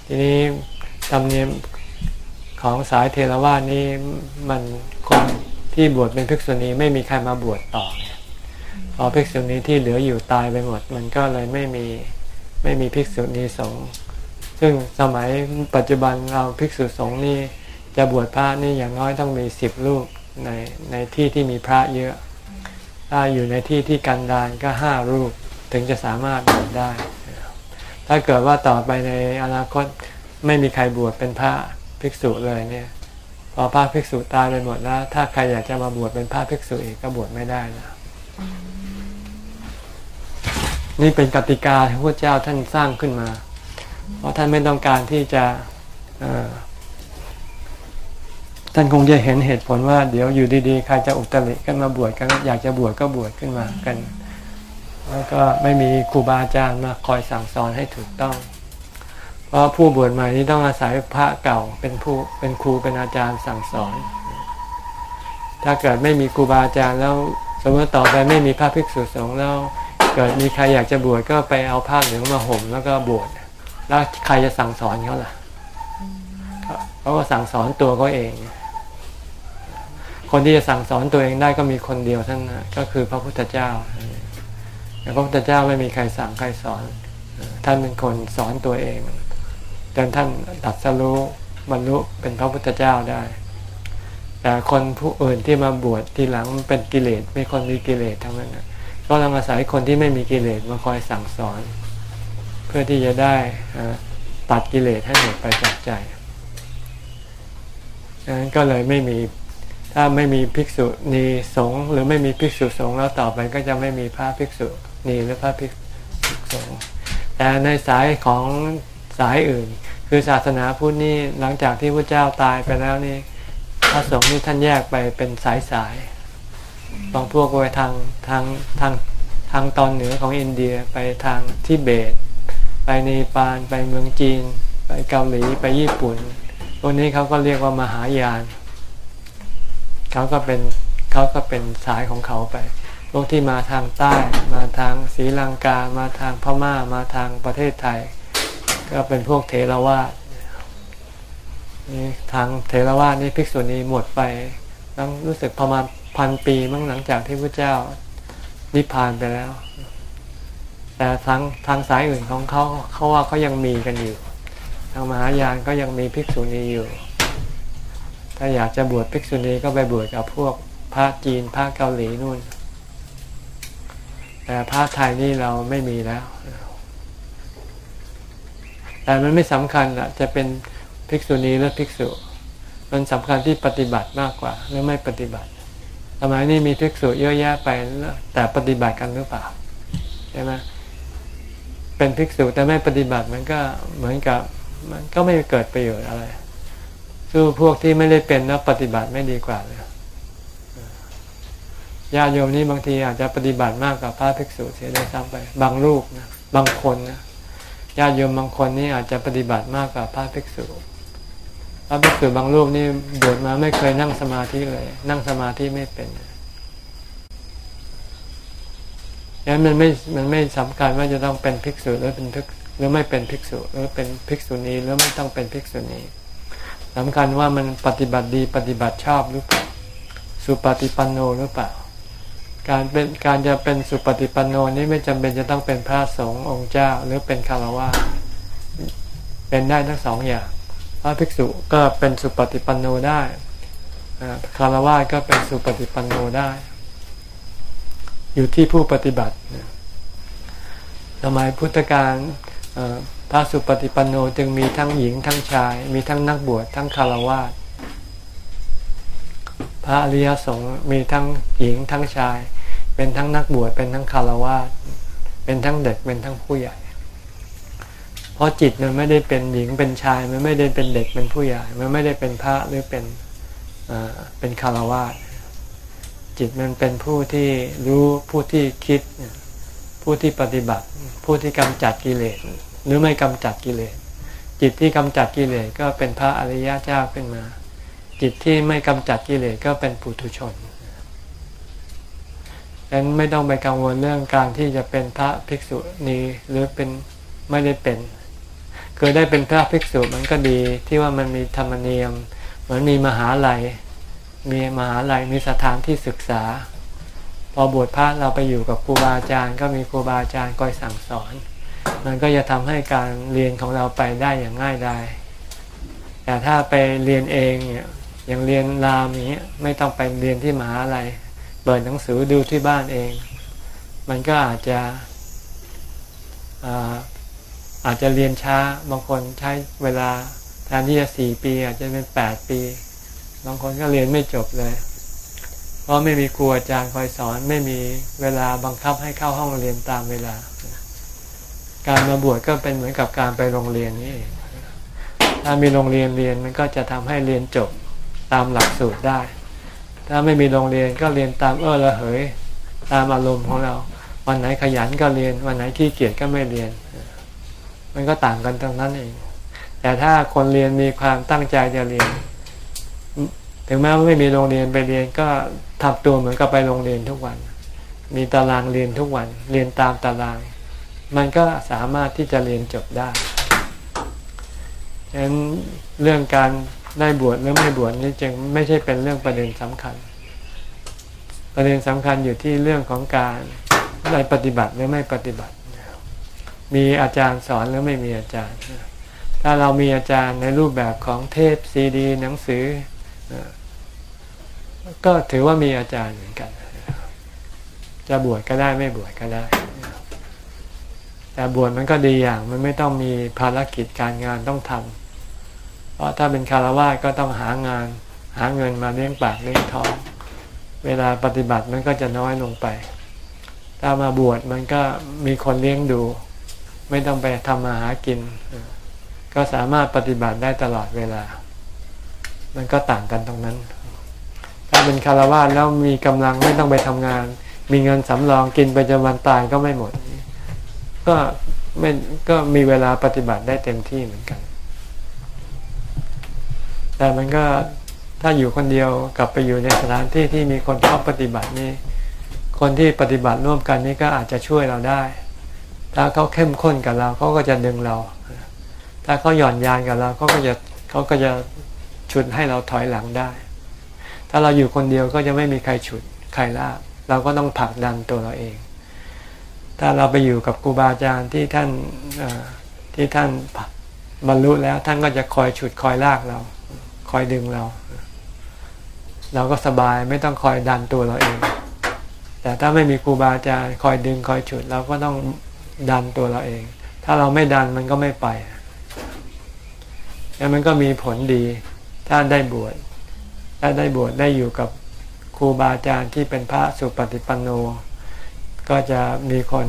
ทีนี้ธรรมเนียมของสายเทรวาสนี้มันคนที่บวชเป็นภิกษุณีไม่มีใครมาบวชต่อเนี่ยพอภิกษุณีที่เหลืออยู่ตายไปหมด มันก็เลยไม่มีไม่มีภิกษุณีสงฆ์ ซึ่งสมัยปัจจุบันเราภิกษุสงฆ์นี่จะบวชพระนี่อย่างน้อยต้องมีสิบรูปในในที่ที่มีพระเยอะ ถ้าอยู่ในที่ที่กันดารก็ห้ารูปถึงจะสามารถบวชได้ ถ้าเกิดว่าต่อไปในอนาคตไม่มีใครบวชเป็นพระภิกษุเลยเนี่ยพอพระภิกษุตายไปหมดแล้ว ถ้าใครอยากจะมาบวชเป็นพระภิกษุอีกก็บวชไม่ได้นะนี่เป็นกติกาที่พระเจ้าท่านสร้างขึ้นมา เพราะท่านไม่ต้องการที่จะท่านคงจะเห็นเหตุผลว่า เดี๋ยวอยู่ดีๆใครจะอุตริกันมาบวชกันอยากจะบวชก็บวชขึ้นมากัน แล้วก็ไม่มีครูบาอาจารย์มาคอยสั่งสอนให้ถูกต้อง เพราะผู้บวชใหม่นี้ต้องอาศัยพระเก่าเป็นผู้เป็นครูเป็นอาจารย์สั่งสอน ถ้าเกิดไม่มีครูบาอาจารย์แล้วสมมติต่อไปไม่มีพระภิกษุสงฆ์แล้ว เกิดมีใครอยากจะบวชก็ไปเอาผ้าเหลืองมาห่มแล้วก็บวช แล้วใครจะสั่งสอนเขาล่ะเขาก็สั่งสอนตัวเขาเอง คนที่จะสั่งสอนตัวเองได้ก็มีคนเดียวท่านนะก็คือพระพุทธเจ้าแต่พระพุทธเจ้าไม่มีใครสั่งใครสอน ท่านเป็นคนสอนตัวเองจนท่านตัดสรู้บรรลุเป็นพระพุทธเจ้าได้ แต่คนผู้อื่นที่มาบวชทีหลังเป็นกิเลสไม่คนมีกิเลสทั้งนั้นก็ต้องอาศัยคนที่ไม่มีกิเลสมาคอยสั่งสอน พื่อที่จะได้ตัดกิเลสให้หมดไปจากใจดังนั้นก็เลยไม่มีถ้าไม่มีภิกษุณีสงฆ์หรือไม่มีภิกษุสงฆ์แล้วต่อไปก็จะไม่มีพระภิกษุณีหรือพระภิกษุสงฆ์แต่ในสายของสายอื่น คือศาสนาพุทธนี่หลังจากที่พระเจ้าตายไปแล้วนี่พระสงฆ์นี่ท่านแยกไปเป็นสายสายบางพวกไปทางทางทางทางตอนเหนือของอินเดียไปทางทิเบต ไปเนปาลไปเมืองจีน ไปเกาหลีไปญี่ปุ่นพวกนี้เขาก็เรียกว่ามหายานเขาก็เป็นเขาก็เป็นสายของเขาไปพวกที่มาทางใต้ มาทางศรีลังกา มาทางพม่า มาทางประเทศไทย ก็เป็นพวกเทรวาสนี่ทางเทรวาสนี่ภิกษุณีหมดไปต้องรู้สึกประมาณพันปีมั้งหลังจากที่พระเจ้านิพพานไปแล้ว แต่ทางทางสายอื่นของเขาเขาว่าเขายังมีกันอยู่ ทางมหายานก็ยังมีภิกษุณีอยู่ ถ้าอยากจะบวชภิกษุณีก็ไปบวชกับพวกพระจีนพระเกาหลีนู่น แต่พระไทยนี่เราไม่มีแล้ว แต่มันไม่สำคัญอะจะเป็นภิกษุณีหรือภิกษุ มันสำคัญที่ปฏิบัติมากกว่า หรือไม่ปฏิบัติสมัยนี้มีภิกษุเยอะแยะไปแต่ปฏิบัติกันหรือเปล่าใช่ไหม เป็นภิกษุแต่ไม่ปฏิบัติมันก็เหมือนกับมันก็ไม่เกิดประโยชน์อะไร สู้พวกที่ไม่ได้เป็นแล้วปฏิบัติไม่ดีกว่าเลยญาติโยมนี่บางทีอาจจะปฏิบัติมากกว่าพระภิกษุเสียด้วยซ้ำไป บางรูปนะบางคนนะญาติโยมบางคนนี่อาจจะปฏิบัติมากกว่าพระภิกษุพระภิกษุบางรูปนี่บวชมาไม่เคยนั่งสมาธิเลย นั่งสมาธิไม่เป็น ยันมันไม่มันไม่สำคัญว่าจะต้องเป็นภิกษุหรือเป็นภิกหรือไม่เป็นภิกษุหรือเป็นภิกษุณีหรือไม่ต้องเป็นภิกษุณีสำคัญว่ามันปฏิบัติดีปฏิบัติชอบหรือเปล่าสุปฏิปันโนหรือเปล่า การเป็นการจะเป็นสุปฏิปันโนนี้ไม่จำเป็นจะต้องเป็นพระสงฆ์องค์เจ้าหรือเป็นคารวะเป็นได้ทั้งสองอย่างพระภิกษุก็เป็นสุปฏิปันโนได้คารวะก็เป็นสุปฏิปันโนได้ อยู่ที่ผู้ปฏิบัติสมัยพุทธกาลพระสุปฏิปันโนจึงมีทั้งหญิงทั้งชาย มีทั้งนักบวชทั้งคารวะพระอริยสงฆ์มีทั้งหญิงทั้งชาย เป็นทั้งนักบวชเป็นทั้งคารวะเป็นทั้งเด็กเป็นทั้งผู้ใหญ่ เพราะจิตมันไม่ได้เป็นหญิงเป็นชายมันไม่ได้เป็นเด็กเป็นผู้ใหญ่ มันไม่ได้เป็นพระหรือเป็นเป็นคารวะ จิตมันเป็นผู้ที่รู้ผู้ที่คิด ผู้ที่ปฏิบัติ ผู้ที่กำจัดกิเลสหรือไม่กำจัดกิเลส จิตที่กำจัดกิเลสก็เป็นพระอริยเจ้าขึ้นมา จิตที่ไม่กำจัดกิเลสก็เป็นปุถุชนดังนั้นไม่ต้องไปกังวลเรื่องการที่จะเป็นพระภิกษุนี้หรือเป็นไม่ได้เป็นเคยได้เป็นพระภิกษุมันก็ดีที่ว่ามันมีธรรมเนียม เหมือนมีมหาลัย มีมหาลัยมีสถานที่ศึกษา พอบวชพระเราไปอยู่กับครูบาอาจารย์ ก็มีครูบาอาจารย์คอยสั่งสอน มันก็จะทำให้การเรียนของเราไปได้อย่างง่ายดายแต่ถ้าไปเรียนเองเนี่ยอย่างเรียนรามนี้ไม่ต้องไปเรียนที่มหาลัยเปิดหนังสือดูที่บ้านเอง มันก็อาจจะอาจจะเรียนช้าบางคนใช้เวลาแทนที่จะสี่ปี อาจจะเป็นแปดปี บางคนก็เรียนไม่จบเลย เพราะไม่มีครูอาจารย์คอยสอน ไม่มีเวลาบังคับให้เข้าห้องเรียนตามเวลา การมาบวชก็เป็นเหมือนกับการไปโรงเรียนนี่ถ้ามีโรงเรียนเรียนมันก็จะทำให้เรียนจบตามหลักสูตรได้ ถ้าไม่มีโรงเรียนก็เรียนตามเออละเหย ตามอารมณ์ของเรา วันไหนขยันก็เรียน วันไหนขี้เกียจก็ไม่เรียน มันก็ต่างกันตรงนั้นเองแต่ถ้าคนเรียนมีความตั้งใจจะเรียน ถึงแม้ว่าไม่มีโรงเรียนไปเรียนก็ทำตัวเหมือนกับไปโรงเรียนทุกวัน มีตารางเรียนทุกวัน เรียนตามตาราง มันก็สามารถที่จะเรียนจบได้ฉะนั้นเรื่องการได้บวชหรือไม่บวชนี่จึงไม่ใช่เป็นเรื่องประเด็นสำคัญ ประเด็นสำคัญอยู่ที่เรื่องของการได้ปฏิบัติหรือไม่ปฏิบัติ มีอาจารย์สอนหรือไม่มีอาจารย์ ถ้าเรามีอาจารย์ในรูปแบบของเทปซีดี หนังสือ ก็ถือว่ามีอาจารย์เหมือนกัน จะบวชก็ได้ไม่บวชก็ได้ แต่บวชมันก็ดีอย่าง มันไม่ต้องมีภารกิจการงานต้องทำเพราะถ้าเป็นคารวะก็ต้องหางาน หาเงินมาเลี้ยงปากเลี้ยงท้อง เวลาปฏิบัติมันก็จะน้อยลงไป ถ้ามาบวชมันก็มีคนเลี้ยงดู ไม่ต้องไปทำมาหากิน ก็สามารถปฏิบัติได้ตลอดเวลา มันก็ต่างกันตรงนั้น ถ้าเป็นคารวะแล้วมีกำลังไม่ต้องไปทำงาน มีเงินสำรองกินไปจนวันตายก็ไม่หมด ก็ไม่ก็มีเวลาปฏิบัติได้เต็มที่เหมือนกัน แต่มันก็ถ้าอยู่คนเดียวกลับไปอยู่ในสถานที่ที่มีคนชอบปฏิบัตินี่คนที่ปฏิบัติร่วมกันนี่ก็อาจจะช่วยเราได้ ถ้าเขาเข้มข้นกับเราเขาก็จะดึงเรา ถ้าเขาหย่อนยานกับเราเขาก็จะเขาก็จะ ฉุดให้เราถอยหลังได้ ถ้าเราอยู่คนเดียวก็จะไม่มีใครฉุดใครลากเราก็ต้องผลักดันตัวเราเอง ถ้าเราไปอยู่กับครูบาอาจารย์ที่ท่านที่ท่านบรรลุแล้วท่านก็จะคอยฉุดคอยลากเรา คอยดึงเรา เราก็สบายไม่ต้องคอยดันตัวเราเอง แต่ถ้าไม่มีครูบาอาจารย์คอยดึงคอยฉุดเราก็ต้องดันตัวเราเอง ถ้าเราไม่ดันมันก็ไม่ไปแล้วมันก็มีผลดี ถ้าได้บวชถ้าได้บวชได้อยู่กับครูบาอาจารย์ที่เป็นพระสุปฏิปันโน ก็จะมีคน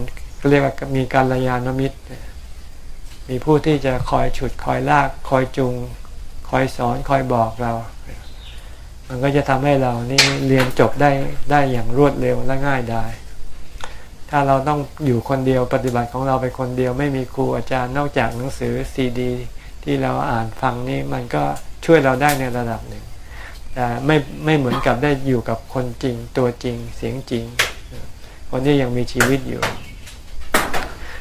เรียกว่ามีการยานมิตร มีผู้ที่จะคอยฉุดคอยลากคอยจูงคอยสอนคอยบอกเรา มันก็จะทำให้เรานี่เรียนจบได้ได้อย่างรวดเร็วและง่ายได้ถ้าเราต้องอยู่คนเดียวปฏิบัติของเราไปคนเดียวไม่มีครูอาจารย์นอกจากหนังสือซีดี ที่เราอ่านฟังนี่มันก็ ช่วยเราได้ในระดับหนึ่งแต่ไม่ไม่เหมือนกับได้อยู่กับคนจริงตัวจริงเสียงจริง คนที่ยังมีชีวิตอยู่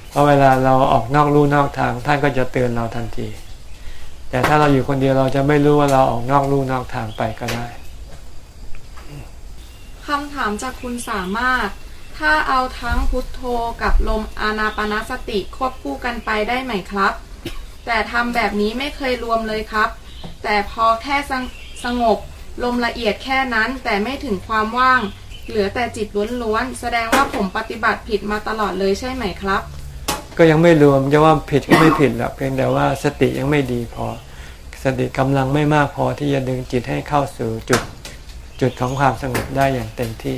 เพราะเวลาเราออกนอกลู่นอกทาง ท่านก็จะเตือนเราทันที แต่ถ้าเราอยู่คนเดียวเราจะไม่รู้ว่าเราออกนอกลู่นอกทางไปก็ได้คำถามจากคุณสามารถ ถ้าเอาทั้งพุทโธกับลมอานาปนาสติควบคู่กันไปได้ไหมครับ แต่ทำแบบนี้ไม่เคยรวมเลยครับ แต่พอแค่สงบลมละเอียดแค่นั้นแต่ไม่ถึงความว่าง เหลือแต่จิตล้วนๆ แสดงว่าผมปฏิบัติผิดมาตลอดเลยใช่ไหมครับ ก็ยังไม่รวมจะว่าผิดก็ไม่ผิดหรอกเพียงแต่ว่าสติยังไม่ดีพอ สติกำลังไม่มากพอที่จะดึงจิตให้เข้าสู่จุดจุดของความสงบได้อย่างเต็มที่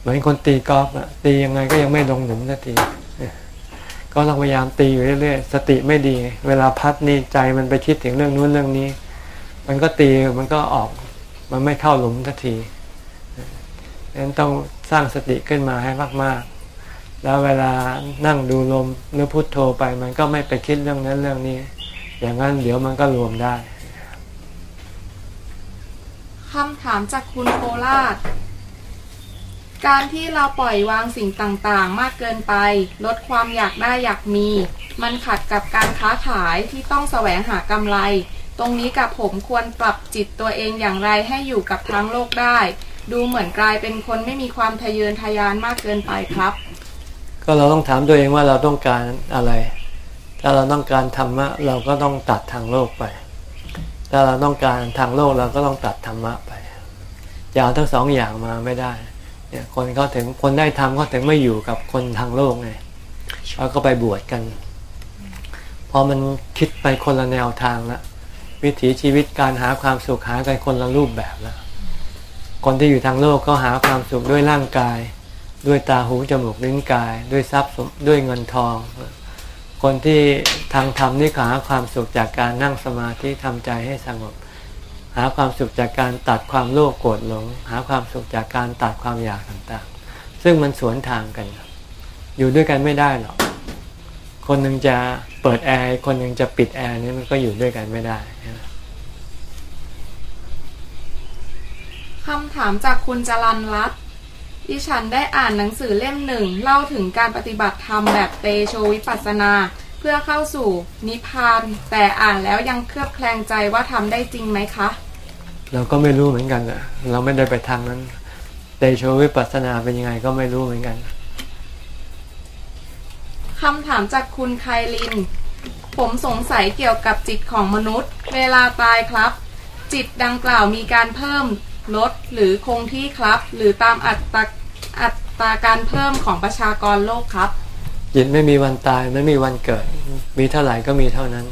เหมือนคนตีกอล์ฟอะตียังไงก็ยังไม่ลงหลุมสักที ก็ต้องพยายามตีอยู่เรื่อยๆ สติไม่ดี เวลาพัดนี่ใจมันไปคิดถึงเรื่องนู้นเรื่องนี้ มันก็ตีมันก็ออกมันไม่เข้าหลุมสักทีดังนั้นต้องสร้างสติขึ้นมาให้มากๆ แล้วเวลานั่งดูลมหรือพุโทโธไป มันก็ไม่ไปคิดเรื่องนั้นเรื่องนี้ อย่างนั้นเดี๋ยวมันก็รวมได้คำถามจากคุณโคราช การที่เราปล่อยวางสิ่งต่างๆ มากเกินไป ลดความอยากได้อยากมี มันขัดกับการค้าขายที่ต้องแสวงหากำไร ตรงนี้กับผมควรปรับจิตตัวเองอย่างไรให้อยู่กับทั้งโลกได้ ดูเหมือนกลายเป็นคนไม่มีความทะเยอทะยานมากเกินไปครับ ก็เราต้องถามตัวเองว่าเราต้องการอะไร ถ้าเราต้องการธรรมะเราก็ต้องตัดทางโลกไป ถ้าเราต้องการทางโลกเราก็ต้องตัดธรรมะไปอย่าเอาทั้งสองอย่างมาไม่ได้ เนี่ยคนเขาถึงคนได้ทำเขาถึงไม่อยู่กับคนทางโลกไงเขาก็ไปบวชกันพอมันคิดไปคนละแนวทางละวิถีชีวิตการหาความสุขหากันคนละรูปแบบล้วคนที่อยู่ทางโลกก็หาความสุขด้วยร่างกาย ด้วยตาหูจมูกลิ้นกาย ด้วยทรัพย์สมด้วยเงินทอง คนที่ทางธรรมนี่หาความสุขจากการนั่งสมาธิทำใจให้สงบ หาความสุขจากการตัดความโลภโกรธหลง หาความสุขจากการตัดความอยากต่างๆ ซึ่งมันสวนทางกัน อยู่ด้วยกันไม่ได้หรอกคนหนึ่งจะเปิดแอร์คนหนึ่งจะปิดแอร์นี่มันก็อยู่ด้วยกันไม่ได้คำถามจากคุณจรันรัตดิฉันได้อ่านหนังสือเล่มหนึ่งเล่าถึงการปฏิบัติธรรมแบบเตโชวิปัสสนา เพื่อเข้าสู่นิพพาน แต่อ่านแล้วยังเคลือบแคลงใจว่าทำได้จริงไหมคะ เราก็ไม่รู้เหมือนกันอะเราไม่ได้ไปทางนั้นเตโชวิปัสสนาเป็นยังไงก็ไม่รู้เหมือนกันคำถามจากคุณไคลิน ผมสงสัยเกี่ยวกับจิตของมนุษย์ เวลาตายครับ จิตดังกล่าวมีการเพิ่มลดหรือคงที่ครับ หรือตามอัตราอัตราการเพิ่มของประชากรโลกครับ จิตไม่มีวันตายไม่มีวันเกิด มีเท่าไหร่ก็มีเท่านั้น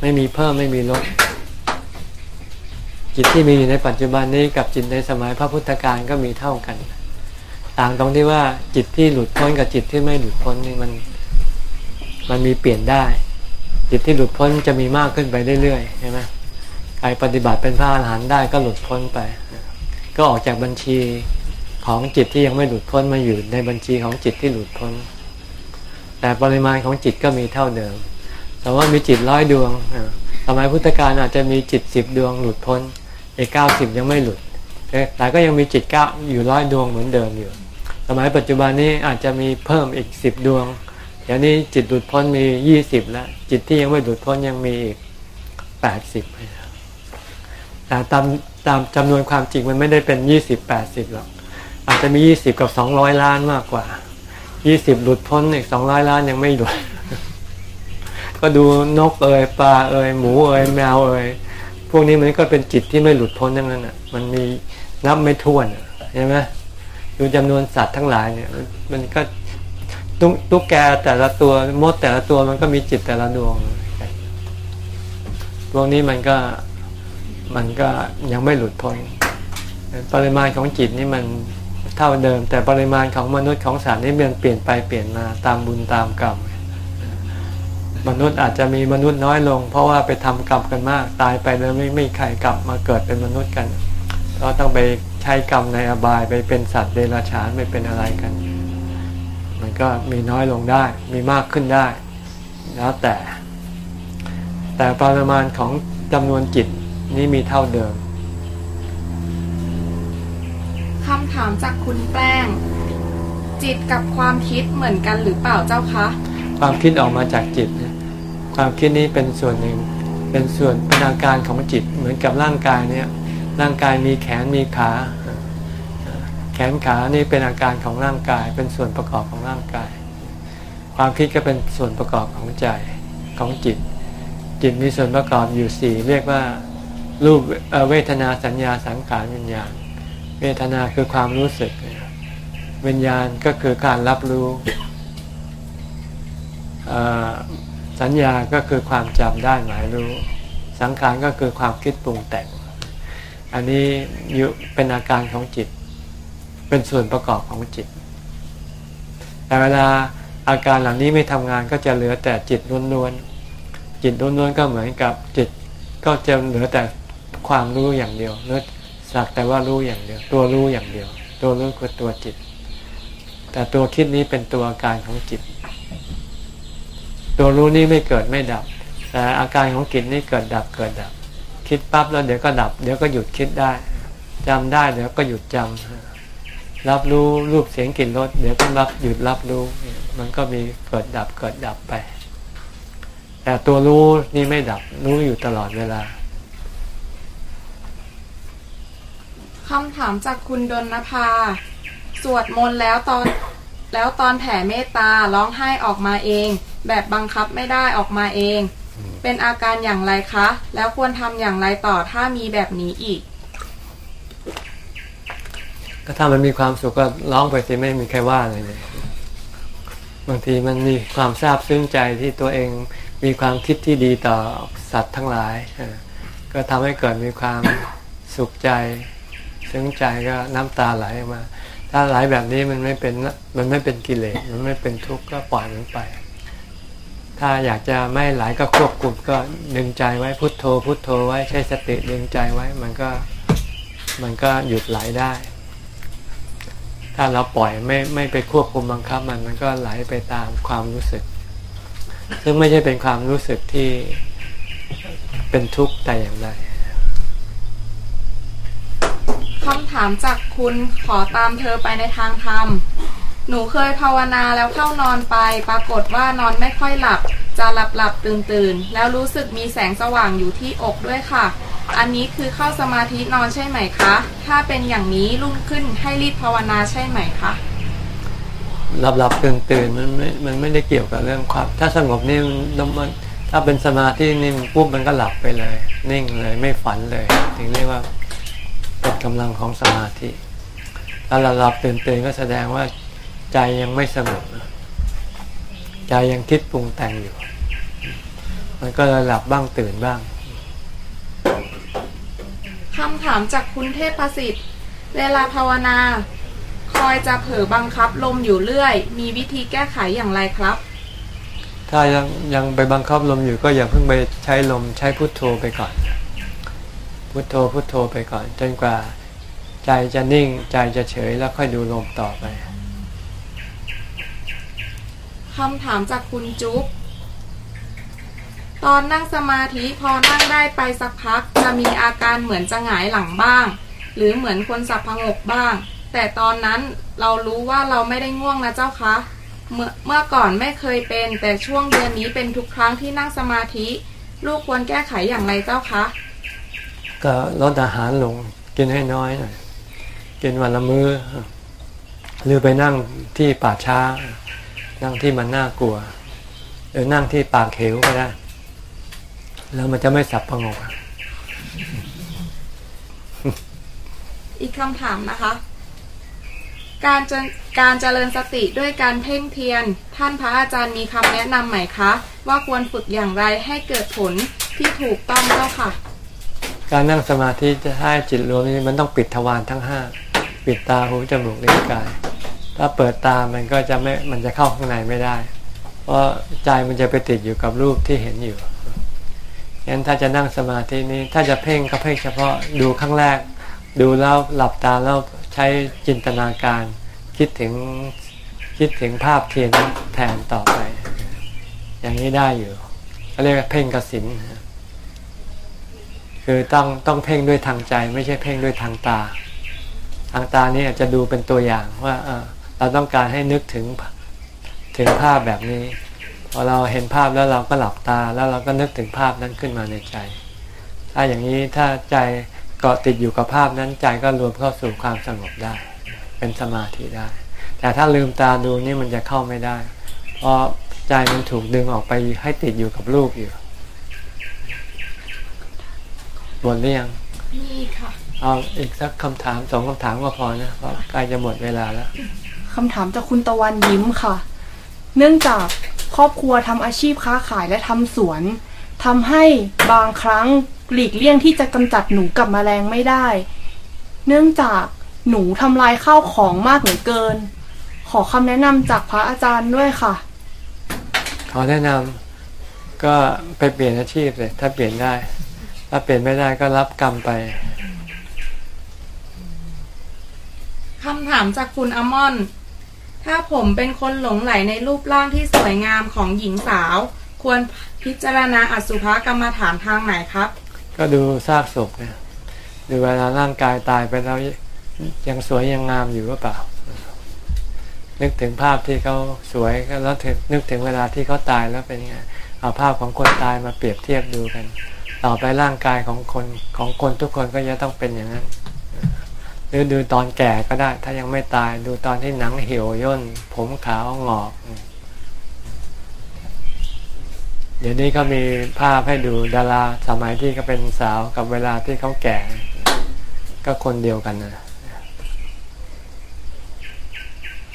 ไม่มีเพิ่มไม่มีลด จิตที่มีอยู่ในปัจจุบันนี้กับจิตในสมัยพระพุทธการก็มีเท่ากัน ต่างตรงที่ว่าจิตที่หลุดพ้นกับจิตที่ไม่หลุดพ้นนี่มันมันมีเปลี่ยนได้ จิตที่หลุดพ้นจะมีมากขึ้นไปเรื่อยๆใช่ไหมใครปฏิบัติเป็นพระอรหันต์ได้ก็หลุดพ้นไป ก็ออกจากบัญชีของจิตที่ยังไม่หลุดพ้นมาอยู่ในบัญชีของจิตที่หลุดพ้น แต่ปริมาณของจิตก็มีเท่าเดิม แต่ว่ามีจิตร้อยดวงสมัยพุทธกาลอาจจะมีจิตสิบดวงหลุดพ้น อีกเก้าสิบยังไม่หลุดแต่ก็ยังมีจิตเก้าอยู่ร้อยดวงเหมือนเดิมอยู่ สมัยปัจจุบันนี้อาจจะมีเพิ่มอีกสิบดวงเดี๋ยวนี้จิตหลุดพ้นมียี่สิบแล้ว จิตที่ยังไม่หลุดพ้นยังมีอีกแปดสิบแต่ตามตามจำนวนความจริงมันไม่ได้เป็นยี่สิบแปดสิบหรอกอาจจะมียี่สิบกับสองร้อยล้านมากกว่ายี่สิบหลุดพ้นอีกสองร้อยล้านยังไม่หลุด ก็ดูนกเอ่ยปลาเอ่ยหมูเอ่ยแมวเอ่ย พวกนี้มันก็เป็นจิตที่ไม่หลุดพ้นทั้งนั้นอะ มันมีนับไม่ถ้วนใช่ไหมดูจำนวนสัตว์ทั้งหลายเนี่ย มันก็ตุ๊กตุ๊กแกแต่ละตัวมดแต่ละตัวมันก็มีจิตแต่ละดวงพวกนี้มันก็มันก็ยังไม่หลุดพ้นปริมาณของจิตนี่มันเท่าเดิม แต่ปริมาณของมนุษย์ของสัตว์นี่มันเปลี่ยนไปเปลี่ยนมาตามบุญตามกรรม มนุษย์อาจจะมีมนุษย์น้อยลง เพราะว่าไปทำกรรมกันมาก ตายไปแล้วไม่ไม่ใครกลับมาเกิดเป็นมนุษย์กัน ก็ต้องไปใช้กรรมในอบายไปเป็นสัตว์เดรัจฉานไปเป็นอะไรกัน มันก็มีน้อยลงได้ มีมากขึ้นได้ แล้วแต่ แต่ปริมาณของจำนวนจิตนี่มีเท่าเดิมคำถามจากคุณแป้ง จิตกับความคิดเหมือนกันหรือเปล่าเจ้าคะ ความคิดออกมาจากจิตนะความคิดนี้เป็นส่วนหนึ่ง เป็นส่วนเป็นอาการของจิตเหมือนกับร่างกายเนี่ย ร่างกายมีแขนมีขา แขนขานี่เป็นอาการของร่างกาย เป็นส่วนประกอบของร่างกาย ความคิดก็เป็นส่วนประกอบของใจของจิต จิตมีส่วนประกอบอยู่สี่เรียกว่ารูปเวทนาสัญญาสังขารวิญญาณ เวทนาคือความรู้สึก วิญญาณก็คือการรับรู้ สัญญาก็คือความจำได้หมายรู้ สังขารก็คือความคิดปรุงแต่ง อันนี้เป็นอาการของจิต เป็นส่วนประกอบของจิต แต่เวลาอาการเหล่านี้ไม่ทำงานก็จะเหลือแต่จิตล้วนๆ จิตล้วนๆก็เหมือนกับจิตก็จะเหลือแต่ความรู้อย่างเดียวเลือสักแต่ว่ารู้อย่างเดียว ตัวรู้อย่างเดียว ตัวรู้คือตัวจิต แต่ตัวคิดนี้เป็นตัวอาการของจิต ตัวรู้นี้ไม่เกิดไม่ดับ แต่อาการของจิตนี่เกิดดับเกิดดับ คิดปั๊บแล้วเดี๋ยวก็ดับ เดี๋ยวก็หยุดคิดได้จำได้เดี๋ยวก็หยุดจำรับรู้รูปเสียงกลิ่นรสเดี๋ยวก็รับหยุดรับรู้ มันก็มีเกิดดับเกิดดับไป แต่ตัวรู้นี่ไม่ดับรู้อยู่ตลอดเวลาคำถามจากคุณดนภา สวดมนต์แล้วตอนแล้วตอนแผ่เมตตาร้องไห้ออกมาเอง แบบบังคับไม่ได้ออกมาเอง เป็นอาการอย่างไรคะ แล้วควรทำอย่างไรต่อถ้ามีแบบนี้อีก ก็ถ้ามันมีความสุขก็ร้องไปสิไม่มีใครว่าเลยเลยบางทีมันมีความซาบซึ้งใจที่ตัวเองมีความคิดที่ดีต่อสัตว์ทั้งหลาย ก็ทำให้เกิดมีความสุขใจซึ้งใจก็น้ำตาไหลออกมา ถ้าไหลแบบนี้มันไม่เป็นมันไม่เป็นกิเลสมันไม่เป็นทุกข์ก็ปล่อยมันไป ถ้าอยากจะไม่ไหลก็ควบคุมก็ดึงใจไว้พุทโธ พุทโธไว้ใช้สติดึงใจไว้มันก็มันก็หยุดไหลได้ ถ้าเราปล่อยไม่ไม่ไปควบคุมบังคับมันมันก็ไหลไปตามความรู้สึก ซึ่งไม่ใช่เป็นความรู้สึกที่เป็นทุกข์แต่อย่างใดคำถามจากคุณขอตามเธอไปในทางธรรม หนูเคยภาวนาแล้วเข้านอนไป ปรากฏว่านอนไม่ค่อยหลับ จะหลับหลับตื่นตื่นแล้วรู้สึกมีแสงสว่างอยู่ที่อกด้วยค่ะ อันนี้คือเข้าสมาธินอนใช่ไหมคะ ถ้าเป็นอย่างนี้รุ่งขึ้นให้รีบภาวนาใช่ไหมคะหลับหลับตื่นตื่นมันไม่ มันไม่ได้เกี่ยวกับเรื่องความ ถ้าสงบนี่มันถ้าเป็นสมาธินี่ปุ๊บมันก็หลับไปเลย นิ่งเลยไม่ฝันเลย ถึงเรียกว่าเป็นกำลังของสมาธิ ถ้าเราหลับตื่นตื่นก็แสดงว่า ใจยังไม่สงบใจยังคิดปรุงแต่งอยู่ มันก็เลยหลับบ้างตื่นบ้างคำถามจากคุณเทพประสิทธิ์ เวลาภาวนา คอยจะเผลอบังคับลมอยู่เรื่อย มีวิธีแก้ไขอย่างไรครับ ถ้ายังยังไปบังคับลมอยู่ก็อย่าเพิ่งไปใช้ลมใช้พุทโธไปก่อน พุโทโธพุโทโธไปก่อน จนกว่า ใจจะนิ่งใจจะเฉยแล้วค่อยดูลมต่อไป คำถามจากคุณจุ๊บตอนนั่งสมาธิพอนั่งได้ไปสักพัก จะมีอาการเหมือนจะหงายหลังบ้าง หรือเหมือนคนสับพงกบ้าง แต่ตอนนั้นเรารู้ว่าเราไม่ได้ง่วงนะเจ้าคะเมื่อเมื่อก่อนไม่เคยเป็น แต่ช่วงเดือนนี้เป็นทุกครั้งที่นั่งสมาธิ ลูกควรแก้ไขอย่างไรเจ้าคะ ก็ลดอาหารลงกินให้น้อยหน่อยกินวันละมือ้อหรือไปนั่งที่ป่าช้า นั่งที่มันน่ากลัว หรือนั่งที่ปากเขวก็ได้ แล้วมันจะไม่สับพงกอีกคำถามนะคะ การจการเจริญสติด้วยการเพ่งเทียนท่านพระอาจารย์มีคำแนะนำไหมคะ ว่าควรฝึกอย่างไรให้เกิดผลที่ถูกต้องเจ้าค่ะ การนั่งสมาธิจะให้จิตรวมนี้มันต้องปิดทวารทั้งห้าปิดตาหูจมูกลิ้นกาย ถ้าเปิดตามันก็จะไม่มันจะเข้าข้างในไม่ได้ เพราะใจมันจะไปติดอยู่กับรูปที่เห็นอยู่งั้นถ้าจะนั่งสมาธินี้ถ้าจะเพ่งก็เพ่งเฉพาะดูข้างแรก ดูแล้วหลับตาแล้วใช้จินตนาการ คิดถึงคิดถึงภาพเทียนแทนต่อไป อย่างนี้ได้อยู่เขาเรียกเพ่งกสินคือต้องต้องเพ่งด้วยทางใจ ไม่ใช่เพ่งด้วยทางตา ทางตานี่อาจจะดูเป็นตัวอย่างว่า เเราต้องการให้นึกถึงถึงภาพแบบนี้ พอเราเห็นภาพแล้วเราก็หลับตา แล้วเราก็นึกถึงภาพนั้นขึ้นมาในใจ ถ้าอย่างนี้ถ้าใจเกาะติดอยู่กับภาพนั้นใจก็รวมเข้าสู่ความสงบได้ เป็นสมาธิได้ แต่ถ้าลืมตาดูนี่มันจะเข้าไม่ได้ เพราะใจมันถูกดึงออกไปให้ติดอยู่กับรูปอยู่หมดหรือยังมีค่ะ เอาอีกสักคำถามสองคำถามก็พอนะเพราะใกล้จะหมดเวลาแล้ว คำถามจากคุณตะวันยิ้มค่ะ เนื่องจากครอบครัวทำอาชีพค้าขายและทำสวนทำให้บางครั้งหลีกเลี่ยงที่จะกำจัดหนูกับแมลงไม่ได้ เนื่องจากหนูทำลายข้าวของมากเหลือเกิน ขอคำแนะนำจากพระอาจารย์ด้วยค่ะ ขอแนะนำก็ไปเปลี่ยนอาชีพเลยถ้าเปลี่ยนได้ ถ้าเปลี่ยนไม่ได้ก็รับกรรมไปคำถามจากคุณอมอน ถ้าผมเป็นคนหลงไหลในรูปร่างที่สวยงามของหญิงสาว ควรพิจารณาอสุภกรรมฐานทางไหนครับ ก็ดูซากศพเนี่ยดูเวลาร่างกายตายไปแล้วยังสวยยังงามอยู่หรือเปล่า นึกถึงภาพที่เขาสวยแล้วนึกถึงเวลาที่เขาตายแล้วเป็นไงเอาภาพของคนตายมาเปรียบเทียบดูกัน ต่อไปร่างกายของคนของคนทุกคนก็จะต้องเป็นอย่างนั้น หรือดูตอนแก่ก็ได้ ถ้ายังไม่ตายดูตอนที่หนังเหี่ยวย่น ผมขาวงอก เดี๋ยวนี้ก็มีภาพให้ดูดาราสมัยที่เขาเป็นสาวกับเวลาที่เขาแก่ ก็คนเดียวกันนะ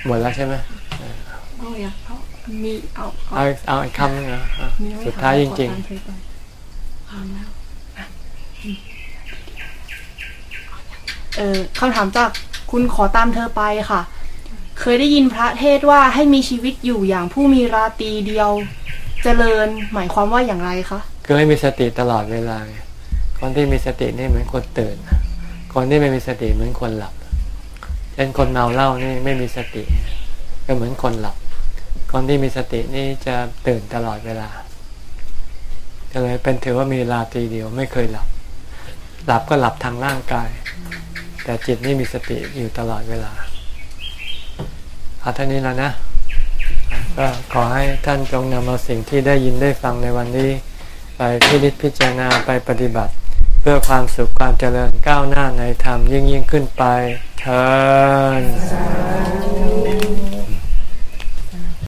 หมดแล้วใช่ไหมเอาอย่าเอามีเอาเอาเอาเอาอีกคำหนึงนะอะมีไว้สุดท้ายจขอริงตาม เธอก่อนพร้อมแล้วเออคำถามจากคุณขอตามเธอไปค่ะ เคยได้ยินพระเทศว่าให้มีชีวิตอยู่อย่างผู้มีราตีเดียวเจริญหมายความว่าอย่างไรคะๆคือให้มีสติตลอดเวลาคนที่มีสตินี่เหมือนคนตื่น คนที่ไม่มีสติเหมือนคนหลับเช่นคนเมาเหล้านี่ไม่มีสติ ก็เหมือนคนหลับ คนที่มีสตินี่จะตื่นตลอดเวลาก็เลยเป็นถือว่ามีราตรีเดียวไม่เคยหลับ หลับก็หลับทางร่างกาย แต่จิตนี่มีสติอยู่ตลอดเวลาเอาเท่านี้แล้วนะ ก็ขอให้ท่านจงนำเอาสิ่งที่ได้ยินได้ฟังในวันนี้ ไปพิจิตพิจารณาไปปฏิบัติ เพื่อความสุขความเจริญก้าวหน้าในธรรมยิ่งยิ่งขึ้นไปเทอ